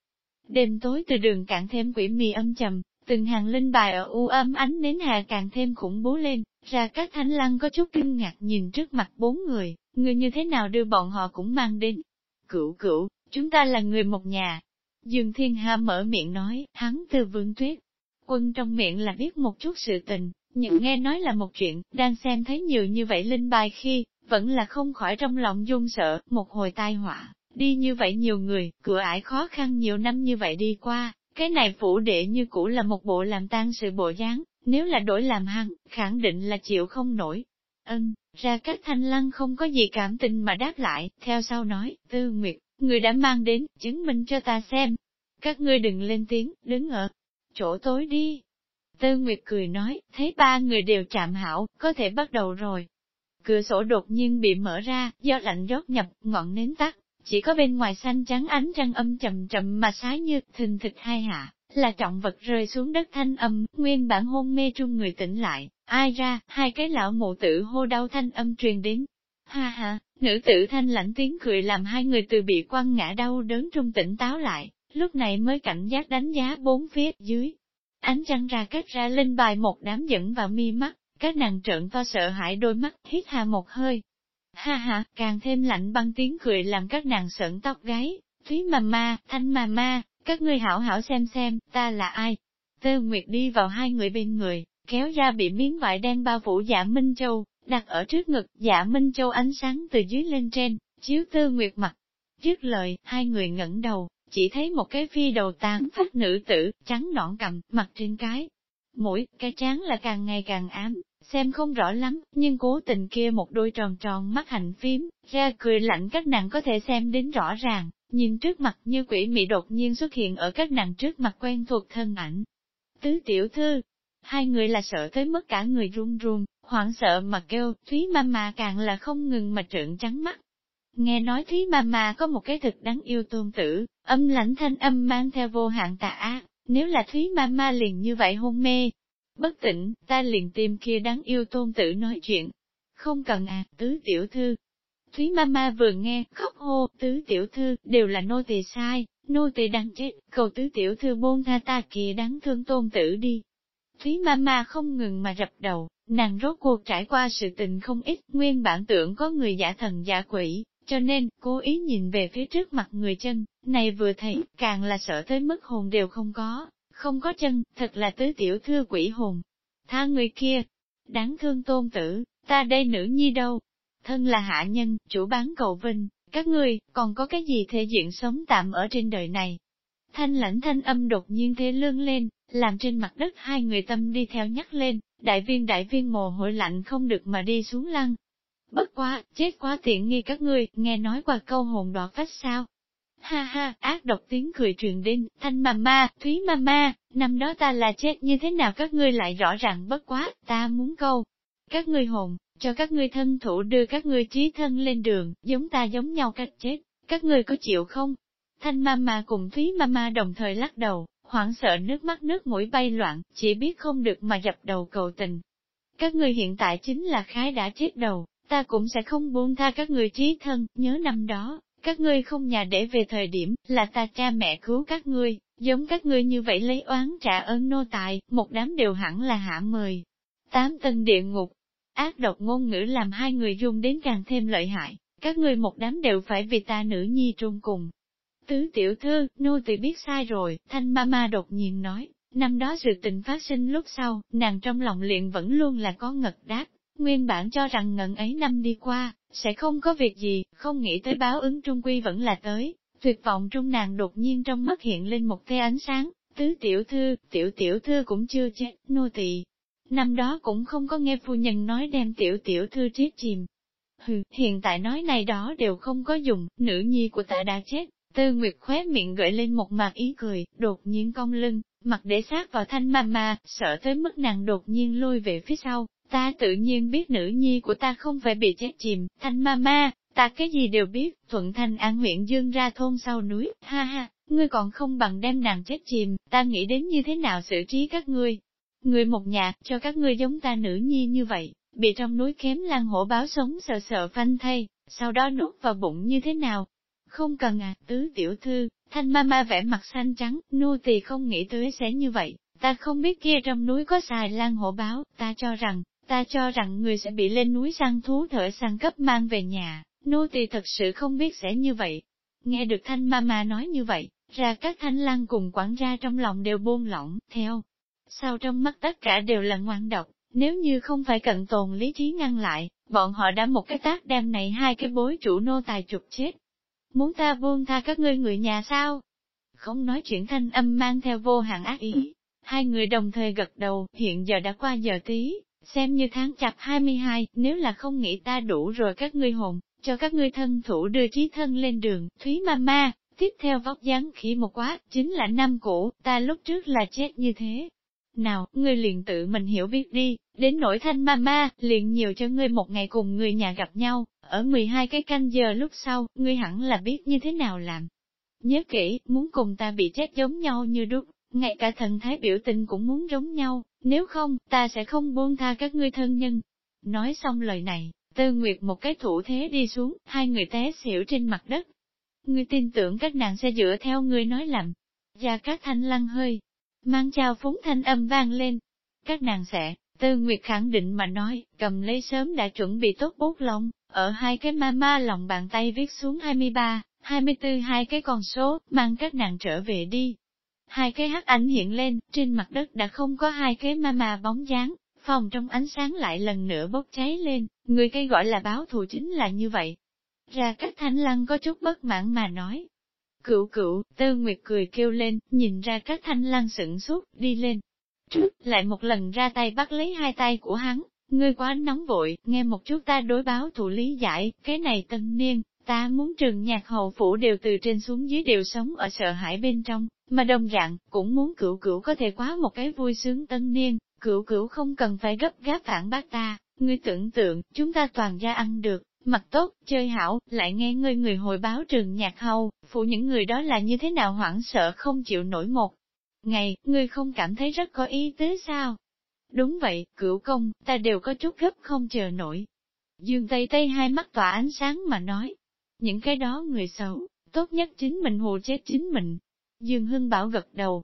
Đêm tối từ đường càng thêm quỷ mì âm trầm, từng hàng linh bài ở u âm ánh nến hà càng thêm khủng bố lên, ra các thánh lăng có chút kinh ngạc nhìn trước mặt bốn người, người như thế nào đưa bọn họ cũng mang đến. Cửu cửu, chúng ta là người một nhà, Dương Thiên Hà mở miệng nói, hắn từ vương tuyết. Quân trong miệng là biết một chút sự tình, nhưng nghe nói là một chuyện, đang xem thấy nhiều như vậy linh bài khi, vẫn là không khỏi trong lòng run sợ, một hồi tai họa. Đi như vậy nhiều người, cửa ải khó khăn nhiều năm như vậy đi qua, Cái này phủ đệ như cũ là một bộ làm tan sự bộ dáng, nếu là đổi làm hăng, khẳng định là chịu không nổi. Ân, ra các thanh lăng không có gì cảm tình mà đáp lại, theo sau nói, tư nguyệt, người đã mang đến, chứng minh cho ta xem. Các ngươi đừng lên tiếng, đứng ở chỗ tối đi. Tư Nguyệt cười nói, thấy ba người đều chạm hảo, có thể bắt đầu rồi. Cửa sổ đột nhiên bị mở ra, do lạnh rót nhập, ngọn nến tắt, chỉ có bên ngoài xanh trắng ánh trăng âm chậm chậm mà xá như thình thịch hai hạ, là trọng vật rơi xuống đất thanh âm, nguyên bản hôn mê trung người tỉnh lại, ai ra, hai cái lão mụ tử hô đau thanh âm truyền đến. Ha ha, nữ tử thanh lãnh tiếng cười làm hai người từ bị quăng ngã đau đớn trung tỉnh táo lại, lúc này mới cảnh giác đánh giá bốn phía dưới. Ánh trăng ra cách ra lên bài một đám dẫn vào mi mắt, các nàng trợn to sợ hãi đôi mắt, hít hà một hơi. Ha ha, càng thêm lạnh băng tiếng cười làm các nàng sợn tóc gáy, Thúy mà ma, thanh mà ma, các ngươi hảo hảo xem xem, ta là ai? Tơ Nguyệt đi vào hai người bên người, kéo ra bị miếng vải đen bao phủ giả Minh Châu, đặt ở trước ngực, giả Minh Châu ánh sáng từ dưới lên trên, chiếu Tơ Nguyệt mặt. Trước lời, hai người ngẩng đầu, chỉ thấy một cái phi đầu tán phát nữ tử, trắng nõn cầm, mặt trên cái. Mũi, cái trán là càng ngày càng ám, xem không rõ lắm, nhưng cố tình kia một đôi tròn tròn mắt hạnh phím, ra cười lạnh các nàng có thể xem đến rõ ràng, nhìn trước mặt như quỷ mị đột nhiên xuất hiện ở các nàng trước mặt quen thuộc thân ảnh. Tứ tiểu thư, hai người là sợ tới mức cả người run run, hoảng sợ mà kêu, Thúy Mama càng là không ngừng mà trợn trắng mắt. Nghe nói Thúy Mama có một cái thực đáng yêu tôn tử, âm lãnh thanh âm mang theo vô hạn tà ác, nếu là Thúy Mama liền như vậy hôn mê, bất tỉnh, ta liền tìm kia đáng yêu tôn tử nói chuyện. Không cần à, tứ tiểu thư. Thúy Mama vừa nghe, khóc hô, tứ tiểu thư, đều là nô tỳ sai, nô tỳ đang chết, cầu tứ tiểu thư buông tha ta kia đáng thương tôn tử đi. Thúy Mama không ngừng mà rập đầu, nàng rốt cuộc trải qua sự tình không ít, nguyên bản tưởng có người giả thần giả quỷ, cho nên, cố ý nhìn về phía trước mặt người chân, này vừa thấy, càng là sợ tới mức hồn đều không có, không có chân, thật là tứ tiểu thư quỷ hồn. Tha người kia, đáng thương tôn tử, ta đây nữ nhi đâu? Thân là hạ nhân, chủ bán cầu vinh, các ngươi, còn có cái gì thể diện sống tạm ở trên đời này? Thanh lãnh thanh âm đột nhiên thế lương lên, làm trên mặt đất hai người tâm đi theo nhắc lên, đại viên đại viên mồ hôi lạnh không được mà đi xuống lăng. Bất quá, chết quá tiện nghi các ngươi, nghe nói qua câu hồn đoạt phách sao? Ha ha, ác độc tiếng cười truyền đến, thanh mama, thúy mama, năm đó ta là chết như thế nào các ngươi lại rõ ràng bất quá, ta muốn câu. Các ngươi hồn, cho các ngươi thân thủ đưa các ngươi trí thân lên đường, giống ta giống nhau cách chết, các ngươi có chịu không? Thanh mama cùng thúy mama đồng thời lắc đầu, hoảng sợ nước mắt nước mũi bay loạn, chỉ biết không được mà dập đầu cầu tình. Các ngươi hiện tại chính là khái đã chết đầu, ta cũng sẽ không buông tha các người trí thân, nhớ năm đó, các ngươi không nhà để về thời điểm, là ta cha mẹ cứu các ngươi, giống các ngươi như vậy lấy oán trả ơn nô tài, một đám đều hẳn là hạ mời. Tám tân địa ngục, ác độc ngôn ngữ làm hai người dung đến càng thêm lợi hại, các ngươi một đám đều phải vì ta nữ nhi trung cùng. Tứ tiểu thư, nô tỳ biết sai rồi, thanh mama đột nhiên nói, năm đó sự tình phát sinh lúc sau, nàng trong lòng liền vẫn luôn là có ngật đáp, nguyên bản cho rằng ngần ấy năm đi qua, sẽ không có việc gì, không nghĩ tới báo ứng trung quy vẫn là tới. Tuyệt vọng trung nàng đột nhiên trong mắt hiện lên một tia ánh sáng, tứ tiểu thư, tiểu tiểu thư cũng chưa chết, nô tỳ. Năm đó cũng không có nghe phu nhân nói đem tiểu tiểu thư chết chìm. Hừ, hiện tại nói này đó đều không có dùng, nữ nhi của ta đã chết. Tư Nguyệt khóe miệng gợi lên một mặt ý cười, đột nhiên cong lưng, mặt để sát vào thanh ma ma, sợ tới mức nàng đột nhiên lôi về phía sau, Ta tự nhiên biết nữ nhi của ta không phải bị chết chìm, thanh ma ma, ta cái gì đều biết, thuận thanh an huyện dương ra thôn sau núi, ha ha, ngươi còn không bằng đem nàng chết chìm, ta nghĩ đến như thế nào xử trí các ngươi. Người một nhà, cho các ngươi giống ta nữ nhi như vậy, bị trong núi kém lan hổ báo sống sợ sợ phanh thay, sau đó nuốt vào bụng như thế nào. Không cần à, tứ tiểu thư, thanh ma ma vẽ mặt xanh trắng, nô tỳ không nghĩ tới sẽ như vậy, ta không biết kia trong núi có xài lan hổ báo, ta cho rằng, Ta cho rằng người sẽ bị lên núi săn thú thở săn cấp mang về nhà, nô tỳ thật sự không biết sẽ như vậy. Nghe được thanh mama nói như vậy, ra các thanh lăng cùng quản gia trong lòng đều buông lỏng, theo. Sau trong mắt tất cả đều là ngoan độc, nếu như không phải cận tồn lý trí ngăn lại, bọn họ đã một cái tác đem này hai cái bối chủ nô tài trục chết. Muốn ta buông tha các ngươi người nhà sao? không nói chuyện thanh âm mang theo vô hạn ác ý. Hai người đồng thời gật đầu, hiện giờ đã qua giờ tí, xem như tháng chạp 22, nếu là không nghĩ ta đủ rồi các ngươi hồn, cho các ngươi thân thủ đưa trí thân lên đường, Thúy Mama, tiếp theo vóc dáng khỉ một quá, chính là năm cũ, ta lúc trước là chết như thế. Nào, ngươi liền tự mình hiểu biết đi, đến nỗi thanh Mama, liền nhiều cho ngươi một ngày cùng người nhà gặp nhau, ở 12 cái canh giờ lúc sau, ngươi hẳn là biết như thế nào làm. Nhớ kỹ, muốn cùng ta bị chết giống nhau như đúc, ngay cả thần thái biểu tình cũng muốn giống nhau, nếu không, ta sẽ không buông tha các ngươi thân nhân. Nói xong lời này, Tư Nguyệt một cái thủ thế đi xuống, hai người té xỉu trên mặt đất. Ngươi tin tưởng các nàng sẽ dựa theo ngươi nói làm. Gia các thanh lăng hơi, mang chào phúng thanh âm vang lên. Các nàng sẽ, Tư Nguyệt khẳng định mà nói, cầm lấy sớm đã chuẩn bị tốt bút lông, ở hai cái ma ma lòng bàn tay viết xuống 23, 24 hai cái con số, mang các nàng trở về đi. Hai cái hắc ảnh hiện lên, trên mặt đất đã không có hai cái ma ma bóng dáng, phòng trong ánh sáng lại lần nữa bốc cháy lên, người cây gọi là báo thù chính là như vậy. Ra cách thanh lăng có chút bất mãn mà nói. Cựu cựu, tư nguyệt cười kêu lên, nhìn ra các thanh lăng sửng suốt, đi lên. Trước, lại một lần ra tay bắt lấy hai tay của hắn, ngươi quá nóng vội, nghe một chút ta đối báo thù lý giải, cái này tân niên, ta muốn trường nhạc hầu phủ đều từ trên xuống dưới đều sống ở sợ hãi bên trong, mà đồng dạng, cũng muốn cửu cửu có thể quá một cái vui sướng tân niên, cửu cửu không cần phải gấp gáp phản bác ta, ngươi tưởng tượng, chúng ta toàn ra ăn được, mặt tốt, chơi hảo, lại nghe ngươi người hồi báo trường nhạc hầu, phụ những người đó là như thế nào hoảng sợ không chịu nổi một. Ngày, ngươi không cảm thấy rất có ý tứ sao? Đúng vậy, cửu công, ta đều có chút gấp không chờ nổi. Dương Tây Tây hai mắt tỏa ánh sáng mà nói. Những cái đó người xấu, tốt nhất chính mình hù chết chính mình. Dương Hưng Bảo gật đầu.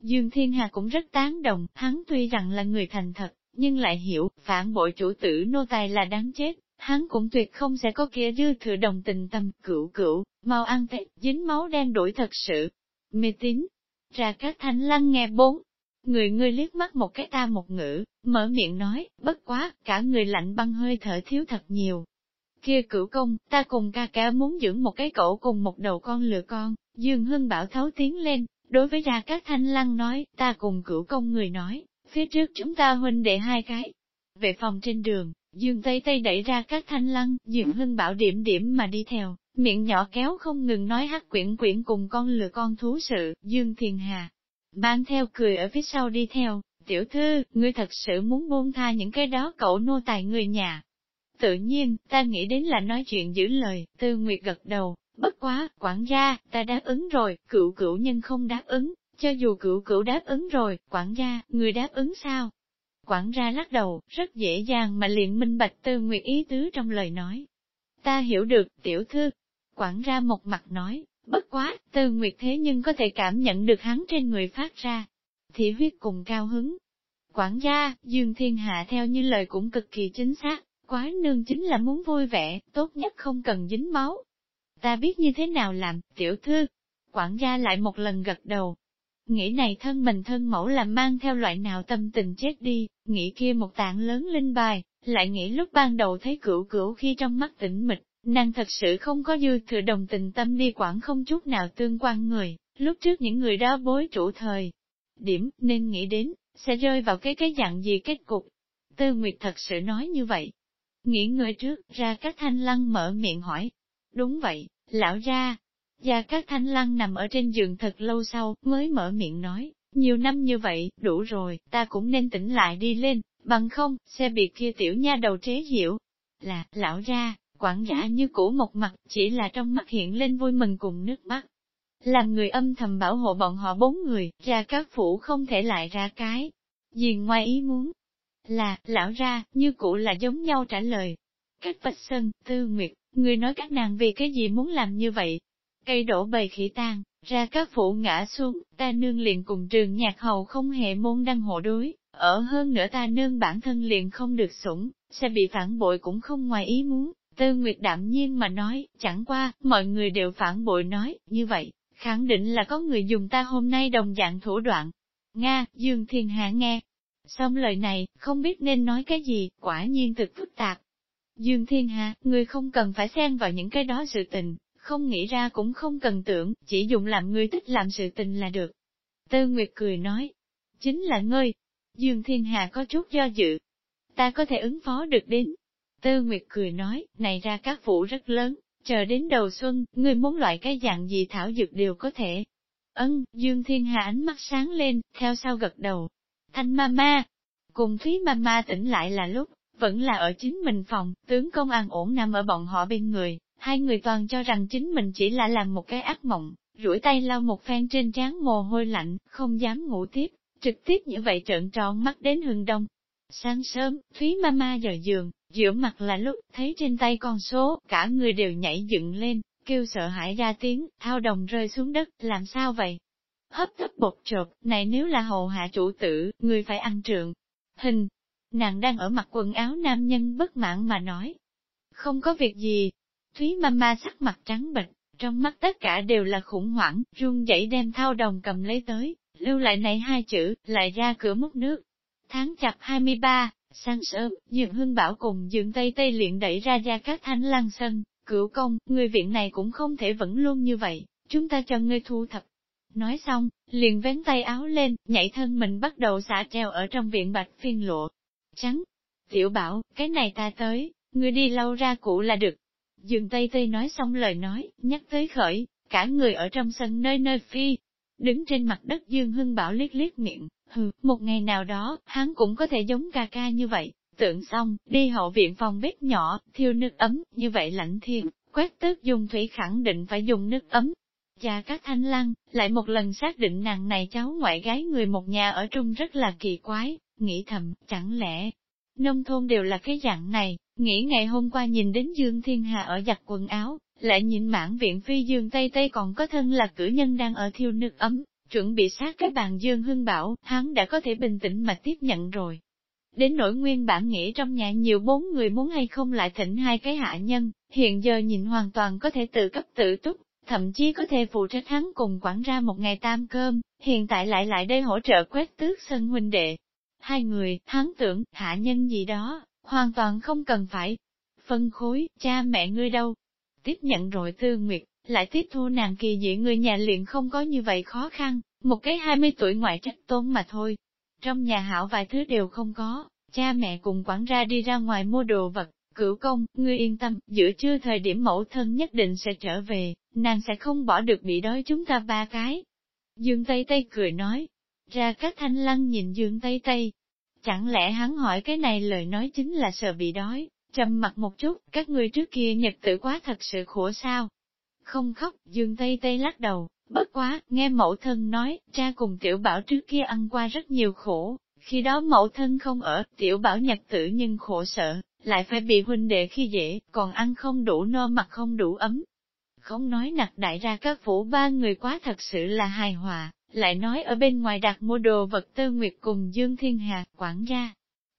Dương Thiên Hà cũng rất tán đồng, hắn tuy rằng là người thành thật, nhưng lại hiểu, phản bội chủ tử nô tài là đáng chết, hắn cũng tuyệt không sẽ có kia dư thừa đồng tình tâm, cửu cửu, mau ăn tết dính máu đen đuổi thật sự. Mê tín, ra các thanh lăng nghe bốn, Người ngươi liếc mắt một cái ta một ngữ, mở miệng nói, bất quá, cả người lạnh băng hơi thở thiếu thật nhiều. Kia cửu công, ta cùng ca ca muốn dưỡng một cái cổ cùng một đầu con lừa con, Dương Hưng bảo thấu tiến lên, đối với ra các thanh lăng nói, ta cùng cửu công người nói, phía trước chúng ta huynh đệ hai cái. Về phòng trên đường, Dương Tây Tây đẩy ra các thanh lăng, Dương Hưng bảo điểm điểm mà đi theo, miệng nhỏ kéo không ngừng nói hát quyển quyển cùng con lừa con thú sự, Dương Thiền Hà, mang theo cười ở phía sau đi theo, tiểu thư, ngươi thật sự muốn buông tha những cái đó cậu nô tài người nhà. Tự nhiên, ta nghĩ đến là nói chuyện giữ lời, tư nguyệt gật đầu, bất quá, quản gia, ta đáp ứng rồi, cựu cựu nhân không đáp ứng, cho dù cựu cựu đáp ứng rồi, quản gia, người đáp ứng sao? Quản gia lắc đầu, rất dễ dàng mà liền minh bạch tư nguyệt ý tứ trong lời nói. Ta hiểu được, tiểu thư. Quản gia một mặt nói, Bất quá, Tư nguyệt thế nhưng có thể cảm nhận được hắn trên người phát ra. Thị huyết cùng cao hứng. Quản gia, Dương Thiên Hạ theo như lời cũng cực kỳ chính xác, quá nương chính là muốn vui vẻ, tốt nhất không cần dính máu. Ta biết như thế nào làm, tiểu thư. Quản gia lại một lần gật đầu. Nghĩ này thân mình thân mẫu là mang theo loại nào tâm tình chết đi, nghĩ kia một tạng lớn linh bài, lại nghĩ lúc ban đầu thấy cửu cửu khi trong mắt tĩnh mịch, Nàng thật sự không có dư thừa đồng tình tâm đi quản không chút nào tương quan người, lúc trước những người đó bối chủ thời. Điểm, nên nghĩ đến, sẽ rơi vào cái cái dạng gì kết cục. Tư Nguyệt thật sự nói như vậy. Nghĩ người trước, ra các thanh lăng mở miệng hỏi. Đúng vậy, lão ra. Và các thanh lăng nằm ở trên giường thật lâu sau, mới mở miệng nói, nhiều năm như vậy, đủ rồi, ta cũng nên tỉnh lại đi lên, bằng không, xe bị kia tiểu nha đầu chế hiểu. Là, lão ra, Quản giả như cũ một mặt, chỉ là trong mặt hiện lên vui mừng cùng nước mắt. Làm người âm thầm bảo hộ bọn họ bốn người, ra các phủ không thể lại ra cái. Gì ngoài ý muốn, là, lão ra, như cũ là giống nhau trả lời. Các bạch sân, tư nguyệt, người nói các nàng vì cái gì muốn làm như vậy? Cây đổ bầy khỉ tan, ra các phủ ngã xuống, ta nương liền cùng trường nhạc hầu không hề môn đăng hộ đối, ở hơn nữa ta nương bản thân liền không được sủng, sẽ bị phản bội cũng không ngoài ý muốn. Tư Nguyệt đạm nhiên mà nói, chẳng qua, mọi người đều phản bội nói, như vậy, khẳng định là có người dùng ta hôm nay đồng dạng thủ đoạn. Nga, Dương Thiên Hạ nghe. Xong lời này, không biết nên nói cái gì, quả nhiên thực phức tạp. Dương Thiên Hà người không cần phải xen vào những cái đó sự tình, không nghĩ ra cũng không cần tưởng, chỉ dùng làm ngươi thích làm sự tình là được. Tư Nguyệt cười nói, chính là ngươi. Dương Thiên Hà có chút do dự. Ta có thể ứng phó được đến. Tư Nguyệt cười nói, này ra các vụ rất lớn, chờ đến đầu xuân, ngươi muốn loại cái dạng gì thảo dược đều có thể. Ân, Dương Thiên Hà ánh mắt sáng lên, theo sau gật đầu. Thanh ma ma, cùng Thúy ma ma tỉnh lại là lúc, vẫn là ở chính mình phòng, tướng công an ổn nằm ở bọn họ bên người, hai người toàn cho rằng chính mình chỉ là làm một cái ác mộng, rủi tay lau một phen trên trán mồ hôi lạnh, không dám ngủ tiếp, trực tiếp như vậy trợn tròn mắt đến hừng đông. Sáng sớm, Thúy Mama giờ giường, giữa mặt là lúc thấy trên tay con số, cả người đều nhảy dựng lên, kêu sợ hãi ra tiếng, thao đồng rơi xuống đất, làm sao vậy? Hấp tấp bột chộp, này nếu là hầu hạ chủ tử, người phải ăn trượng. Hình, nàng đang ở mặt quần áo nam nhân bất mãn mà nói. Không có việc gì. Thúy Mama sắc mặt trắng bệch, trong mắt tất cả đều là khủng hoảng, run dậy đem thao đồng cầm lấy tới, lưu lại này hai chữ, lại ra cửa múc nước. Tháng chập 23, sáng sớm, dường Hương Bảo cùng dường Tây Tây luyện đẩy ra ra các thanh lang sân, cửu công, người viện này cũng không thể vẫn luôn như vậy, chúng ta cho ngươi thu thập. Nói xong, liền vén tay áo lên, nhảy thân mình bắt đầu xả treo ở trong viện bạch phiên lộ. Trắng, tiểu bảo, cái này ta tới, ngươi đi lâu ra cũ là được. Dường Tây Tây nói xong lời nói, nhắc tới khởi, cả người ở trong sân nơi nơi phi. Đứng trên mặt đất Dương Hưng Bảo liếc liếc miệng, hừ, một ngày nào đó, hắn cũng có thể giống ca ca như vậy, tượng xong, đi hậu viện phòng bếp nhỏ, thiêu nước ấm, như vậy lạnh thiên, quét tước dùng thủy khẳng định phải dùng nước ấm. Cha các thanh lăng, lại một lần xác định nàng này cháu ngoại gái người một nhà ở trung rất là kỳ quái, nghĩ thầm, chẳng lẽ, nông thôn đều là cái dạng này, nghĩ ngày hôm qua nhìn đến Dương Thiên Hà ở giặt quần áo, lại nhìn mãn viện phi Dương Tây Tây còn có thân là cử nhân đang ở thiêu nước ấm, chuẩn bị sát cái bàn Dương Hưng Bảo, hắn đã có thể bình tĩnh mà tiếp nhận rồi. Đến nỗi nguyên bản nghĩ trong nhà nhiều bốn người muốn hay không lại thỉnh hai cái hạ nhân, hiện giờ nhìn hoàn toàn có thể tự cấp tự túc, thậm chí có thể phụ trách hắn cùng quản ra một ngày tam cơm, hiện tại lại lại đây hỗ trợ quét tước sân huynh đệ. Hai người, hắn tưởng, hạ nhân gì đó, hoàn toàn không cần phải. Phân khối, cha mẹ ngươi đâu? Tiếp nhận rồi tư nguyệt, lại tiếp thu nàng kỳ dị người nhà liền không có như vậy khó khăn, một cái 20 tuổi ngoại trách tôn mà thôi. Trong nhà hảo vài thứ đều không có, cha mẹ cùng quản ra đi ra ngoài mua đồ vật, cửu công, ngươi yên tâm, giữa trưa thời điểm mẫu thân nhất định sẽ trở về, nàng sẽ không bỏ được bị đói chúng ta ba cái. Dương Tây Tây cười nói, ra các thanh lăng nhìn Dương Tây Tây. Chẳng lẽ hắn hỏi cái này lời nói chính là sợ bị đói, trầm mặt một chút, các ngươi trước kia nhật tử quá thật sự khổ sao? Không khóc, Dương Tây Tây lắc đầu, bất quá, nghe mẫu thân nói, cha cùng tiểu bảo trước kia ăn qua rất nhiều khổ, khi đó mẫu thân không ở, tiểu bảo nhật tử nhưng khổ sợ, lại phải bị huynh đệ khi dễ, còn ăn không đủ no mặc không đủ ấm. Không nói nặc đại ra các phủ ba người quá thật sự là hài hòa, lại nói ở bên ngoài đặt mua đồ vật tơ nguyệt cùng Dương Thiên Hà, quản gia.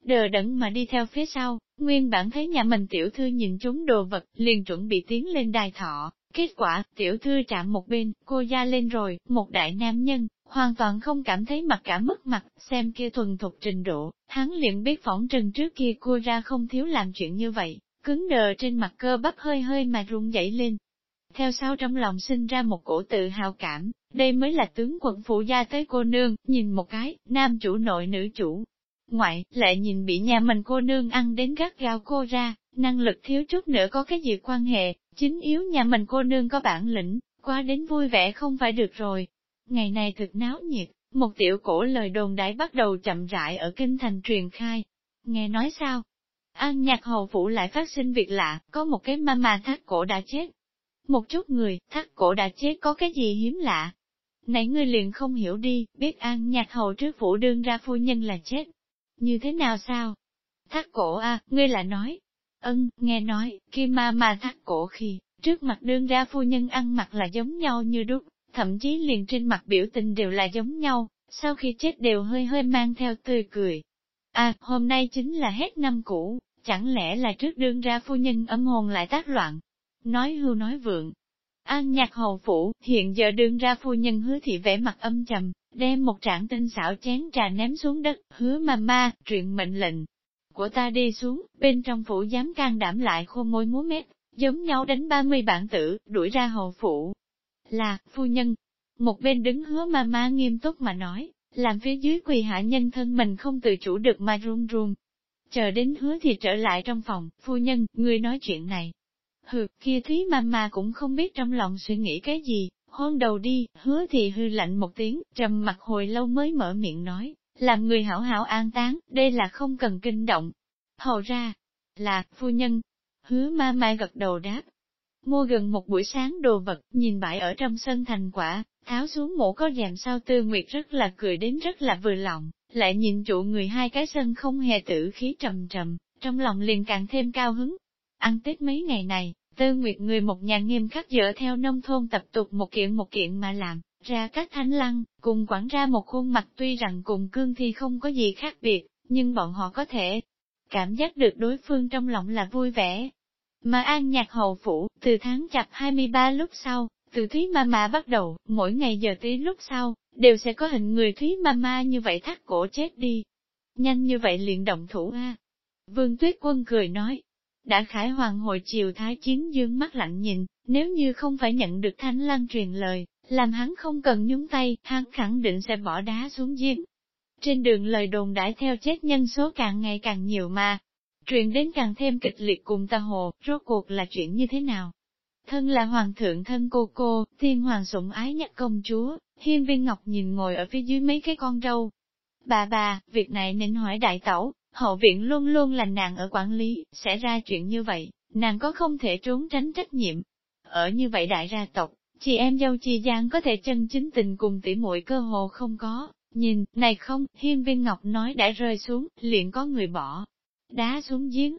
Đờ đẫn mà đi theo phía sau, nguyên bản thấy nhà mình tiểu thư nhìn chúng đồ vật, liền chuẩn bị tiến lên đài thọ, Kết quả, tiểu thư chạm một bên, cô ra lên rồi, một đại nam nhân, hoàn toàn không cảm thấy mặt cả mất mặt, xem kia thuần thục trình độ, hắn liền biết phỏng trừng trước kia cô ra không thiếu làm chuyện như vậy, cứng đờ trên mặt cơ bắp hơi hơi mà run dậy lên. Theo sau trong lòng sinh ra một cổ tự hào cảm, đây mới là tướng quận phụ gia tới cô nương, nhìn một cái, nam chủ nội nữ chủ. Ngoại, lại nhìn bị nhà mình cô nương ăn đến gắt gao cô ra, năng lực thiếu chút nữa có cái gì quan hệ, chính yếu nhà mình cô nương có bản lĩnh, qua đến vui vẻ không phải được rồi. Ngày này thực náo nhiệt, một tiểu cổ lời đồn đãi bắt đầu chậm rãi ở kinh thành truyền khai. Nghe nói sao? An nhạc hầu phủ lại phát sinh việc lạ, có một cái ma ma thác cổ đã chết. Một chút người, thác cổ đã chết có cái gì hiếm lạ? Nãy ngươi liền không hiểu đi, biết an nhạc hầu trước phủ đương ra phu nhân là chết. Như thế nào sao? Thác cổ à, ngươi lại nói, Ân, nghe nói, khi ma ma thắt cổ khi, trước mặt đương ra phu nhân ăn mặc là giống nhau như đúc, thậm chí liền trên mặt biểu tình đều là giống nhau, sau khi chết đều hơi hơi mang theo tươi cười. À, hôm nay chính là hết năm cũ, chẳng lẽ là trước đương ra phu nhân âm hồn lại tác loạn? Nói hưu nói vượng. An nhạc hầu phủ, hiện giờ đương ra phu nhân hứa thị vẻ mặt âm trầm, đem một trạng tinh xảo chén trà ném xuống đất, hứa ma ma, truyện mệnh lệnh, của ta đi xuống, bên trong phủ dám can đảm lại khô môi múa mép, giống nhau đánh 30 bản tử, đuổi ra hầu phủ. Là, phu nhân, một bên đứng hứa ma ma nghiêm túc mà nói, làm phía dưới quỳ hạ nhân thân mình không tự chủ được mà run run. Chờ đến hứa thì trở lại trong phòng, phu nhân, người nói chuyện này. Hừ, kia Thúy ma ma cũng không biết trong lòng suy nghĩ cái gì, hôn đầu đi, hứa thì hư lạnh một tiếng, trầm mặt hồi lâu mới mở miệng nói, làm người hảo hảo an táng, đây là không cần kinh động. Hầu ra, là, phu nhân, hứa ma ma gật đầu đáp. Mua gần một buổi sáng đồ vật, nhìn bãi ở trong sân thành quả, tháo xuống mũ có dèm sao tư nguyệt rất là cười đến rất là vừa lòng, lại nhìn trụ người hai cái sân không hề tử khí trầm trầm, trong lòng liền càng thêm cao hứng. Ăn Tết mấy ngày này, tư nguyệt người một nhà nghiêm khắc dựa theo nông thôn tập tục một kiện một kiện mà làm, ra các thánh lăng, cùng quản ra một khuôn mặt tuy rằng cùng cương thì không có gì khác biệt, nhưng bọn họ có thể cảm giác được đối phương trong lòng là vui vẻ. Mà an nhạc hầu phủ, từ tháng chạp 23 lúc sau, từ Thúy Mama bắt đầu, mỗi ngày giờ tí lúc sau, đều sẽ có hình người Thúy Mama như vậy thắt cổ chết đi. Nhanh như vậy liền động thủ a. Vương Tuyết Quân cười nói, đã khải hoàng hội chiều thái chiến dương mắt lạnh nhìn, nếu như không phải nhận được thánh lan truyền lời, làm hắn không cần nhúng tay, hắn khẳng định sẽ bỏ đá xuống giếng. Trên đường lời đồn đãi theo chết nhân số càng ngày càng nhiều mà, truyền đến càng thêm kịch liệt cùng ta hồ, rốt cuộc là chuyện như thế nào? Thân là hoàng thượng thân cô cô, thiên hoàng sủng ái nhất công chúa, hiên viên ngọc nhìn ngồi ở phía dưới mấy cái con râu. Bà bà, việc này nên hỏi đại tẩu, hậu viện luôn luôn là nàng ở quản lý, sẽ ra chuyện như vậy, nàng có không thể trốn tránh trách nhiệm. Ở như vậy đại gia tộc, chị em dâu chi giang có thể chân chính tình cùng tỉ muội cơ hồ không có, nhìn, này không, hiên viên ngọc nói đã rơi xuống, liền có người bỏ, đá xuống giếng.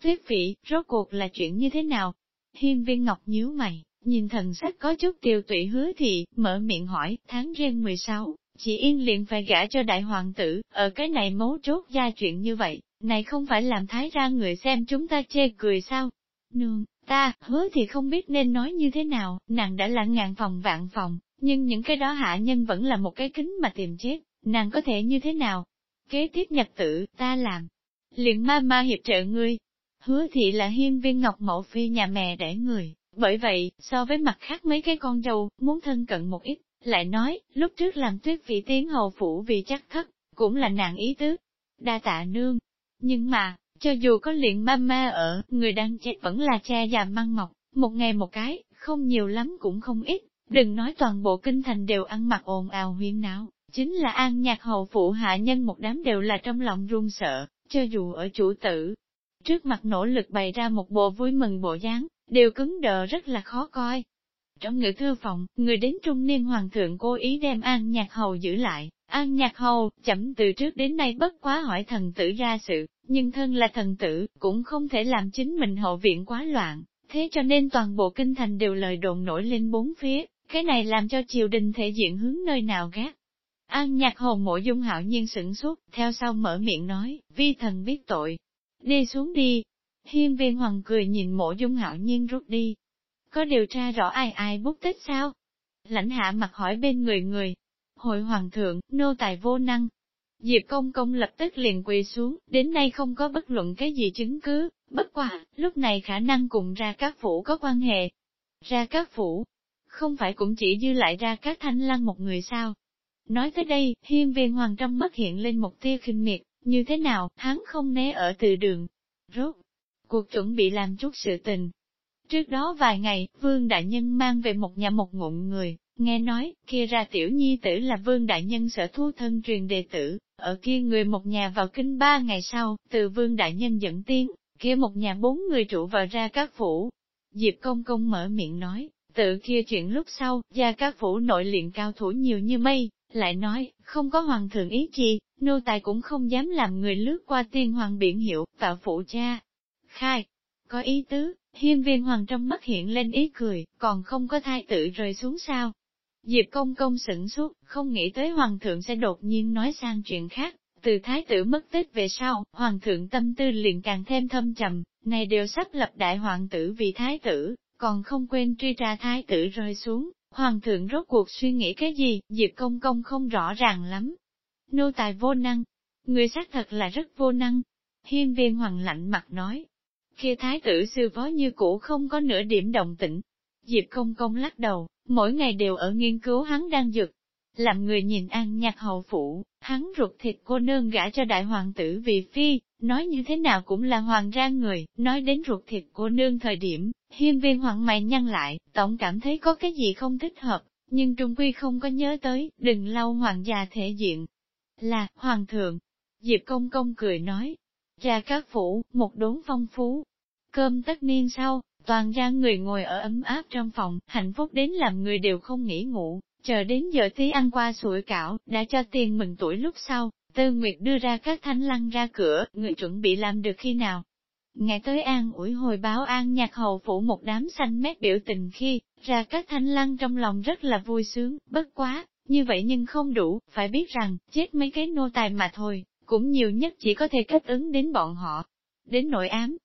Tuyết vị, rốt cuộc là chuyện như thế nào? Hiên viên ngọc nhíu mày, nhìn thần sắc có chút tiêu tụy hứa thì, mở miệng hỏi, tháng riêng 16, chị yên liền phải gả cho đại hoàng tử, ở cái này mấu chốt ra chuyện như vậy, này không phải làm thái ra người xem chúng ta chê cười sao? Nương, ta, hứa thì không biết nên nói như thế nào, nàng đã là ngàn phòng vạn phòng, nhưng những cái đó hạ nhân vẫn là một cái kính mà tìm chết, nàng có thể như thế nào? Kế tiếp nhật tử, ta làm. Liền ma ma hiệp trợ ngươi, Hứa thị là hiên viên ngọc mẫu phi nhà mẹ đẻ người, bởi vậy, so với mặt khác mấy cái con dâu, muốn thân cận một ít, lại nói, lúc trước làm tuyết vị tiến hầu phủ vì chắc thất, cũng là nàng ý tứ. Đa tạ nương. Nhưng mà, cho dù có liền ma ma ở, người đang chết vẫn là cha già măng mọc, một ngày một cái, không nhiều lắm cũng không ít, đừng nói toàn bộ kinh thành đều ăn mặc ồn ào huyên náo, chính là an nhạc hầu phụ hạ nhân một đám đều là trong lòng run sợ, cho dù ở chủ tử, trước mặt nỗ lực bày ra một bộ vui mừng bộ dáng, đều cứng đờ rất là khó coi. Trong ngự thư phòng, người đến trung niên hoàng thượng cố ý đem An Nhạc Hầu giữ lại. An Nhạc Hầu, chậm từ trước đến nay bất quá hỏi thần tử ra sự, nhưng thân là thần tử, cũng không thể làm chính mình hậu viện quá loạn, thế cho nên toàn bộ kinh thành đều lời đồn nổi lên bốn phía, cái này làm cho triều đình thể diện hướng nơi nào gác. An Nhạc hồn mộ dung hạo nhiên sửng sốt, theo sau mở miệng nói, vi thần biết tội, Đi xuống đi. Hiên viên hoàng cười nhìn mộ dung hạo nhiên rút đi. Có điều tra rõ ai ai bút tích sao? Lãnh hạ mặt hỏi bên người người. Hội hoàng thượng, nô tài vô năng. Diệp công công lập tức liền quỳ xuống, đến nay không có bất luận cái gì chứng cứ, bất quả, lúc này khả năng cùng ra các phủ có quan hệ. Ra các phủ, không phải cũng chỉ dư lại ra các thanh lăng một người sao? Nói tới đây, hiên viên hoàng trong mắt hiện lên một tia khinh miệt, như thế nào, hắn không né ở từ đường. Rốt, cuộc chuẩn bị làm chút sự tình. Trước đó vài ngày, Vương Đại Nhân mang về một nhà một ngụm người, nghe nói, kia ra tiểu nhi tử là Vương Đại Nhân sở thu thân truyền đệ tử, ở kia người một nhà vào kinh ba ngày sau, từ Vương Đại Nhân dẫn tiên, kia một nhà bốn người trụ vào ra các phủ. Diệp Công Công mở miệng nói, tự kia chuyện lúc sau, gia các phủ nội luyện cao thủ nhiều như mây, lại nói, không có hoàng thượng ý chi, nô tài cũng không dám làm người lướt qua tiên hoàng biển hiệu, tạo phụ cha. Khai, có ý tứ, hiên viên hoàng trong mắt hiện lên ý cười, còn không có thai tự rơi xuống sao. Diệp công công sửng suốt, không nghĩ tới hoàng thượng sẽ đột nhiên nói sang chuyện khác. Từ thái tử mất tích về sau, hoàng thượng tâm tư liền càng thêm thâm trầm, này đều sắp lập đại hoàng tử vì thái tử, còn không quên truy tra thái tử rơi xuống, Hoàng thượng rốt cuộc suy nghĩ cái gì, Diệp Công Công không rõ ràng lắm. Nô tài vô năng, người xác thật là rất vô năng. Hiên viên hoàng lạnh mặt nói. kia thái tử sư phó như cũ không có nửa điểm động tĩnh. Diệp công công lắc đầu, mỗi ngày đều ở nghiên cứu hắn đang dược. Làm người nhìn ăn nhạc hậu phủ, hắn ruột thịt cô nương gả cho đại hoàng tử vì phi, nói như thế nào cũng là hoàng gia người, nói đến ruột thịt cô nương thời điểm, hiên viên hoàng mày nhăn lại, tổng cảm thấy có cái gì không thích hợp, nhưng trung quy không có nhớ tới, đừng lau hoàng gia thể diện. Là, hoàng thượng. Diệp công công cười nói, ra các phủ, một đốn phong phú. Cơm tất niên sau, toàn ra người ngồi ở ấm áp trong phòng, hạnh phúc đến làm người đều không nghỉ ngủ, chờ đến giờ tí ăn qua sủi cảo, đã cho tiền mừng tuổi lúc sau, Tư Nguyệt đưa ra các thanh lăng ra cửa, người chuẩn bị làm được khi nào. Ngày tới an ủi hồi báo an nhạc hầu phủ một đám xanh mét biểu tình khi, ra các thanh lăng trong lòng rất là vui sướng, bất quá, như vậy nhưng không đủ, phải biết rằng, chết mấy cái nô tài mà thôi, cũng nhiều nhất chỉ có thể cách ứng đến bọn họ. Đến nội ám,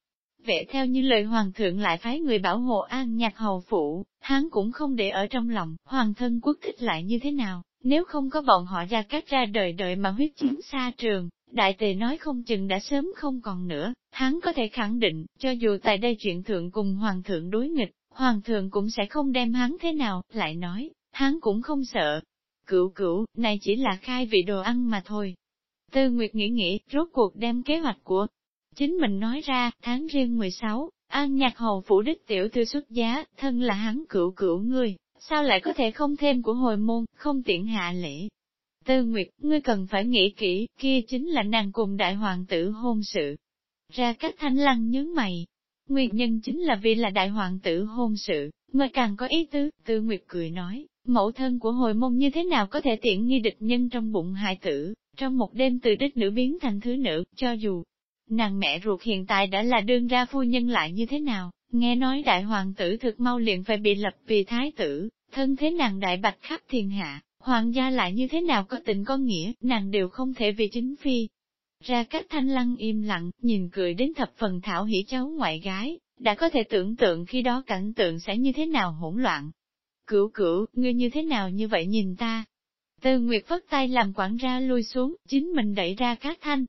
vệ theo như lời hoàng thượng lại phái người bảo hộ an nhạc hầu phủ, hắn cũng không để ở trong lòng, hoàng thân quốc thích lại như thế nào, nếu không có bọn họ ra cắt ra đời đợi mà huyết chiến xa trường, đại tề nói không chừng đã sớm không còn nữa, hắn có thể khẳng định, cho dù tại đây chuyện thượng cùng hoàng thượng đối nghịch, hoàng thượng cũng sẽ không đem hắn thế nào, lại nói, hắn cũng không sợ. Cửu cửu, này chỉ là khai vị đồ ăn mà thôi. Tư Nguyệt nghĩ nghĩ, rốt cuộc đem kế hoạch của chính mình nói ra, tháng riêng 16, An nhạc hầu phủ đích tiểu thư xuất giá, thân là hắn cửu cửu ngươi, sao lại có thể không thêm của hồi môn, không tiện hạ lễ. Tư Nguyệt, ngươi cần phải nghĩ kỹ, kia chính là nàng cùng đại hoàng tử hôn sự. Ra các thanh lăng nhướng mày. nguyệt nhân chính là vì là đại hoàng tử hôn sự, mà càng có ý tứ, Tư Nguyệt cười nói, mẫu thân của hồi môn như thế nào có thể tiện nghi địch nhân trong bụng hài tử, trong một đêm từ đích nữ biến thành thứ nữ, cho dù nàng mẹ ruột hiện tại đã là đương ra phu nhân lại như thế nào, nghe nói đại hoàng tử thực mau liền phải bị lập vì thái tử, thân thế nàng đại bạch khắp thiên hạ, hoàng gia lại như thế nào có tình có nghĩa, nàng đều không thể vì chính phi. Ra các thanh lăng im lặng, nhìn cười đến thập phần thảo hỉ cháu ngoại gái, đã có thể tưởng tượng khi đó cảnh tượng sẽ như thế nào hỗn loạn. Cửu cửu, ngươi như thế nào như vậy nhìn ta? Tư Nguyệt phất tay làm quản ra lui xuống, chính mình đẩy ra các thanh.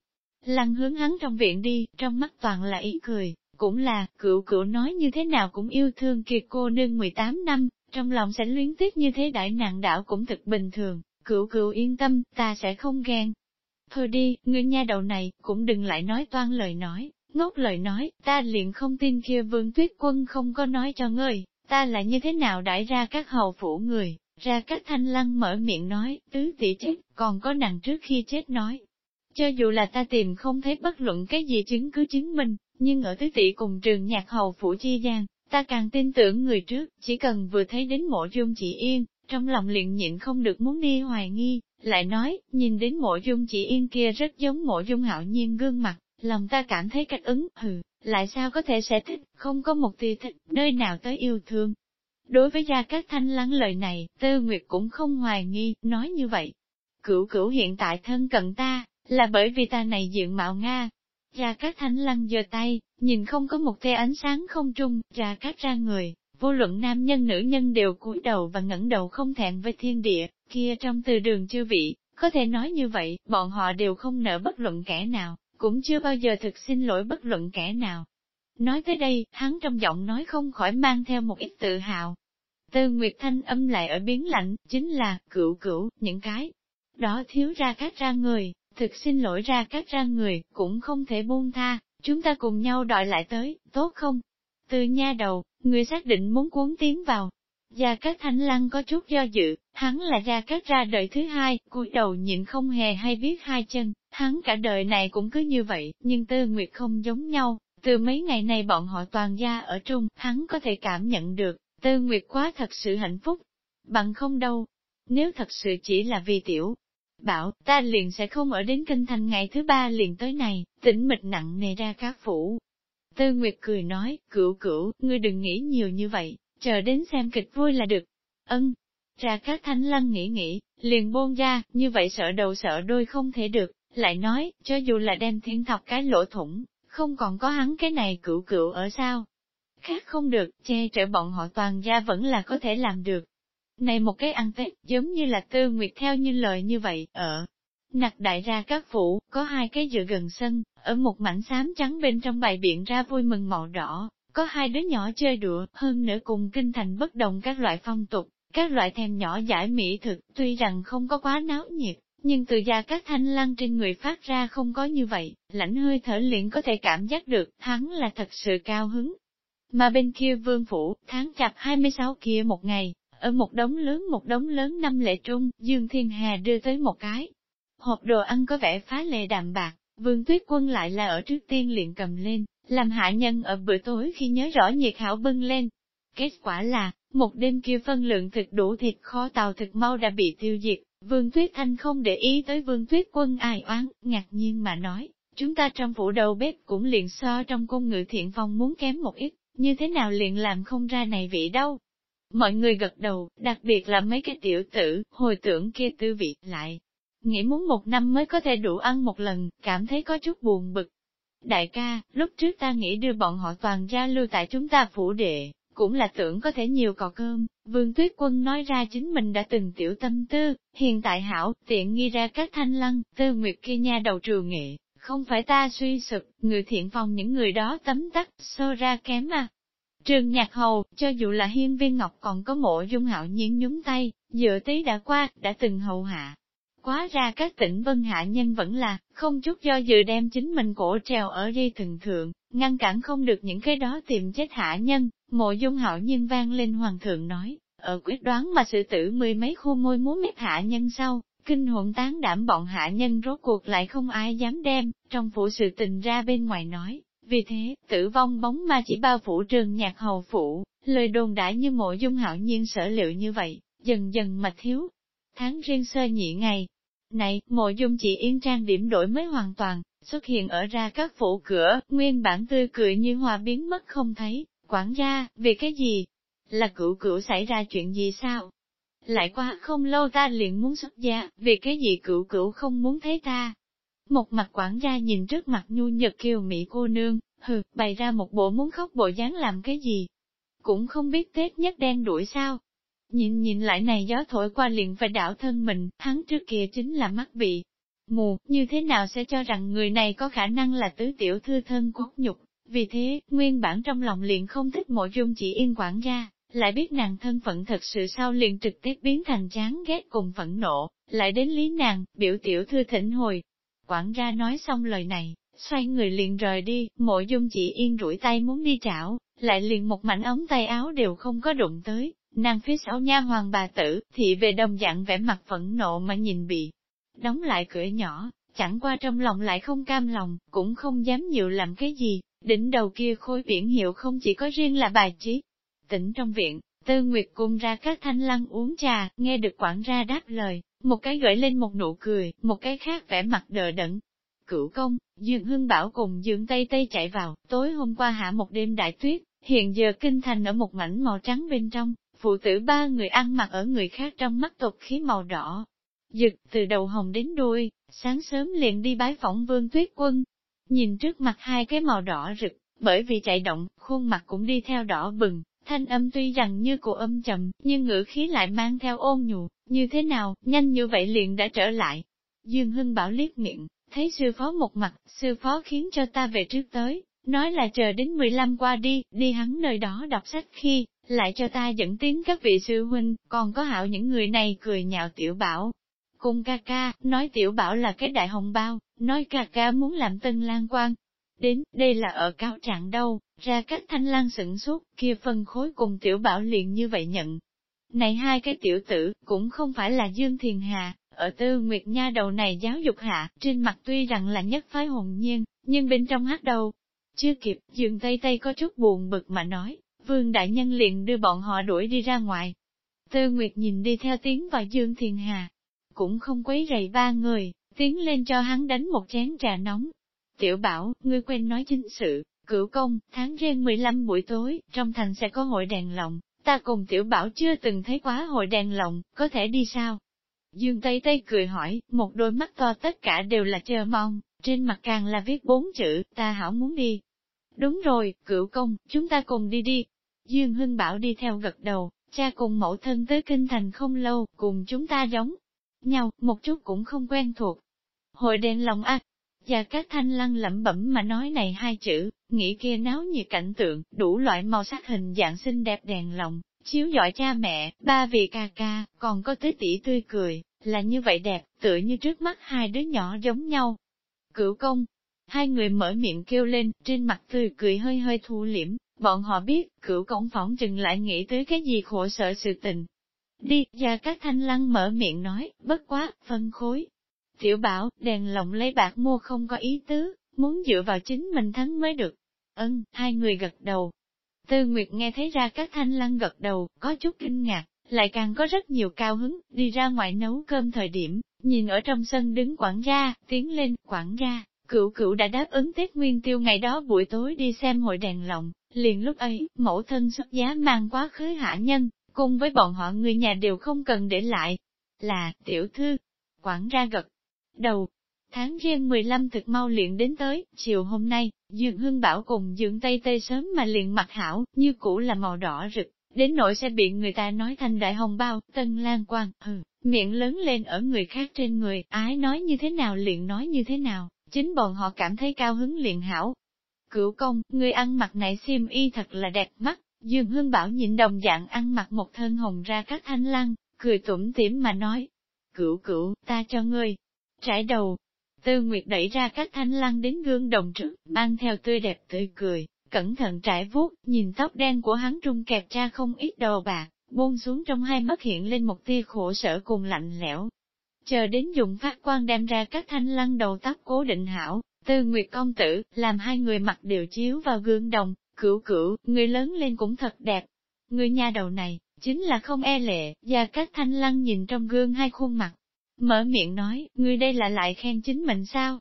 Lăng hướng hắn trong viện đi, trong mắt toàn là ý cười, cũng là, cựu cựu nói như thế nào cũng yêu thương kiệt cô nương 18 năm, trong lòng sẽ luyến tiếc như thế đại nạn đảo cũng thực bình thường, cựu cựu yên tâm, ta sẽ không ghen. Thôi đi, ngươi nha đầu này, cũng đừng lại nói toan lời nói, ngốc lời nói, ta liền không tin kia vương tuyết quân không có nói cho ngươi, ta là như thế nào đãi ra các hầu phủ người, ra các thanh lăng mở miệng nói, tứ tỷ chết, còn có nàng trước khi chết nói. Cho dù là ta tìm không thấy bất luận cái gì chứng cứ chứng minh, nhưng ở tứ tỷ cùng trường nhạc hầu phủ chi gian, ta càng tin tưởng người trước, chỉ cần vừa thấy đến mộ dung chị yên, trong lòng liền nhịn không được muốn đi hoài nghi, lại nói, nhìn đến mộ dung chị yên kia rất giống mộ dung hạo nhiên gương mặt, lòng ta cảm thấy cách ứng, hừ, lại sao có thể sẽ thích, không có một tia thích, nơi nào tới yêu thương. Đối với gia các thanh lắng lời này, Tư Nguyệt cũng không hoài nghi, nói như vậy. Cửu cửu hiện tại thân cận ta, là bởi vì ta này diện mạo Nga. Gia các thánh lăng giơ tay, nhìn không có một tia ánh sáng không trung, gia các ra người, vô luận nam nhân nữ nhân đều cúi đầu và ngẩng đầu không thẹn với thiên địa, kia trong từ đường chư vị, có thể nói như vậy, bọn họ đều không nợ bất luận kẻ nào, cũng chưa bao giờ thực xin lỗi bất luận kẻ nào. Nói tới đây, hắn trong giọng nói không khỏi mang theo một ít tự hào. Tư Nguyệt Thanh âm lại ở biến lạnh, chính là, cựu cựu những cái. Đó thiếu ra các ra người, thực xin lỗi ra các ra người, cũng không thể buông tha, chúng ta cùng nhau đòi lại tới, tốt không? Từ nha đầu, người xác định muốn cuốn tiến vào. Gia Cát Thanh Lăng có chút do dự, hắn là Gia Cát ra đời thứ hai, cúi đầu nhịn không hề hay biết hai chân, hắn cả đời này cũng cứ như vậy, nhưng Tư Nguyệt không giống nhau, từ mấy ngày này bọn họ toàn gia ở trung, hắn có thể cảm nhận được, Tư Nguyệt quá thật sự hạnh phúc, bằng không đâu. Nếu thật sự chỉ là vì tiểu, bảo ta liền sẽ không ở đến kinh thành ngày thứ ba liền tới này, tĩnh mịch nặng nề ra các phủ. Tư Nguyệt cười nói, cửu cửu, ngươi đừng nghĩ nhiều như vậy, chờ đến xem kịch vui là được. Ân, ra các thanh lăng nghĩ nghĩ, liền buông ra, như vậy sợ đầu sợ đôi không thể được, lại nói, cho dù là đem thiên thọc cái lỗ thủng, không còn có hắn cái này cửu cửu ở sao. Khác không được, che chở bọn họ toàn gia vẫn là có thể làm được, này một cái ăn Tết, giống như là tư nguyệt theo như lời như vậy, ở Nặc đại ra các phủ, có hai cái dựa gần sân, ở một mảnh xám trắng bên trong bày biện ra vui mừng màu đỏ, có hai đứa nhỏ chơi đùa, hơn nữa cùng kinh thành bất đồng các loại phong tục, các loại thèm nhỏ giải mỹ thực, tuy rằng không có quá náo nhiệt, nhưng từ gia các thanh lăng trên người phát ra không có như vậy, lãnh hơi thở liền có thể cảm giác được, hắn là thật sự cao hứng. Mà bên kia vương phủ, tháng chạp 26 kia một ngày, ở một đống lớn một đống lớn năm lệ trung, Dương Thiên Hà đưa tới một cái. Hộp đồ ăn có vẻ phá lệ đạm bạc, vương tuyết quân lại là ở trước tiên liền cầm lên, làm hạ nhân ở bữa tối khi nhớ rõ nhiệt hảo bưng lên. Kết quả là, một đêm kia phân lượng thực đủ thịt kho tàu thực mau đã bị tiêu diệt, Vương Tuyết Anh không để ý tới Vương Tuyết Quân ai oán, ngạc nhiên mà nói, chúng ta trong phủ đầu bếp cũng liền so trong cung ngự thiện phong muốn kém một ít, như thế nào liền làm không ra này vị đâu. Mọi người gật đầu, đặc biệt là mấy cái tiểu tử, hồi tưởng kia tư vị lại. Nghĩ muốn một năm mới có thể đủ ăn một lần, cảm thấy có chút buồn bực. Đại ca, lúc trước ta nghĩ đưa bọn họ toàn ra lưu tại chúng ta phủ đệ, cũng là tưởng có thể nhiều cò cơm, vương tuyết quân nói ra chính mình đã từng tiểu tâm tư, hiện tại hảo, tiện nghi ra các thanh lăng, tư nguyệt kia nha đầu trường nghệ, không phải ta suy sụp, người thiện phòng những người đó tấm tắc, sơ ra kém à. Trường nhạc hầu, cho dù là hiên viên ngọc còn có mộ dung hạo nhiên nhúng tay, dựa tí đã qua, đã từng hầu hạ. Quá ra các tỉnh vân hạ nhân vẫn là, không chút do dự đem chính mình cổ trèo ở dây thừng thượng, ngăn cản không được những cái đó tìm chết hạ nhân, Mộ dung hạo nhiên vang lên hoàng thượng nói, ở quyết đoán mà sự tử mười mấy khu môi muốn mép hạ nhân sau, kinh hồn tán đảm bọn hạ nhân rốt cuộc lại không ai dám đem, trong phủ sự tình ra bên ngoài nói. Vì thế, tử vong bóng ma chỉ bao phủ trường nhạc hầu phủ, lời đồn đã như mộ dung hạo nhiên sở liệu như vậy, dần dần mà thiếu. Tháng riêng sơ nhị ngày, này, mộ dung chỉ yên trang điểm đổi mới hoàn toàn, xuất hiện ở ra các phủ cửa, nguyên bản tươi cười như hòa biến mất không thấy, Quản gia, vì cái gì? Là cửu cửu xảy ra chuyện gì sao? Lại qua không lâu ta liền muốn xuất gia, vì cái gì cửu cửu không muốn thấy ta? Một mặt quản gia nhìn trước mặt nhu nhật kiều mỹ cô nương, hừ, bày ra một bộ muốn khóc bộ dáng làm cái gì? Cũng không biết Tết nhất đen đuổi sao? Nhìn nhìn lại này gió thổi qua liền phải đảo thân mình, hắn trước kia chính là mắt bị mù, như thế nào sẽ cho rằng người này có khả năng là tứ tiểu thư thân quốc nhục, vì thế, nguyên bản trong lòng liền không thích mộ dung chỉ yên quản gia, lại biết nàng thân phận thật sự sao liền trực tiếp biến thành chán ghét cùng phẫn nộ, lại đến lý nàng, biểu tiểu thư thỉnh hồi. Quản gia nói xong lời này, xoay người liền rời đi, mộ dung chỉ yên rủi tay muốn đi chảo, lại liền một mảnh ống tay áo đều không có đụng tới, nàng phía sau nha hoàng bà tử, thị về đồng dạng vẻ mặt phẫn nộ mà nhìn bị đóng lại cửa nhỏ, chẳng qua trong lòng lại không cam lòng, cũng không dám nhiều làm cái gì, Đỉnh đầu kia khối biển hiệu không chỉ có riêng là bài trí. Tỉnh trong viện, Tư Nguyệt cùng ra các thanh lăng uống trà, nghe được quản ra đáp lời, một cái gửi lên một nụ cười, một cái khác vẻ mặt đờ đẫn. Cửu công, Dương Hưng Bảo cùng Dương Tây Tây chạy vào, tối hôm qua hạ một đêm đại tuyết, hiện giờ kinh thành ở một mảnh màu trắng bên trong, phụ tử ba người ăn mặc ở người khác trong mắt tục khí màu đỏ. Dực từ đầu hồng đến đuôi, sáng sớm liền đi bái phỏng vương tuyết quân, Nhìn trước mặt hai cái màu đỏ rực, bởi vì chạy động, khuôn mặt cũng đi theo đỏ bừng, thanh âm tuy rằng như của âm trầm, nhưng ngữ khí lại mang theo ôn nhu, như thế nào, nhanh như vậy liền đã trở lại. Dương Hưng Bảo liếc miệng, thấy sư phó một mặt, sư phó khiến cho ta về trước tới, nói là chờ đến 15 qua đi, đi hắn nơi đó đọc sách khi, lại cho ta dẫn tiếng các vị sư huynh, còn có hảo những người này cười nhạo tiểu bảo. Cùng ca ca, nói tiểu bảo là cái đại hồng bao, nói ca ca muốn làm tân lan quan. Đến, đây là ở cao trạng đâu, ra cách thanh lan sửng suốt, kia phân khối cùng tiểu bảo liền như vậy nhận. Này hai cái tiểu tử, cũng không phải là Dương Thiền Hà, ở tư nguyệt nha đầu này giáo dục hạ, trên mặt tuy rằng là nhất phái hồn nhiên, nhưng bên trong hát đầu. Chưa kịp, Dương Tây Tây có chút buồn bực mà nói, Vương Đại Nhân liền đưa bọn họ đuổi đi ra ngoài. Tư Nguyệt nhìn đi theo tiếng vào Dương Thiền Hà, cũng không quấy rầy ba người, tiến lên cho hắn đánh một chén trà nóng. Tiểu bảo, ngươi quên nói chính sự, cửu công, tháng riêng 15 buổi tối, trong thành sẽ có hội đèn lồng, ta cùng tiểu bảo chưa từng thấy quá hội đèn lồng, có thể đi sao? Dương Tây Tây cười hỏi, một đôi mắt to tất cả đều là chờ mong, trên mặt càng là viết bốn chữ, ta hảo muốn đi. Đúng rồi, cửu công, chúng ta cùng đi đi. Dương Hưng Bảo đi theo gật đầu, cha cùng mẫu thân tới kinh thành không lâu, cùng chúng ta giống nhau, một chút cũng không quen thuộc, Hội đèn lòng ác, à, và các thanh lăng lẩm bẩm mà nói này hai chữ, nghĩ kia náo nhiệt cảnh tượng, đủ loại màu sắc hình dạng xinh đẹp đèn lòng, chiếu dõi cha mẹ, ba vị ca ca, còn có tới tỷ tươi cười, là như vậy đẹp, tựa như trước mắt hai đứa nhỏ giống nhau. Cửu công, hai người mở miệng kêu lên, trên mặt tươi cười hơi hơi thu liễm, bọn họ biết, cửu công phỏng chừng lại nghĩ tới cái gì khổ sở sự tình. Đi, và các thanh lăng mở miệng nói, bất quá, phân khối. Tiểu bảo, đèn lồng lấy bạc mua không có ý tứ, muốn dựa vào chính mình thắng mới được. Ân, hai người gật đầu, Tư Nguyệt nghe thấy ra các thanh lăng gật đầu, có chút kinh ngạc, lại càng có rất nhiều cao hứng, đi ra ngoài nấu cơm thời điểm, nhìn ở trong sân đứng quản gia, tiến lên, quản gia, cựu cựu đã đáp ứng Tết Nguyên Tiêu ngày đó buổi tối đi xem hội đèn lồng, liền lúc ấy, mẫu thân xuất giá mang quá khứ hạ nhân, cùng với bọn họ người nhà đều không cần để lại, là, tiểu thư, quản gia gật đầu, Tháng riêng 15 thực mau liền đến tới, chiều hôm nay, Dương Hưng Bảo cùng Dương Tây Tây sớm mà liền mặc hảo, như cũ là màu đỏ rực, đến nỗi sẽ bị người ta nói thành đại hồng bao, tân lan quang hừ, miệng lớn lên ở người khác trên người, ái nói như thế nào liền nói như thế nào, chính bọn họ cảm thấy cao hứng liền hảo. Cửu công, người ăn mặc này xiêm y thật là đẹp mắt, Dương Hưng Bảo nhịn đồng dạng ăn mặc một thân hồng ra các thanh lăng, cười tủm tỉm mà nói. Cửu cửu, ta cho ngươi, trải đầu, Tư Nguyệt đẩy ra các thanh lăng đến gương đồng trước, mang theo tươi đẹp tươi cười, cẩn thận trải vuốt, nhìn tóc đen của hắn trung kẹp ra không ít đồ bạc, buông xuống trong hai mắt hiện lên một tia khổ sở cùng lạnh lẽo. Chờ đến dùng phát quan đem ra các thanh lăng đầu tóc cố định hảo, Tư Nguyệt công tử, làm hai người mặt đều chiếu vào gương đồng, cửu cửu, người lớn lên cũng thật đẹp. Người nhà đầu này, chính là không e lệ, và các thanh lăng nhìn trong gương hai khuôn mặt, Mở miệng nói, ngươi đây là lại khen chính mình sao?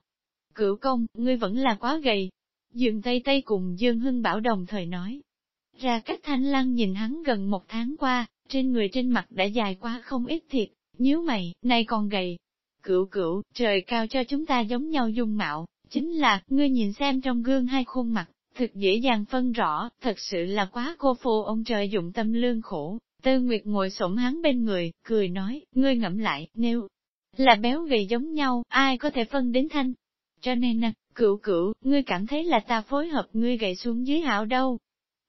Cửu công, ngươi vẫn là quá gầy. Dương Tây Tây cùng Dương Hưng Bảo đồng thời nói. Ra cách thanh lăng nhìn hắn gần một tháng qua, trên người trên mặt đã dài quá không ít thiệt nhíu mày, nay còn gầy. Cửu cửu, trời cao cho chúng ta giống nhau dung mạo, chính là, ngươi nhìn xem trong gương hai khuôn mặt, thực dễ dàng phân rõ, thật sự là quá cô phô ông trời dụng tâm lương khổ. Tư Nguyệt ngồi xổm hắn bên người, cười nói, ngươi ngẫm lại, nếu là béo gầy giống nhau, ai có thể phân đến thanh. Cho nên nè, cựu cựu, ngươi cảm thấy là ta phối hợp ngươi gầy xuống dưới hảo đâu.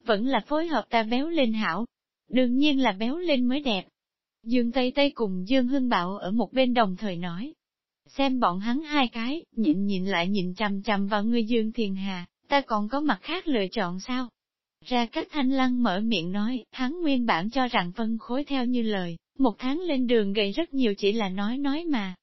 Vẫn là phối hợp ta béo lên hảo. Đương nhiên là béo lên mới đẹp. Dương Tây Tây cùng Dương Hưng Bảo ở một bên đồng thời nói. Xem bọn hắn hai cái, nhịn nhịn lại nhịn chằm chằm vào ngươi Dương Thiền Hà, ta còn có mặt khác lựa chọn sao? Ra cách thanh lăng mở miệng nói, hắn nguyên bản cho rằng phân khối theo như lời, một tháng lên đường gầy rất nhiều chỉ là nói nói mà.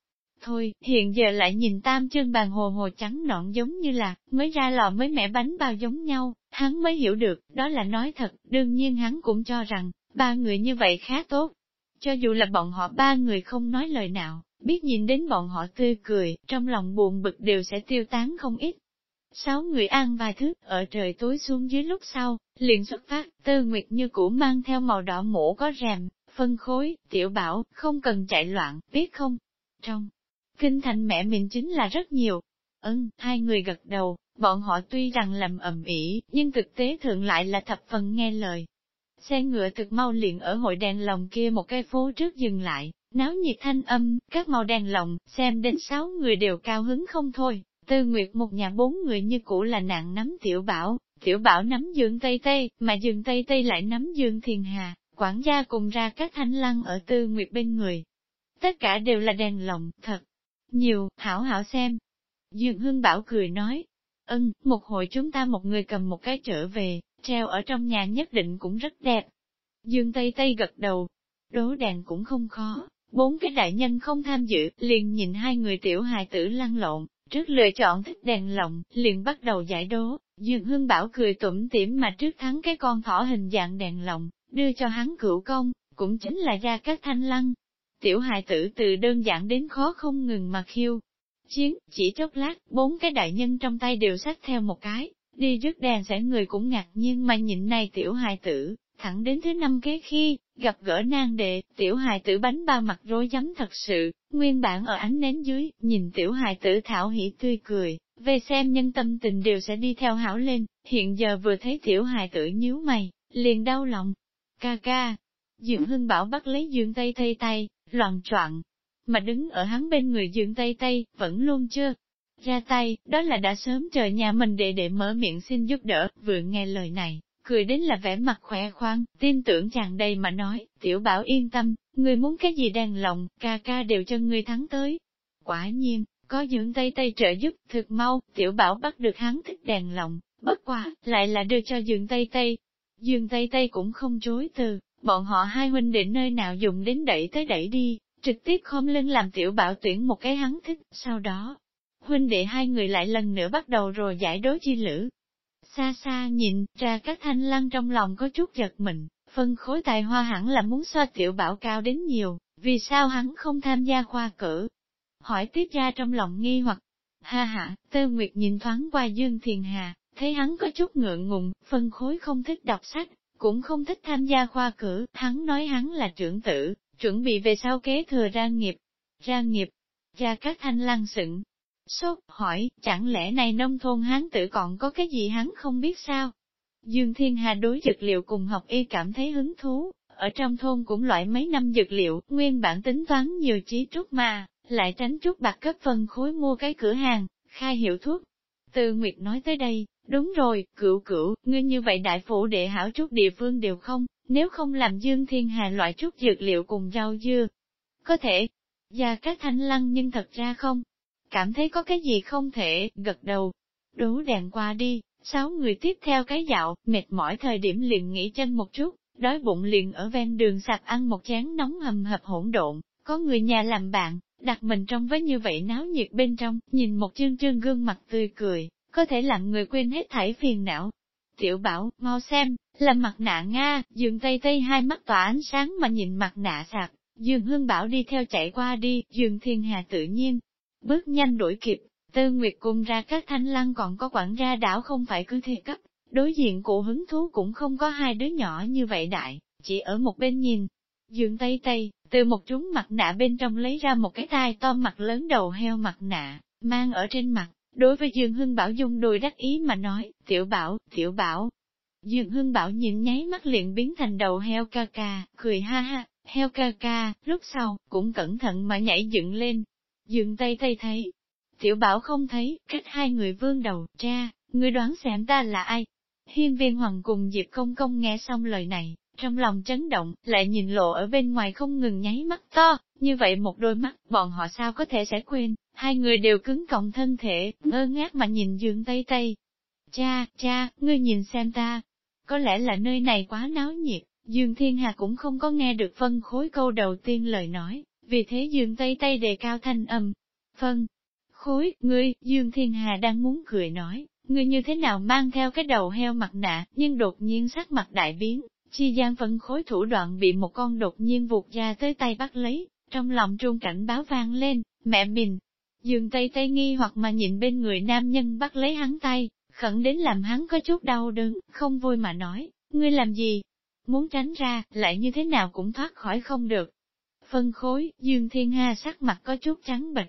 Thôi, hiện giờ lại nhìn tam chân bàn hồ hồ trắng nõn giống như là, mới ra lò mới mẻ bánh bao giống nhau, hắn mới hiểu được, đó là nói thật, đương nhiên hắn cũng cho rằng, ba người như vậy khá tốt. Cho dù là bọn họ ba người không nói lời nào, biết nhìn đến bọn họ tươi cười, trong lòng buồn bực đều sẽ tiêu tán không ít. Sáu người ăn vài thứ, ở trời tối xuống dưới lúc sau, liền xuất phát, tư nguyệt như cũ mang theo màu đỏ mũ có rèm, phân khối, tiểu bảo, không cần chạy loạn, biết không? Trong kinh thành mẹ mình chính là rất nhiều. Ừm, hai người gật đầu, bọn họ tuy rằng làm ầm ĩ, nhưng thực tế thượng lại là thập phần nghe lời. Xe ngựa thực mau liền ở hội đèn lồng kia một cái phố trước dừng lại, náo nhiệt thanh âm, các màu đèn lồng, xem đến sáu người đều cao hứng không thôi. Tư Nguyệt một nhà bốn người như cũ là nạn nắm tiểu bảo, tiểu bảo nắm dương Tây Tây, mà dương Tây Tây lại nắm dương Thiền Hà, quản gia cùng ra các thanh lăng ở tư nguyệt bên người. Tất cả đều là đèn lồng, thật nhiều, hảo hảo xem. Dương Hương Bảo cười nói, ân, một hồi chúng ta một người cầm một cái trở về, treo ở trong nhà nhất định cũng rất đẹp. Dương Tây Tây gật đầu, đố đèn cũng không khó, bốn cái đại nhân không tham dự, liền nhìn hai người tiểu hài tử lăn lộn, trước lựa chọn thích đèn lồng, liền bắt đầu giải đố, Dương Hương Bảo cười tủm tỉm mà trước thắng cái con thỏ hình dạng đèn lồng, đưa cho hắn cửu công, cũng chính là ra các thanh lăng. Tiểu hài tử từ đơn giản đến khó không ngừng mà khiêu. Chiến, chỉ chốc lát, bốn cái đại nhân trong tay đều sát theo một cái, đi rước đèn sẽ người cũng ngạc nhiên mà nhịn này tiểu hài tử, thẳng đến thứ năm kế khi, gặp gỡ nang đệ, tiểu hài tử bánh bao mặt rối rắm thật sự, nguyên bản ở ánh nến dưới, nhìn tiểu hài tử thảo hỉ tươi cười, về xem nhân tâm tình đều sẽ đi theo hảo lên, hiện giờ vừa thấy tiểu hài tử nhíu mày, liền đau lòng, Ca ca. Dương Hưng Bảo bắt lấy Dương Tây Tây tay, loạn choạng. mà đứng ở hắn bên người dương Tây Tây, vẫn luôn chưa ra tay, đó là đã sớm chờ nhà mình để để mở miệng xin giúp đỡ, vừa nghe lời này, cười đến là vẻ mặt khỏe khoang, tin tưởng chàng đầy mà nói, tiểu bảo yên tâm, người muốn cái gì đàn lòng, ca ca đều cho người thắng tới. Quả nhiên, có dưỡng tay tay trợ giúp, thực mau, tiểu bảo bắt được hắn thích đàn lòng, bất quá, lại là đưa cho dưỡng tay tay. Dương tây tây cũng không chối từ, bọn họ hai huynh đệ nơi nào dùng đến đẩy tới đẩy đi, trực tiếp khom lưng làm tiểu bảo tuyển một cái hắn thích, sau đó, huynh đệ hai người lại lần nữa bắt đầu rồi giải đối chi lữ. Xa xa nhìn, ra các thanh lăng trong lòng có chút giật mình, phân khối tài hoa hẳn là muốn xoa tiểu bảo cao đến nhiều, vì sao hắn không tham gia khoa cử. Hỏi tiếp ra trong lòng nghi hoặc, ha ha, Tơ Nguyệt nhìn thoáng qua Dương Thiền Hà, thấy hắn có chút ngượng ngùng, phân khối không thích đọc sách, cũng không thích tham gia khoa cử, hắn nói hắn là trưởng tử, chuẩn bị về sau kế thừa ra nghiệp. Ra nghiệp, ra các thanh lăng sững, Sốt, hỏi, chẳng lẽ này nông thôn hán tử còn có cái gì hắn không biết sao? Dương Thiên Hà đối dược liệu cùng học y cảm thấy hứng thú, ở trong thôn cũng loại mấy năm dược liệu, nguyên bản tính toán nhiều trí trúc mà, lại tránh chút bạc cấp phân khối mua cái cửa hàng, khai hiệu thuốc. Từ Nguyệt nói tới đây, đúng rồi, cửu cửu, ngươi như vậy đại phủ đệ hảo chút địa phương đều không, nếu không làm Dương Thiên Hà loại chút dược liệu cùng rau dưa. Có thể, gia các thanh lăng nhưng thật ra không, cảm thấy có cái gì không thể, gật đầu. Đố đèn qua đi, sáu người tiếp theo cái dạo, mệt mỏi thời điểm liền nghỉ chân một chút, đói bụng liền ở ven đường sạp ăn một chén nóng hầm hập hỗn độn, có người nhà làm bạn, đặt mình trong với như vậy náo nhiệt bên trong, nhìn một chương trương gương mặt tươi cười, có thể làm người quên hết thảy phiền não. Tiểu bảo, mau xem, là mặt nạ Nga, dường tây tây hai mắt tỏa ánh sáng mà nhìn mặt nạ sạc, dường hương bảo đi theo chạy qua đi, dường thiên hà tự nhiên, bước nhanh đuổi kịp, Tư Nguyệt cùng ra các thanh lăng còn có quản gia đảo không phải cứ thế cấp, đối diện cụ hứng thú cũng không có hai đứa nhỏ như vậy đại, chỉ ở một bên nhìn. Dương Tây Tây, từ một chúng mặt nạ bên trong lấy ra một cái tai to mặt lớn đầu heo mặt nạ, mang ở trên mặt, đối với Dương Hưng Bảo dung đùi đắc ý mà nói, tiểu bảo, tiểu bảo. Dương Hưng Bảo nhìn nháy mắt liền biến thành đầu heo ca ca, cười ha ha, heo ca ca, lúc sau, cũng cẩn thận mà nhảy dựng lên, Dương tay tay thấy. Tiểu bảo không thấy, cách hai người vương đầu, cha, người đoán xem ta là ai? Hiên viên hoàng cùng Diệp công công nghe xong lời này, trong lòng chấn động, lại nhìn lộ ở bên ngoài không ngừng nháy mắt to, như vậy một đôi mắt, bọn họ sao có thể sẽ quên, hai người đều cứng cộng thân thể, ngơ ngác mà nhìn dương tây tây. Cha, cha, ngươi nhìn xem ta, có lẽ là nơi này quá náo nhiệt, Dương Thiên Hà cũng không có nghe được phân khối câu đầu tiên lời nói, vì thế Dương Tây Tây đề cao thanh âm. Phân, khối, ngươi, Dương Thiên Hà đang muốn cười nói, ngươi như thế nào mang theo cái đầu heo mặt nạ, nhưng đột nhiên sắc mặt đại biến, chi gian phân khối thủ đoạn bị một con đột nhiên vụt ra tới tay bắt lấy, trong lòng trung cảnh báo vang lên, mẹ mình. Dương Tây Tây nghi hoặc mà nhìn bên người nam nhân bắt lấy hắn tay, khẩn đến làm hắn có chút đau đớn, không vui mà nói, ngươi làm gì? Muốn tránh ra, lại như thế nào cũng thoát khỏi không được, Phân khối, Dương Thiên Hà sắc mặt có chút trắng bệch.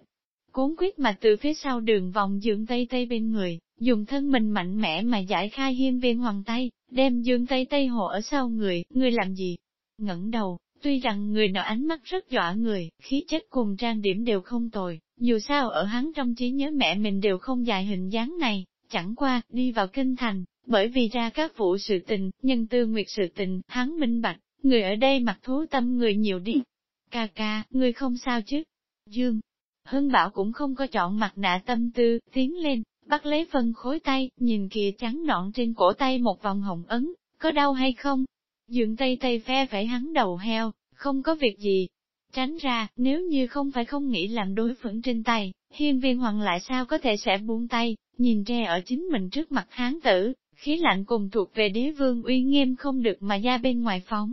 Cuốn quyết mà từ phía sau đường vòng Dương Tây Tây bên người, dùng thân mình mạnh mẽ mà giải khai hiên viên hoàng tay, đem Dương Tây Tây hộ ở sau người, ngươi làm gì? ngẩng đầu, tuy rằng người nọ ánh mắt rất dọa người, khí chất cùng trang điểm đều không tồi, dù sao ở hắn trong trí nhớ mẹ mình đều không dài hình dáng này, chẳng qua, đi vào kinh thành, bởi vì ra các vụ sự tình, nhân tư nguyệt sự tình, hắn minh bạch, người ở đây mặc thú tâm người nhiều đi, Ca ca, người không sao chứ? Dương. Hưng Bảo cũng không có chọn mặt nạ tâm tư, tiến lên, bắt lấy phân khối tay, nhìn kìa trắng nọn trên cổ tay một vòng hồng ấn, có đau hay không? Dượng tay tay phe phải hắn đầu heo, không có việc gì. Tránh ra, nếu như không phải không nghĩ làm đối phẫn trên tay, hiên viên hoàng lại sao có thể sẽ buông tay, nhìn tre ở chính mình trước mặt hán tử, khí lạnh cùng thuộc về đế vương uy nghiêm không được mà ra bên ngoài phóng.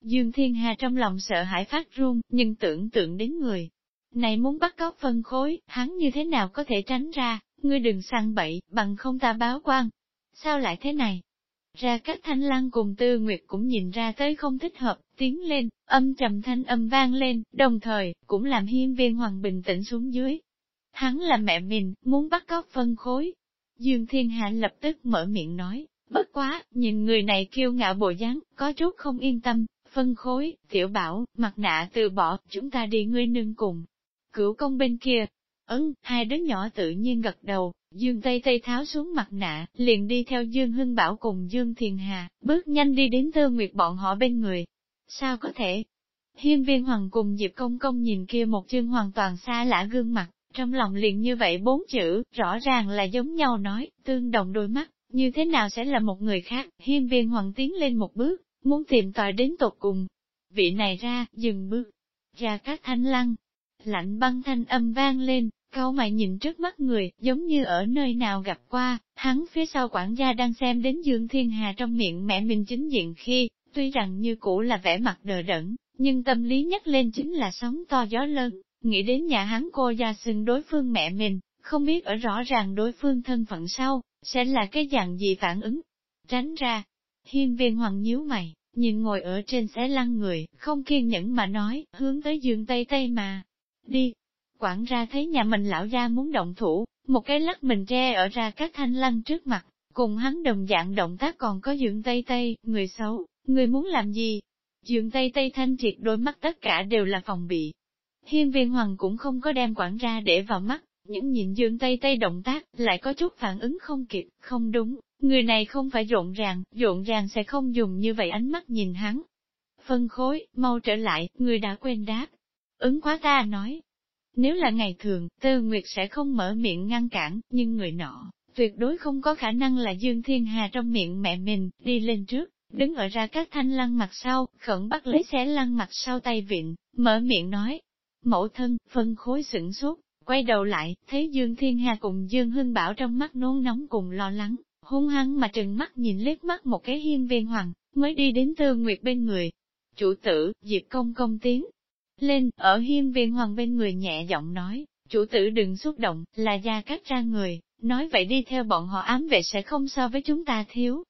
Dương Thiên Hà trong lòng sợ hãi phát run, nhưng tưởng tượng đến người. Này muốn bắt cóc phân khối, hắn như thế nào có thể tránh ra, ngươi đừng săn bậy, bằng không ta báo quan. Sao lại thế này? Ra các thanh lăng cùng tư nguyệt cũng nhìn ra tới không thích hợp, tiến lên, âm trầm thanh âm vang lên, đồng thời, cũng làm hiên viên hoàng bình tĩnh xuống dưới. Hắn là mẹ mình, muốn bắt cóc phân khối. Dương Thiên Hạ lập tức mở miệng nói, bất quá, nhìn người này kiêu ngạo bộ dáng, có chút không yên tâm, phân khối, tiểu bảo, mặt nạ từ bỏ, chúng ta đi ngươi nương cùng, cửu công bên kia. Ấn, hai đứa nhỏ tự nhiên gật đầu, Dương Tây Tây tháo xuống mặt nạ, liền đi theo Dương Hưng Bảo cùng Dương Thiền Hà, bước nhanh đi đến Tơ Nguyệt bọn họ bên người. Sao có thể? Hiên viên hoàng cùng Diệp Công Công nhìn kia một chương hoàn toàn xa lạ gương mặt, trong lòng liền như vậy bốn chữ, rõ ràng là giống nhau nói, tương đồng đôi mắt, như thế nào sẽ là một người khác, hiên viên hoàng tiến lên một bước, muốn tìm tòi đến tột cùng. Vị này ra, dừng bước, ra các thanh lăng, lạnh băng thanh âm vang lên, Câu mày nhìn trước mắt người, giống như ở nơi nào gặp qua, hắn phía sau quản gia đang xem đến Dương Thiên Hà trong miệng mẹ mình chính diện khi, tuy rằng như cũ là vẻ mặt đờ đẫn, nhưng tâm lý nhất lên chính là sóng to gió lớn, nghĩ đến nhà hắn cô gia xưng đối phương mẹ mình, không biết ở rõ ràng đối phương thân phận sau, sẽ là cái dạng gì phản ứng. Tránh ra, hiên viên hoàng nhíu mày, nhìn ngồi ở trên xé lăn người, không kiên nhẫn mà nói, hướng tới giường tây tây mà. Đi, quản ra thấy nhà mình lão gia muốn động thủ, một cái lắc mình tre ở ra các thanh lăng trước mặt, cùng hắn đồng dạng động tác còn có dưỡng tây tây, người xấu, người muốn làm gì? Dưỡng tây tây thanh triệt đôi mắt tất cả đều là phòng bị. Hiên viên hoàng cũng không có đem quản ra để vào mắt, những nhìn dưỡng tây tây động tác, lại có chút phản ứng không kịp, không đúng, người này không phải rộn ràng, rộn ràng sẽ không dùng như vậy ánh mắt nhìn hắn. Phân khối, mau trở lại, người đã quên đáp. Ứng quá ta nói, nếu là ngày thường, Tư Nguyệt sẽ không mở miệng ngăn cản, nhưng người nọ, tuyệt đối không có khả năng là Dương Thiên Hà trong miệng mẹ mình, đi lên trước, đứng ở ra các thanh lăng mặt sau, khẩn bắt lấy xé lăng mặt sau tay vịn, mở miệng nói. Mẫu thân, phân khối sửng sốt, quay đầu lại, thấy Dương Thiên Hà cùng Dương Hưng Bảo trong mắt nôn nóng cùng lo lắng, hung hăng mà trừng mắt nhìn liếc mắt một cái hiên viên hoàng, mới đi đến Tư Nguyệt bên người. Chủ tử, Diệp Công công tiếng, lên, ở hiên viên hoàng bên người nhẹ giọng nói, chủ tử đừng xúc động, là gia cắt ra người, nói vậy đi theo bọn họ ám vệ sẽ không so với chúng ta thiếu.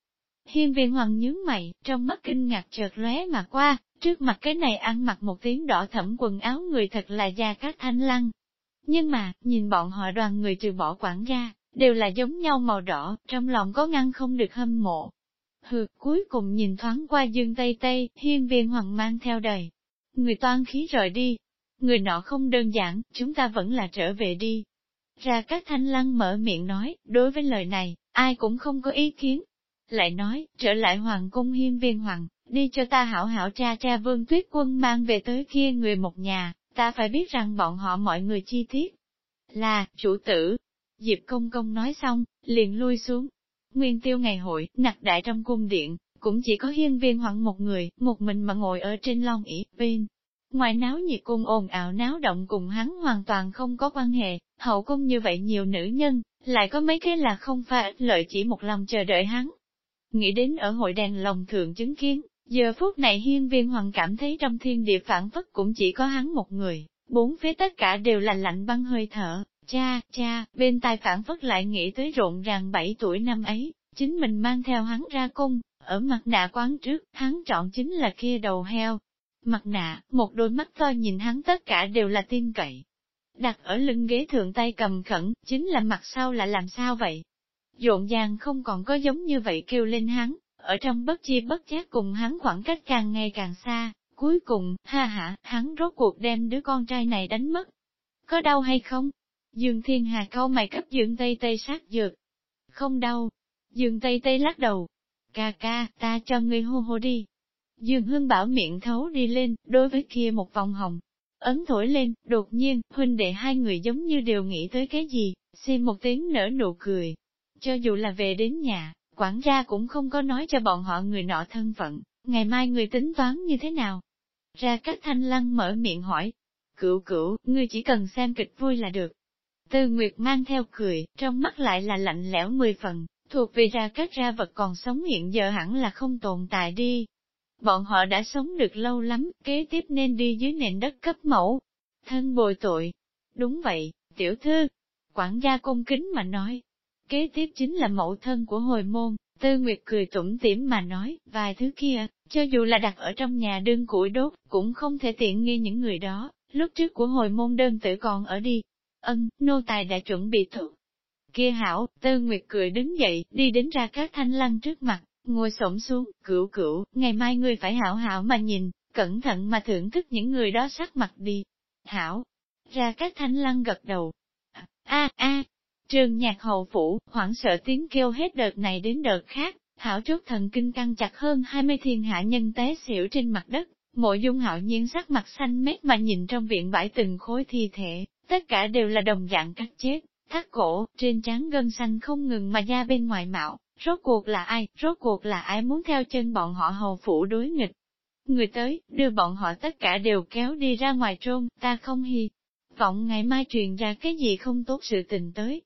Hiên viên hoàng nhướng mày, trong mắt kinh ngạc chợt lóe mà qua, trước mặt cái này ăn mặc một tiếng đỏ thẫm quần áo người thật là gia cát thanh lăng. Nhưng mà, nhìn bọn họ đoàn người trừ bỏ quản ra, đều là giống nhau màu đỏ, trong lòng có ngăn không được hâm mộ. Hừ, cuối cùng nhìn thoáng qua dương tây tây, hiên viên hoàng mang theo đầy, người toan khí rời đi. Người nọ không đơn giản, chúng ta vẫn là trở về đi. Ra các thanh lăng mở miệng nói, đối với lời này, ai cũng không có ý kiến. Lại nói, trở lại hoàng cung hiên viên hoàng, đi cho ta hảo hảo cha cha vương tuyết quân mang về tới kia người một nhà, ta phải biết rằng bọn họ mọi người chi tiết. Là, chủ tử. Diệp công công nói xong, liền lui xuống. Nguyên tiêu ngày hội, nặc đại trong cung điện, cũng chỉ có hiên viên hoàng một người, một mình mà ngồi ở trên long ỷ bên. Ngoài náo nhiệt cung ồn ào náo động cùng hắn hoàn toàn không có quan hệ, hậu cung như vậy nhiều nữ nhân, lại có mấy cái là không pha ích lợi chỉ một lòng chờ đợi hắn. Nghĩ đến ở hội đèn lòng thượng chứng kiến, giờ phút này hiên viên hoàng cảm thấy trong thiên địa phản phất cũng chỉ có hắn một người, bốn phía tất cả đều là lạnh băng hơi thở, cha, cha, bên tai phản phất lại nghĩ tới rộn ràng bảy tuổi năm ấy, chính mình mang theo hắn ra cung, ở mặt nạ quán trước, hắn chọn chính là kia đầu heo. Mặt nạ, một đôi mắt to nhìn hắn tất cả đều là tin cậy. Đặt ở lưng ghế thượng tay cầm khẩn, chính là mặt sau là làm sao vậy? Dộn dàng không còn có giống như vậy kêu lên hắn, ở trong bất chi bất giác cùng hắn khoảng cách càng ngày càng xa, cuối cùng, ha ha, hắn rốt cuộc đem đứa con trai này đánh mất. Có đau hay không? Dương Thiên Hà câu mày cấp Dương Tây Tây sát dược. Không đau. Dương Tây Tây lắc đầu, ca ca, ta cho ngươi hô hô đi. Dương Hương Bảo miệng thấu đi lên, đối với kia một vòng hồng. Ấn thổi lên, đột nhiên, huynh đệ hai người giống như đều nghĩ tới cái gì, xin một tiếng nở nụ cười. Cho dù là về đến nhà, quản gia cũng không có nói cho bọn họ người nọ thân phận, ngày mai người tính toán như thế nào. Ra các thanh lăng mở miệng hỏi, cửu cửu, ngươi chỉ cần xem kịch vui là được. Tư Nguyệt mang theo cười, trong mắt lại là lạnh lẽo mười phần, thuộc về ra các ra vật còn sống hiện giờ hẳn là không tồn tại đi. Bọn họ đã sống được lâu lắm, kế tiếp nên đi dưới nền đất cấp mẫu. Thân bồi tội. Đúng vậy, tiểu thư. Quản gia cung kính mà nói. Kế tiếp chính là mẫu thân của hồi môn, Tư Nguyệt cười tủm tỉm mà nói, vài thứ kia, cho dù là đặt ở trong nhà đương củi đốt, cũng không thể tiện nghi những người đó, lúc trước của hồi môn đơn tử còn ở đi. Ân, nô tài đã chuẩn bị thuộc, Kia hảo, Tư Nguyệt cười đứng dậy, đi đến ra các thanh lăng trước mặt, ngồi xổm xuống, cửu cửu, ngày mai ngươi phải hảo hảo mà nhìn, cẩn thận mà thưởng thức những người đó sắc mặt đi. Hảo, Ra các thanh lăng gật đầu. A a, trường nhạc hậu phủ, hoảng sợ tiếng kêu hết đợt này đến đợt khác, hảo chốt thần kinh căng chặt hơn 20 thiên hạ nhân té xỉu trên mặt đất, mộ dung hạo nhiên sắc mặt xanh mét mà nhìn trong viện bãi từng khối thi thể, tất cả đều là đồng dạng cắt chết, thắt cổ, trên trán gân xanh không ngừng mà ra bên ngoài mạo, rốt cuộc là ai, rốt cuộc là ai muốn theo chân bọn họ hầu phủ đối nghịch. Người tới, đưa bọn họ tất cả đều kéo đi ra ngoài trôn, ta không hy. Vọng ngày mai truyền ra cái gì không tốt sự tình tới.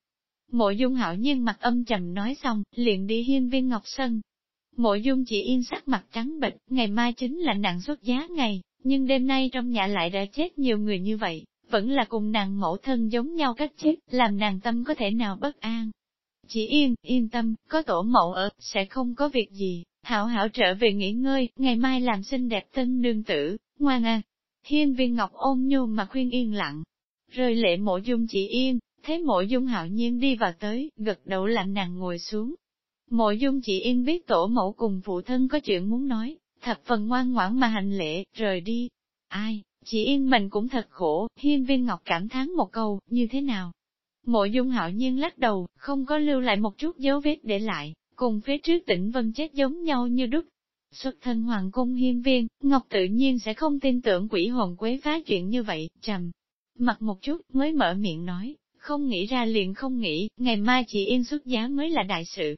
Mộ dung hạo nhiên mặt âm trầm nói xong, liền đi hiên viên ngọc sân. Mộ dung chỉ yên sắc mặt trắng bệch, ngày mai chính là nạn xuất giá ngày, nhưng đêm nay trong nhà lại đã chết nhiều người như vậy, vẫn là cùng nàng mẫu thân giống nhau cách chết, làm nàng tâm có thể nào bất an. Chỉ yên, yên tâm, có tổ mẫu ở, sẽ không có việc gì, hảo hảo trở về nghỉ ngơi, ngày mai làm xinh đẹp tân nương tử, ngoan à. Hiên viên ngọc ôm nhu mà khuyên yên lặng, rơi lệ mộ dung chỉ yên, thấy mộ dung hạo nhiên đi vào tới, gật đầu làm nàng ngồi xuống. Mộ dung chỉ yên biết tổ mẫu cùng phụ thân có chuyện muốn nói, thập phần ngoan ngoãn mà hành lễ, rời đi. Ai, chị yên mình cũng thật khổ, hiên viên ngọc cảm thán một câu, như thế nào? Mộ dung hạo nhiên lắc đầu, không có lưu lại một chút dấu vết để lại, cùng phía trước tỉnh vân chết giống nhau như đúc. Xuất thân hoàng cung hiên viên, Ngọc tự nhiên sẽ không tin tưởng quỷ hồn quấy phá chuyện như vậy, trầm. Mặt một chút mới mở miệng nói, không nghĩ ra liền không nghĩ, ngày mai chị yên xuất giá mới là đại sự.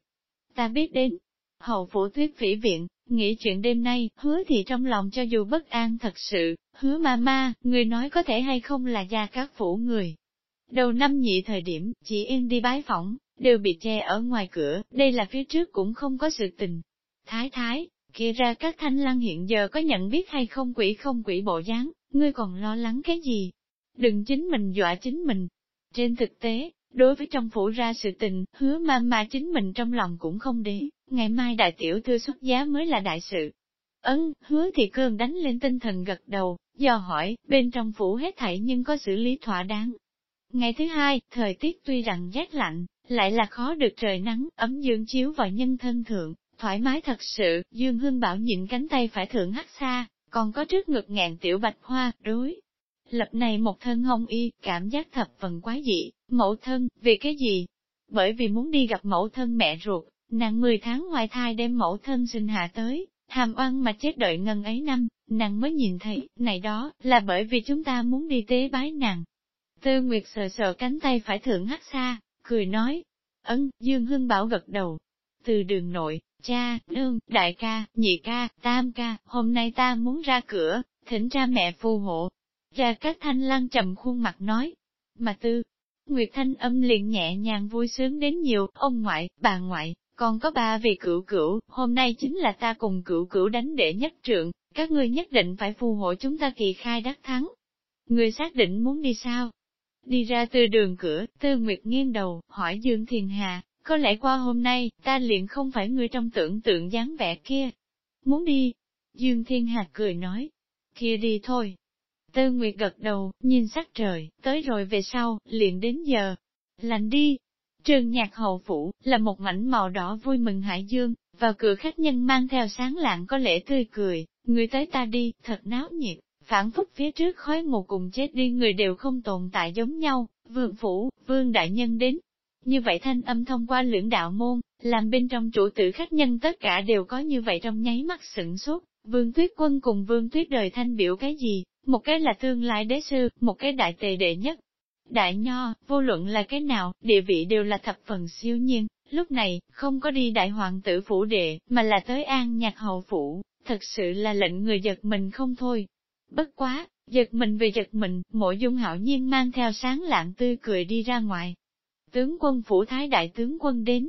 Ta biết đến, hậu phủ tuyết phỉ viện, nghĩ chuyện đêm nay, hứa thì trong lòng cho dù bất an thật sự, hứa ma ma, người nói có thể hay không là gia các phủ người. Đầu năm nhị thời điểm, chị Yên đi bái phỏng, đều bị che ở ngoài cửa, đây là phía trước cũng không có sự tình. Thái thái, kia ra các thanh lăng hiện giờ có nhận biết hay không quỷ không quỷ bộ dáng, ngươi còn lo lắng cái gì? Đừng chính mình dọa chính mình. Trên thực tế, đối với trong phủ ra sự tình, hứa ma ma chính mình trong lòng cũng không để, ngày mai đại tiểu thư xuất giá mới là đại sự. Ấn, hứa thì cương đánh lên tinh thần gật đầu, do hỏi, bên trong phủ hết thảy nhưng có xử lý thỏa đáng. Ngày thứ hai, thời tiết tuy rằng rét lạnh, lại là khó được trời nắng, ấm dương chiếu vào nhân thân thượng, thoải mái thật sự, Dương Hương Bảo nhịn cánh tay phải thượng hắt xa, còn có trước ngực ngàn tiểu bạch hoa, đối. Lập này một thân hông y, cảm giác thập phần quá dị, mẫu thân, vì cái gì? Bởi vì muốn đi gặp mẫu thân mẹ ruột, nàng 10 tháng ngoài thai đem mẫu thân sinh hạ tới, hàm oan mà chết đợi ngân ấy năm, nàng mới nhìn thấy, này đó, là bởi vì chúng ta muốn đi tế bái nàng. Tư Nguyệt sờ sờ cánh tay phải thượng hắt xa, cười nói, ấn, Dương Hưng Bảo gật đầu. Từ đường nội, cha, nương, đại ca, nhị ca, tam ca, hôm nay ta muốn ra cửa, thỉnh cha mẹ phù hộ. ra các thanh lăng trầm khuôn mặt nói, mà tư, Nguyệt thanh âm liền nhẹ nhàng vui sướng đến nhiều, ông ngoại, bà ngoại, còn có ba vị cửu cửu, hôm nay chính là ta cùng cửu cửu đánh đệ nhất trượng, các ngươi nhất định phải phù hộ chúng ta kỳ khai đắc thắng. Người xác định muốn đi sao? Đi ra từ đường cửa, Tư Nguyệt nghiêng đầu, hỏi Dương Thiền Hà, có lẽ qua hôm nay, ta liền không phải người trong tưởng tượng dáng vẻ kia. Muốn đi? Dương Thiên Hà cười nói, kia đi thôi. Tư Nguyệt gật đầu, nhìn sắc trời, tới rồi về sau, liền đến giờ. Lành đi, Trường nhạc hậu phủ, là một mảnh màu đỏ vui mừng hải dương, vào cửa khách nhân mang theo sáng lạng có lẽ tươi cười, người tới ta đi, thật náo nhiệt, phản phúc phía trước khói ngủ cùng chết đi người đều không tồn tại giống nhau, vương phủ, vương đại nhân đến. Như vậy thanh âm thông qua lưỡng đạo môn, làm bên trong chủ tử khách nhân tất cả đều có như vậy trong nháy mắt sửng sốt, vương tuyết quân cùng vương tuyết đời thanh biểu cái gì, một cái là tương lai đế sư, một cái đại tề đệ nhất, Đại Nho, vô luận là cái nào, địa vị đều là thập phần siêu nhiên, lúc này, không có đi đại hoàng tử phủ đệ, mà là tới an nhạc hậu phủ, thật sự là lệnh người giật mình không thôi. Bất quá, giật mình về giật mình, mộ dung hạo nhiên mang theo sáng lạng tươi cười đi ra ngoài. Tướng quân phủ thái đại tướng quân đến.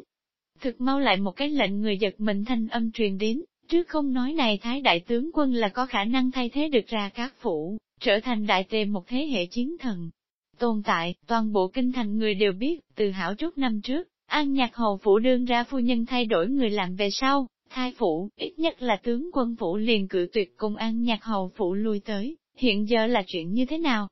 Thực mau lại một cái lệnh người giật mình thanh âm truyền đến, trước không nói này thái đại tướng quân là có khả năng thay thế được ra các phủ, trở thành đại tề một thế hệ chiến thần, tồn tại, toàn bộ kinh thành người đều biết, từ hảo chút năm trước, An Nhạc Hầu Phủ đương ra phu nhân thay đổi người làm về sau, thai phủ, ít nhất là tướng quân phủ liền cự tuyệt cùng An Nhạc Hầu Phủ lui tới, hiện giờ là chuyện như thế nào?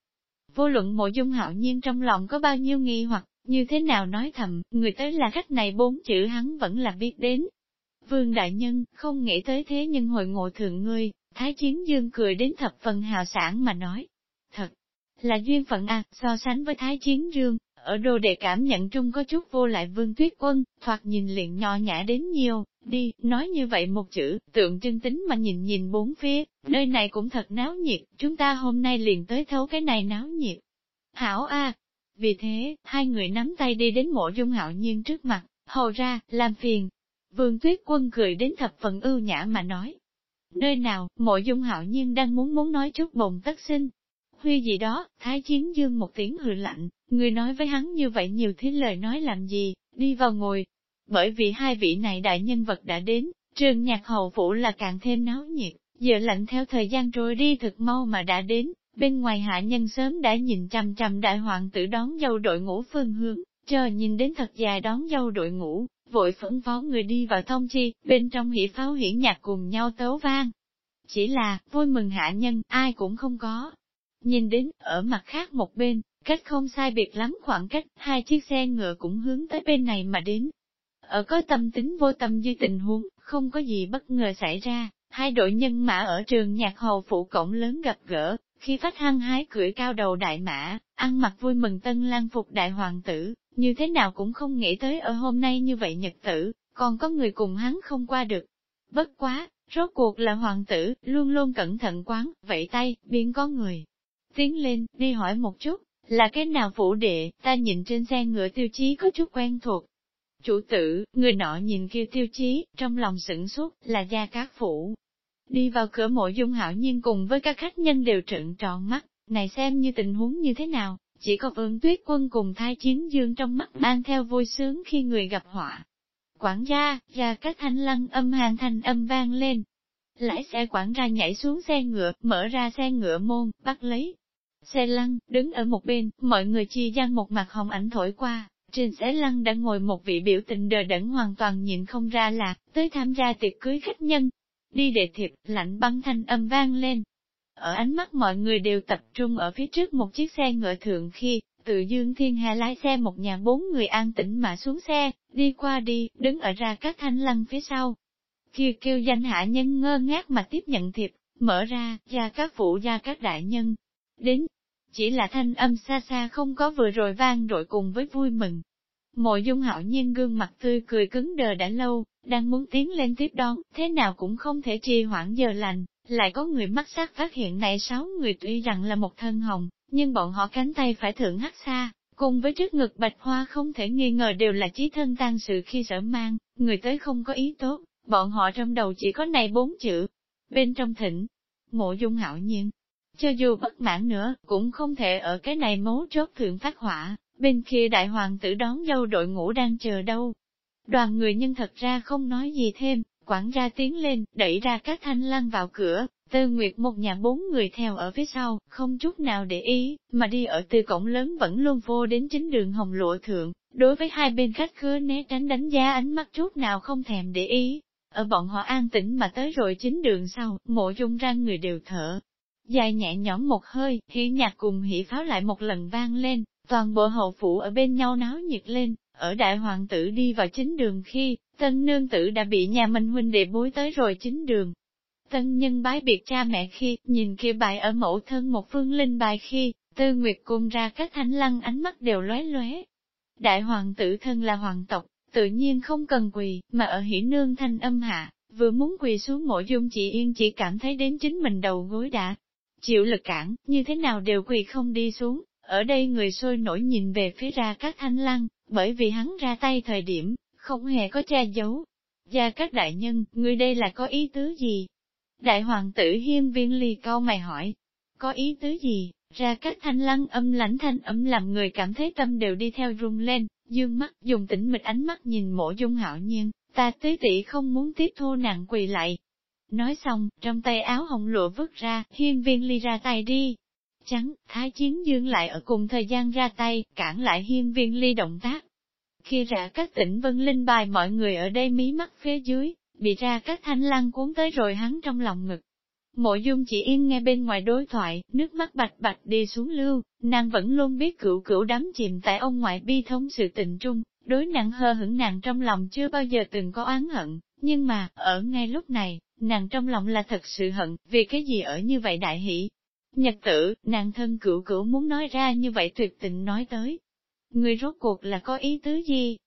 Vô luận mộ dung hạo nhiên trong lòng có bao nhiêu nghi hoặc, như thế nào nói thầm, người tới là khách này bốn chữ hắn vẫn là biết đến. Vương Đại Nhân, không nghĩ tới thế nhưng hội ngộ thượng ngươi, Thái Chiến Dương cười đến thập phần hào sản mà nói. Là duyên phận à, so sánh với Thái Chiến Dương, ở đồ đệ cảm nhận trung có chút vô lại vương tuyết quân, thoạt nhìn liền nho nhã đến nhiều, đi, nói như vậy một chữ, tượng trưng tính mà nhìn nhìn bốn phía, nơi này cũng thật náo nhiệt, chúng ta hôm nay liền tới thấu cái này náo nhiệt. Hảo a Vì thế, hai người nắm tay đi đến mộ dung hạo nhiên trước mặt, hầu ra, làm phiền. Vương tuyết quân cười đến thập phần ưu nhã mà nói. Nơi nào, mộ dung hạo nhiên đang muốn muốn nói chút bồn tất sinh, huy gì đó, thái chiến dương một tiếng hừ lạnh, người nói với hắn như vậy nhiều thứ lời nói làm gì, đi vào ngồi. Bởi vì hai vị này đại nhân vật đã đến, trường nhạc hậu vũ là càng thêm náo nhiệt, giờ lạnh theo thời gian trôi đi thật mau mà đã đến, bên ngoài hạ nhân sớm đã nhìn chằm chằm đại hoàng tử đón dâu đội ngũ phương hướng chờ nhìn đến thật dài đón dâu đội ngũ, vội phẫn phó người đi vào thông chi, bên trong hỉ pháo hiển nhạc cùng nhau tấu vang. Chỉ là, vui mừng hạ nhân, ai cũng không có, Nhìn đến, ở mặt khác một bên, cách không sai biệt lắm khoảng cách, hai chiếc xe ngựa cũng hướng tới bên này mà đến. Ở có tâm tính vô tâm dư tình huống, không có gì bất ngờ xảy ra, hai đội nhân mã ở trường nhạc hầu phụ cổng lớn gặp gỡ, khi phát hăng hái cưỡi cao đầu đại mã, ăn mặc vui mừng tân lang phục đại hoàng tử, như thế nào cũng không nghĩ tới ở hôm nay như vậy nhật tử, còn có người cùng hắn không qua được. Bất quá, rốt cuộc là hoàng tử, luôn luôn cẩn thận quán, vậy tay, biến có người tiến lên, đi hỏi một chút, là cái nào phủ đệ, ta nhìn trên xe ngựa tiêu chí có chút quen thuộc. Chủ tử, người nọ nhìn kia tiêu chí, trong lòng sửng sốt, là gia cát phủ. Đi vào cửa mộ dung hạo nhiên cùng với các khách nhân đều trợn tròn mắt, này xem như tình huống như thế nào, chỉ có vương tuyết quân cùng thai chiến dương trong mắt mang theo vui sướng khi người gặp họa. Quản gia, gia các thanh lăng âm hàng thanh âm vang lên. Lái xe quản gia nhảy xuống xe ngựa, mở ra xe ngựa môn, bắt lấy, Xe lăn, đứng ở một bên, mọi người chia gian một mặt hồng ảnh thổi qua, trên xe lăn đã ngồi một vị biểu tình đờ đẫn hoàn toàn nhìn không ra là, tới tham gia tiệc cưới khách nhân. Đi đệ thiệp, lạnh băng thanh âm vang lên. Ở ánh mắt mọi người đều tập trung ở phía trước một chiếc xe ngựa thượng khi, tự dương thiên hà lái xe một nhà bốn người an tĩnh mà xuống xe, đi qua đi, đứng ở ra các thanh lăng phía sau. Kia kêu danh hạ nhân ngơ ngác mà tiếp nhận thiệp, mở ra, ra các phụ gia các đại nhân. Đến, chỉ là thanh âm xa xa không có vừa rồi vang rội cùng với vui mừng. Mộ dung hạo nhiên gương mặt tươi cười cứng đờ đã lâu, đang muốn tiến lên tiếp đón, thế nào cũng không thể trì hoãn giờ lành, lại có người mắt sắc phát hiện này sáu người tuy rằng là một thân hồng, nhưng bọn họ cánh tay phải thượng hắc xa, cùng với trước ngực bạch hoa không thể nghi ngờ đều là chí thân tan sự khi sở mang, người tới không có ý tốt, bọn họ trong đầu chỉ có này bốn chữ. Bên trong thỉnh, mộ dung hạo nhiên, cho dù bất mãn nữa, cũng không thể ở cái này mấu chốt thượng phát hỏa, bên kia đại hoàng tử đón dâu đội ngũ đang chờ đâu. Đoàn người nhân thật ra không nói gì thêm, quản ra tiến lên, đẩy ra các thanh lăng vào cửa, tư nguyệt một nhà bốn người theo ở phía sau, không chút nào để ý, mà đi ở từ cổng lớn vẫn luôn vô đến chính đường hồng lụa thượng, đối với hai bên khách khứa né tránh đánh giá ánh mắt chút nào không thèm để ý. Ở bọn họ an tĩnh mà tới rồi chính đường sau, mộ dung ra người đều thở, dài nhẹ nhõm một hơi, hỉ nhạc cùng hỉ pháo lại một lần vang lên, toàn bộ hậu phủ ở bên nhau náo nhiệt lên, ở đại hoàng tử đi vào chính đường khi, tân nương tử đã bị nhà mình huynh đệ bối tới rồi chính đường. Tân nhân bái biệt cha mẹ khi, nhìn kia bài ở mẫu thân một phương linh bài khi, tư nguyệt cùng ra các thánh lăng ánh mắt đều lóe lóe. Đại hoàng tử thân là hoàng tộc, tự nhiên không cần quỳ, mà ở hỉ nương thanh âm hạ, vừa muốn quỳ xuống mộ dung chị yên chỉ cảm thấy đến chính mình đầu gối đã, chịu lực cản, như thế nào đều quỳ không đi xuống, ở đây người sôi nổi nhìn về phía ra các thanh lăng, bởi vì hắn ra tay thời điểm, không hề có che giấu. Gia các đại nhân, người đây là có ý tứ gì? Đại hoàng tử hiên viên ly câu mày hỏi, có ý tứ gì? Ra các thanh lăng âm lãnh thanh ấm làm người cảm thấy tâm đều đi theo rung lên, dương mắt dùng tĩnh mịch ánh mắt nhìn mộ dung hạo nhiên, ta tứ tỷ không muốn tiếp thu nàng quỳ lại, Nói xong, trong tay áo hồng lụa vứt ra, hiên viên ly ra tay đi. Trắng, thái chiến dương lại ở cùng thời gian ra tay, cản lại hiên viên ly động tác. Khi ra các tỉnh vân linh bài mọi người ở đây mí mắt phía dưới, bị ra các thanh lăng cuốn tới rồi hắn trong lòng ngực. Mộ dung chỉ yên nghe bên ngoài đối thoại, nước mắt bạch bạch đi xuống lưu, nàng vẫn luôn biết cửu cửu đắm chìm tại ông ngoại bi thống sự tình trung, đối nặng hờ hững nàng trong lòng chưa bao giờ từng có oán hận, nhưng mà, ở ngay lúc này, nàng trong lòng là thật sự hận, vì cái gì ở như vậy đại hỷ. Nhật tử, nàng thân cửu cửu muốn nói ra như vậy tuyệt tình nói tới. Người rốt cuộc là có ý tứ gì?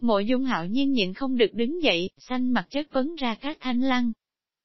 Mộ dung hạo nhiên nhịn không được đứng dậy, xanh mặt chất vấn ra các thanh lăng.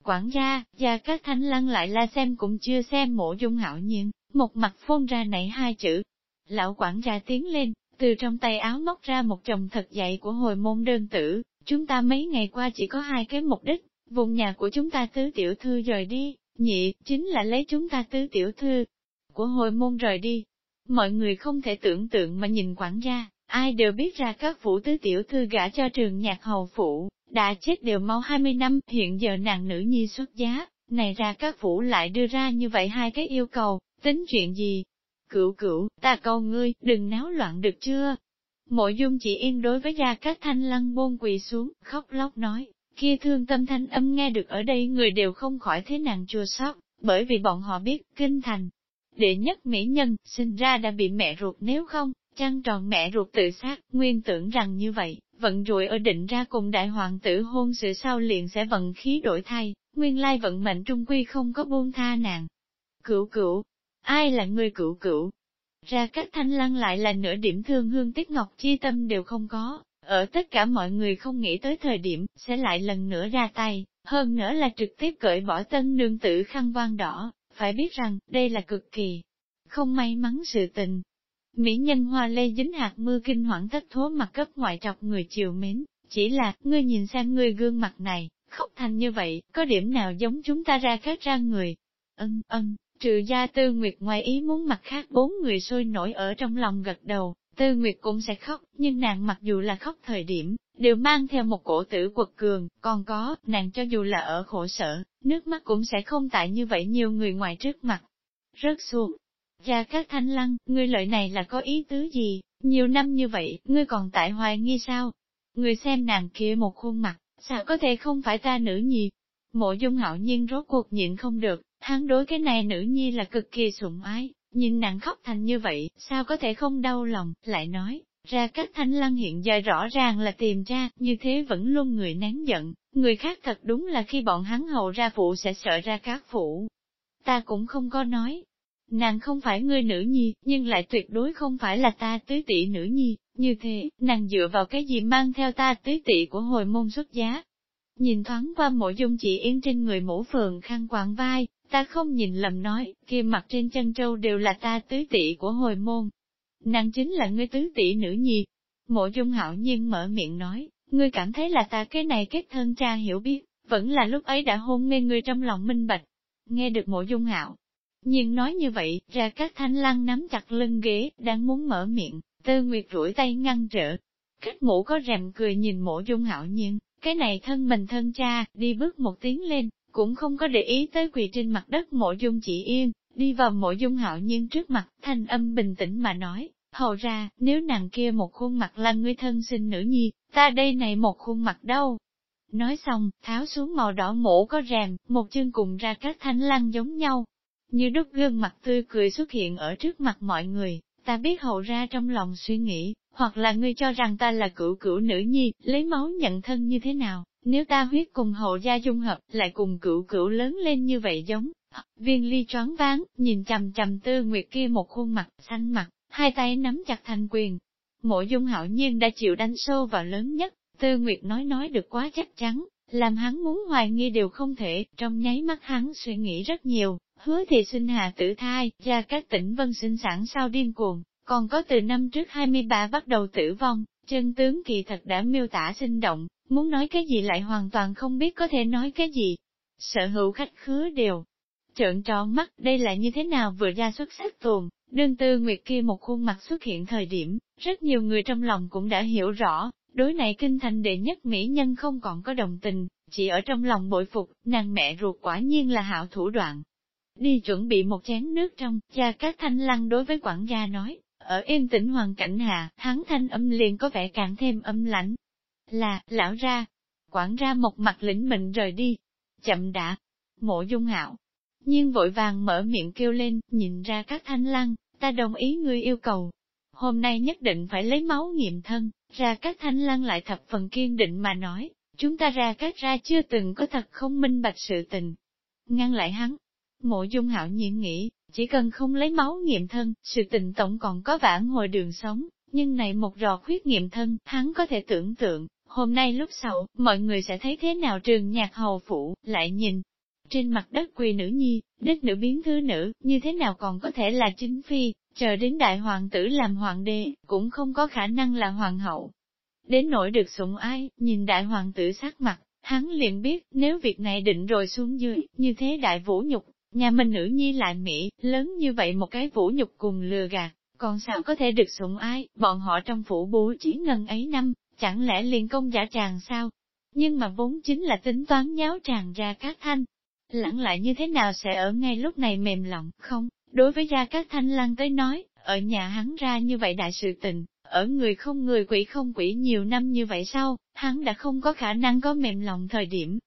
Quản gia, và các thanh lăng lại la xem cũng chưa xem mộ dung hạo nhiên, một mặt phôn ra nảy hai chữ. Lão quản gia tiến lên, từ trong tay áo móc ra một chồng thật dạy của hồi môn đơn tử, chúng ta mấy ngày qua chỉ có hai cái mục đích, vùng nhà của chúng ta tứ tiểu thư rời đi, nhị, chính là lấy chúng ta tứ tiểu thư của hồi môn rời đi. Mọi người không thể tưởng tượng mà nhìn quản gia, ai đều biết ra các phủ tứ tiểu thư gả cho trường nhạc hầu phủ, đã chết đều mau 20 năm, hiện giờ nàng nữ nhi xuất giá, này ra các phủ lại đưa ra như vậy hai cái yêu cầu, tính chuyện gì? Cửu cửu, ta cầu ngươi, đừng náo loạn được chưa? Mộ dung chỉ yên đối với ra các thanh lăng bôn quỳ xuống, khóc lóc nói, kia thương tâm thanh âm nghe được ở đây người đều không khỏi thế nàng chua xót, bởi vì bọn họ biết, kinh thành. Đệ nhất mỹ nhân, sinh ra đã bị mẹ ruột nếu không, trăng tròn mẹ ruột tự sát, nguyên tưởng rằng như vậy, vận rủi ở định ra cùng đại hoàng tử hôn sự sau liền sẽ vận khí đổi thay, nguyên lai vận mệnh trung quy không có buông tha nàng. Cửu cửu, ai là người cửu cửu? Ra các thanh lăng lại là nửa điểm thương hương tiết ngọc chi tâm đều không có, ở tất cả mọi người không nghĩ tới thời điểm, sẽ lại lần nữa ra tay, hơn nữa là trực tiếp cởi bỏ tân nương tử khăn vang đỏ, phải biết rằng, đây là cực kỳ không may mắn sự tình. Mỹ nhân hoa lê dính hạt mưa kinh hoảng thất thố mặt cấp ngoại trọc người chiều mến, chỉ là, ngươi nhìn xem ngươi gương mặt này, khóc thành như vậy, có điểm nào giống chúng ta ra khác ra người. Ân, ân, trừ gia tư nguyệt ngoài ý muốn mặt khác bốn người sôi nổi ở trong lòng gật đầu, Tư Nguyệt cũng sẽ khóc, nhưng nàng mặc dù là khóc thời điểm, đều mang theo một cổ tử quật cường, còn có, nàng cho dù là ở khổ sở, nước mắt cũng sẽ không tại như vậy nhiều người ngoài trước mặt. Rớt xuống. Gia các thanh lăng, ngươi lợi này là có ý tứ gì, nhiều năm như vậy, ngươi còn tại hoài nghi sao? Ngươi xem nàng kia một khuôn mặt, sao có thể không phải ta nữ nhi? Mộ dung hạo nhiên rốt cuộc nhịn không được, hắn đối cái này nữ nhi là cực kỳ sủng ái, Nhìn nàng khóc thành như vậy, sao có thể không đau lòng, lại nói, ra các thanh lăng hiện giờ rõ ràng là tìm ra, như thế vẫn luôn người nén giận, người khác thật đúng là khi bọn hắn hầu ra phụ sẽ sợ ra các phụ. Ta cũng không có nói, nàng không phải người nữ nhi, nhưng lại tuyệt đối không phải là ta tứ tỷ nữ nhi, như thế, nàng dựa vào cái gì mang theo ta tứ tỷ của hồi môn xuất giá. Nhìn thoáng qua mộ dung chị yên trên người mũ phường khăn quàng vai, Ta không nhìn lầm nói, kia mặt trên chân trâu đều là ta tứ tỷ của hồi môn. Nàng chính là ngươi tứ tỷ nữ nhi. Mộ dung hạo nhiên mở miệng nói, ngươi cảm thấy là ta cái này kết thân cha hiểu biết, vẫn là lúc ấy đã hôn mê ngươi trong lòng minh bạch. Nghe được mộ dung hạo, nhiên nói như vậy, ra các thanh lăng nắm chặt lưng ghế, đang muốn mở miệng, tư nguyệt rủi tay ngăn trở. Cách mũ có rèm cười nhìn mộ dung hạo nhiên, cái này thân mình thân cha, đi bước một tiếng lên, cũng không có để ý tới quỳ trên mặt đất mộ dung chỉ yên, đi vào mộ dung hạo nhiên trước mặt, thanh âm bình tĩnh mà nói, hầu ra, nếu nàng kia một khuôn mặt là người thân sinh nữ nhi, ta đây này một khuôn mặt đâu. Nói xong, tháo xuống màu đỏ mổ có rèm, một chân cùng ra các thanh lăng giống nhau. Như đúc gương mặt tươi cười xuất hiện ở trước mặt mọi người, ta biết hầu ra trong lòng suy nghĩ, hoặc là ngươi cho rằng ta là cửu cửu nữ nhi, lấy máu nhận thân như thế nào, nếu ta huyết cùng hậu gia dung hợp, lại cùng cửu cửu lớn lên như vậy giống, viên ly choáng ván, nhìn chầm chầm tư nguyệt kia một khuôn mặt, xanh mặt, hai tay nắm chặt thành quyền. Mộ dung hạo nhiên đã chịu đánh sâu vào lớn nhất, tư nguyệt nói nói được quá chắc chắn, làm hắn muốn hoài nghi đều không thể, trong nháy mắt hắn suy nghĩ rất nhiều, hứa thì sinh hạ tử thai, ra các tỉnh vân sinh sản sao điên cuồng, còn có từ năm trước 23 bắt đầu tử vong, chân tướng kỳ thật đã miêu tả sinh động, muốn nói cái gì lại hoàn toàn không biết có thể nói cái gì. Sở hữu khách khứa đều trợn tròn mắt, đây là như thế nào vừa ra xuất sắc tuồng, đương tư nguyệt kia một khuôn mặt xuất hiện thời điểm, rất nhiều người trong lòng cũng đã hiểu rõ, đối này kinh thành đệ nhất mỹ nhân không còn có đồng tình, chỉ ở trong lòng bội phục, nàng mẹ ruột quả nhiên là hạo thủ đoạn. Đi chuẩn bị một chén nước trong, cha các thanh lăng đối với quản gia nói, ở yên tĩnh hoàn cảnh hạ, hắn thanh âm liền có vẻ càng thêm âm lãnh, là, lão ra, quản ra một mặt lĩnh mệnh rời đi, chậm đã, mộ dung hạo. Nhưng vội vàng mở miệng kêu lên, nhìn ra các thanh lăng, ta đồng ý ngươi yêu cầu. Hôm nay nhất định phải lấy máu nghiệm thân, ra các thanh lăng lại thập phần kiên định mà nói, chúng ta ra các ra chưa từng có thật không minh bạch sự tình. Ngăn lại hắn, Mộ dung hạo nhiên nghĩ, chỉ cần không lấy máu nghiệm thân, sự tình tổng còn có vãn hồi đường sống, nhưng này một rò khuyết nghiệm thân, hắn có thể tưởng tượng, hôm nay lúc sau, mọi người sẽ thấy thế nào trường nhạc hầu phụ, lại nhìn. Trên mặt đất quỳ nữ nhi, đất nữ biến thứ nữ, như thế nào còn có thể là chính phi, chờ đến đại hoàng tử làm hoàng đế, cũng không có khả năng là hoàng hậu. Đến nỗi được sủng ai, nhìn đại hoàng tử sắc mặt, hắn liền biết, nếu việc này định rồi xuống dưới, như thế đại vũ nhục, nhà mình nữ nhi lại mỹ, lớn như vậy một cái vũ nhục cùng lừa gạt, còn sao có thể được sủng ai, bọn họ trong phủ bố chỉ ngân ấy năm, chẳng lẽ liền công giả tràng sao? Nhưng mà vốn chính là tính toán nháo tràng ra các thanh. Lãng lại như thế nào sẽ ở ngay lúc này mềm lòng, không? Đối với gia các thanh lăng tới nói, ở nhà hắn ra như vậy đại sự tình, ở người không người quỷ không quỷ nhiều năm như vậy sau hắn đã không có khả năng có mềm lòng thời điểm.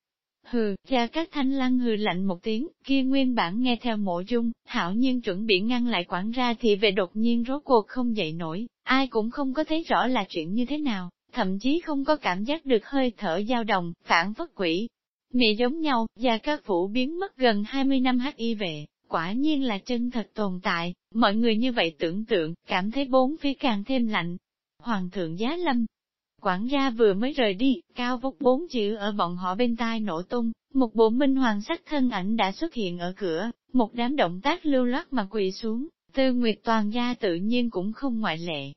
Hừ, cha các thanh lăng hừ lạnh một tiếng, kia nguyên bản nghe theo mộ dung, hảo nhiên chuẩn bị ngăn lại quản ra thì về đột nhiên rốt cuộc không dậy nổi, ai cũng không có thấy rõ là chuyện như thế nào, thậm chí không có cảm giác được hơi thở dao động, phản phất quỷ. Mẹ giống nhau, gia các phủ biến mất gần 20 năm y về, quả nhiên là chân thật tồn tại, mọi người như vậy tưởng tượng, cảm thấy bốn phía càng thêm lạnh. Hoàng thượng giá lâm, quản gia vừa mới rời đi, cao vút bốn chữ ở bọn họ bên tai nổ tung, một bộ minh hoàng sắc thân ảnh đã xuất hiện ở cửa, một đám động tác lưu loát mà quỳ xuống, tư nguyệt toàn gia tự nhiên cũng không ngoại lệ.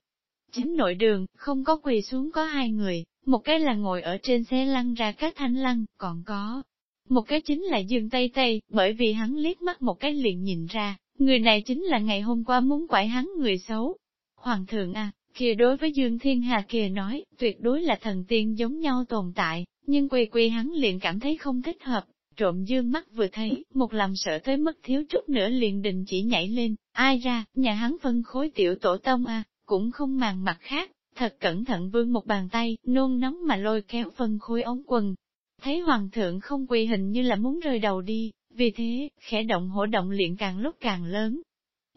Chính nội đường, không có quỳ xuống có hai người, một cái là ngồi ở trên xe lăn ra các thanh lăn, còn có một cái chính là Dương Tây Tây, bởi vì hắn liếc mắt một cái liền nhìn ra, người này chính là ngày hôm qua muốn quải hắn người xấu. Hoàng thượng à, kia đối với Dương Thiên Hà kia nói, tuyệt đối là thần tiên giống nhau tồn tại, nhưng quỳ quỳ hắn liền cảm thấy không thích hợp. Trộm dương mắt vừa thấy, một làm sợ tới mất thiếu chút nữa liền đình chỉ nhảy lên, ai ra, nhà hắn phân khối tiểu tổ tông à, cũng không màng mặt khác, thật cẩn thận vương một bàn tay, nôn nóng mà lôi kéo phân khối ống quần, Thấy hoàng thượng không quỳ hình như là muốn rơi đầu đi, vì thế, khẽ động hổ động liền càng lúc càng lớn.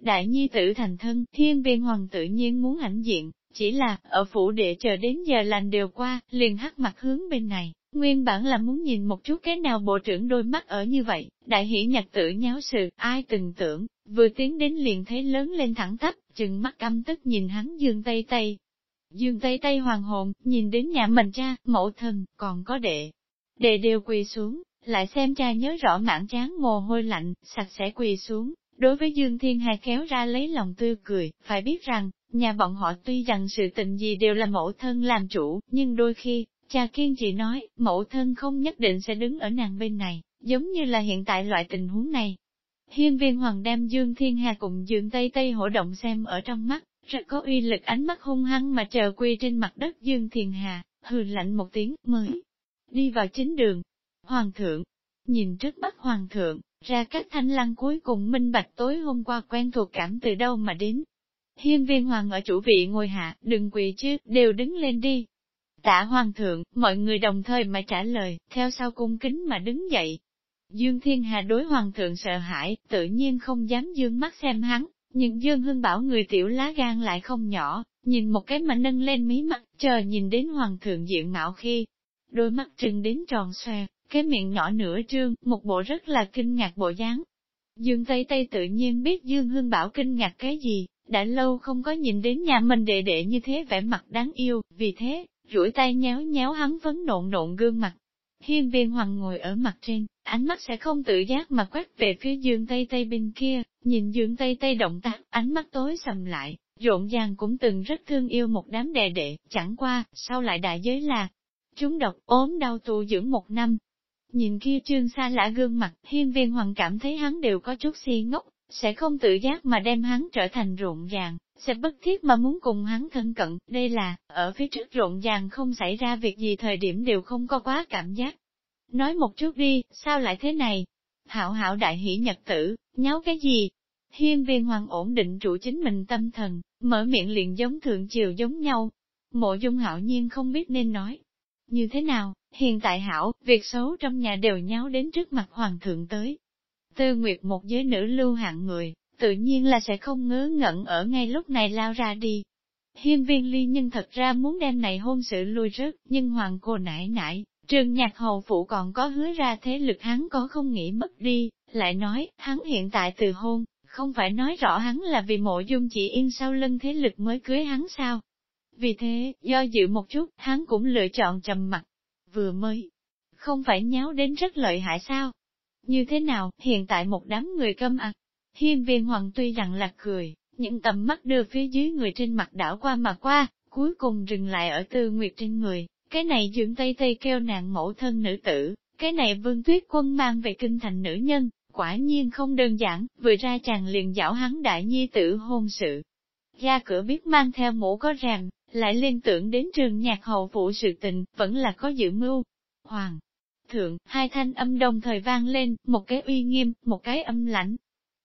Đại nhi tử thành thân, thiên viên hoàng tự nhiên muốn ảnh diện, chỉ là, ở phủ đệ chờ đến giờ lành đều qua, liền hắc mặt hướng bên này, nguyên bản là muốn nhìn một chút cái nào bộ trưởng đôi mắt ở như vậy, đại hỷ nhạc tử nháo sự, ai từng tưởng, vừa tiến đến liền thấy lớn lên thẳng tắp, chừng mắt căm tức nhìn hắn dương tây tây. Dương tây tây hoàng hồn, nhìn đến nhà mình cha, mẫu thân, còn có đệ, Đệ đều quỳ xuống, lại xem cha nhớ rõ mảng trán mồ hôi lạnh, sạch sẽ quỳ xuống. Đối với Dương Thiên Hà kéo ra lấy lòng tươi cười, phải biết rằng, nhà bọn họ tuy rằng sự tình gì đều là mẫu thân làm chủ, nhưng đôi khi, cha kiên trì nói, mẫu thân không nhất định sẽ đứng ở nàng bên này, giống như là hiện tại loại tình huống này. Hiên viên hoàng đem Dương Thiên Hà cùng Dương Tây Tây hổ động xem ở trong mắt, rất có uy lực ánh mắt hung hăng mà chờ quy trên mặt đất Dương Thiên Hà, hừ lạnh một tiếng, mới đi vào chính đường. Hoàng thượng, nhìn trước mắt hoàng thượng, ra các thanh lăng cuối cùng minh bạch tối hôm qua quen thuộc cảm từ đâu mà đến. Hiên viên hoàng ở chủ vị ngồi hạ, đừng quỳ chứ, đều đứng lên đi. Tạ hoàng thượng, mọi người đồng thời mà trả lời, theo sau cung kính mà đứng dậy. Dương Thiên Hà đối hoàng thượng sợ hãi, tự nhiên không dám dương mắt xem hắn, nhưng Dương Hưng bảo người tiểu lá gan lại không nhỏ, nhìn một cái mà nâng lên mí mắt, chờ nhìn đến hoàng thượng diện mạo khi, đôi mắt trừng đến tròn xoe, cái miệng nhỏ nửa trương, một bộ rất là kinh ngạc bộ dáng. Dương Tây Tây tự nhiên biết Dương Hương Bảo kinh ngạc cái gì, đã lâu không có nhìn đến nhà mình đệ đệ như thế vẻ mặt đáng yêu, vì thế, duỗi tay nhéo nhéo hắn vấn nộn nộn gương mặt. Hiên viên hoàng ngồi ở mặt trên, ánh mắt sẽ không tự giác mà quét về phía Dương Tây Tây bên kia, nhìn Dương Tây Tây động tác, ánh mắt tối sầm lại, rộn ràng cũng từng rất thương yêu một đám đệ đệ, chẳng qua, sau lại đại giới là, Chúng độc ốm đau tu dưỡng một năm. Nhìn kia trương xa lạ gương mặt, hiên viên hoàng cảm thấy hắn đều có chút si ngốc, sẽ không tự giác mà đem hắn trở thành rộn ràng, sẽ bất thiết mà muốn cùng hắn thân cận, đây là, ở phía trước rộn ràng không xảy ra việc gì thời điểm đều không có quá cảm giác. Nói một chút đi, sao lại thế này? Hảo hảo đại hỷ nhật tử, nháo cái gì? Hiên viên hoàng ổn định trụ chính mình tâm thần, mở miệng liền giống thượng triều giống nhau. Mộ dung hạo nhiên không biết nên nói, như thế nào, hiện tại hảo, việc xấu trong nhà đều nháo đến trước mặt hoàng thượng tới. Tư Nguyệt một giới nữ lưu hạng người, tự nhiên là sẽ không ngớ ngẩn ở ngay lúc này lao ra đi. Hiên viên ly nhưng thật ra muốn đem này hôn sự lui rớt, nhưng hoàng cô nãi nãi Trường nhạc hầu phụ còn có hứa ra thế lực hắn có không nghĩ mất đi, lại nói, hắn hiện tại từ hôn, không phải nói rõ hắn là vì mộ dung chỉ yên sau lưng thế lực mới cưới hắn sao. Vì thế, do dự một chút, hắn cũng lựa chọn trầm mặt. Vừa mới, không phải nháo đến rất lợi hại sao? Như thế nào, hiện tại một đám người câm ạc. Hiên viên hoàng tuy rằng là cười, những tầm mắt đưa phía dưới người trên mặt đảo qua mà qua, cuối cùng dừng lại ở tư nguyệt trên người. Cái này dưỡng tây tây kêu nàng mẫu thân nữ tử, cái này vương tuyết quân mang về kinh thành nữ nhân, quả nhiên không đơn giản, vừa ra chàng liền dạo hắn đại nhi tử hôn sự. Ra cửa biết mang theo mũ có ràng, lại liên tưởng đến trường nhạc hậu phụ sự tình, vẫn là có dự mưu. Hoàng! Thượng, hai thanh âm đồng thời vang lên, một cái uy nghiêm, một cái âm lãnh.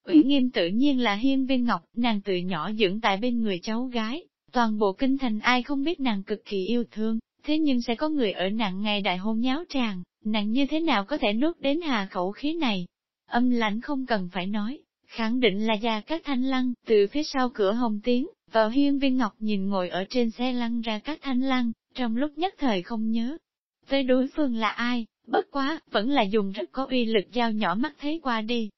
Ủy nghiêm tự nhiên là hiên viên ngọc, nàng từ nhỏ dưỡng tại bên người cháu gái, toàn bộ kinh thành ai không biết nàng cực kỳ yêu thương, thế nhưng sẽ có người ở nàng ngày đại hôn nháo tràng, nàng như thế nào có thể nuốt đến hà khẩu khí này. Âm lãnh không cần phải nói, khẳng định là gia các thanh lăng, từ phía sau cửa hồng tiến, vào hiên viên ngọc nhìn ngồi ở trên xe lăn ra các thanh lăng, trong lúc nhất thời không nhớ. Tới đối phương là ai, bất quá, vẫn là dùng rất có uy lực dao nhỏ mắt thấy qua đi,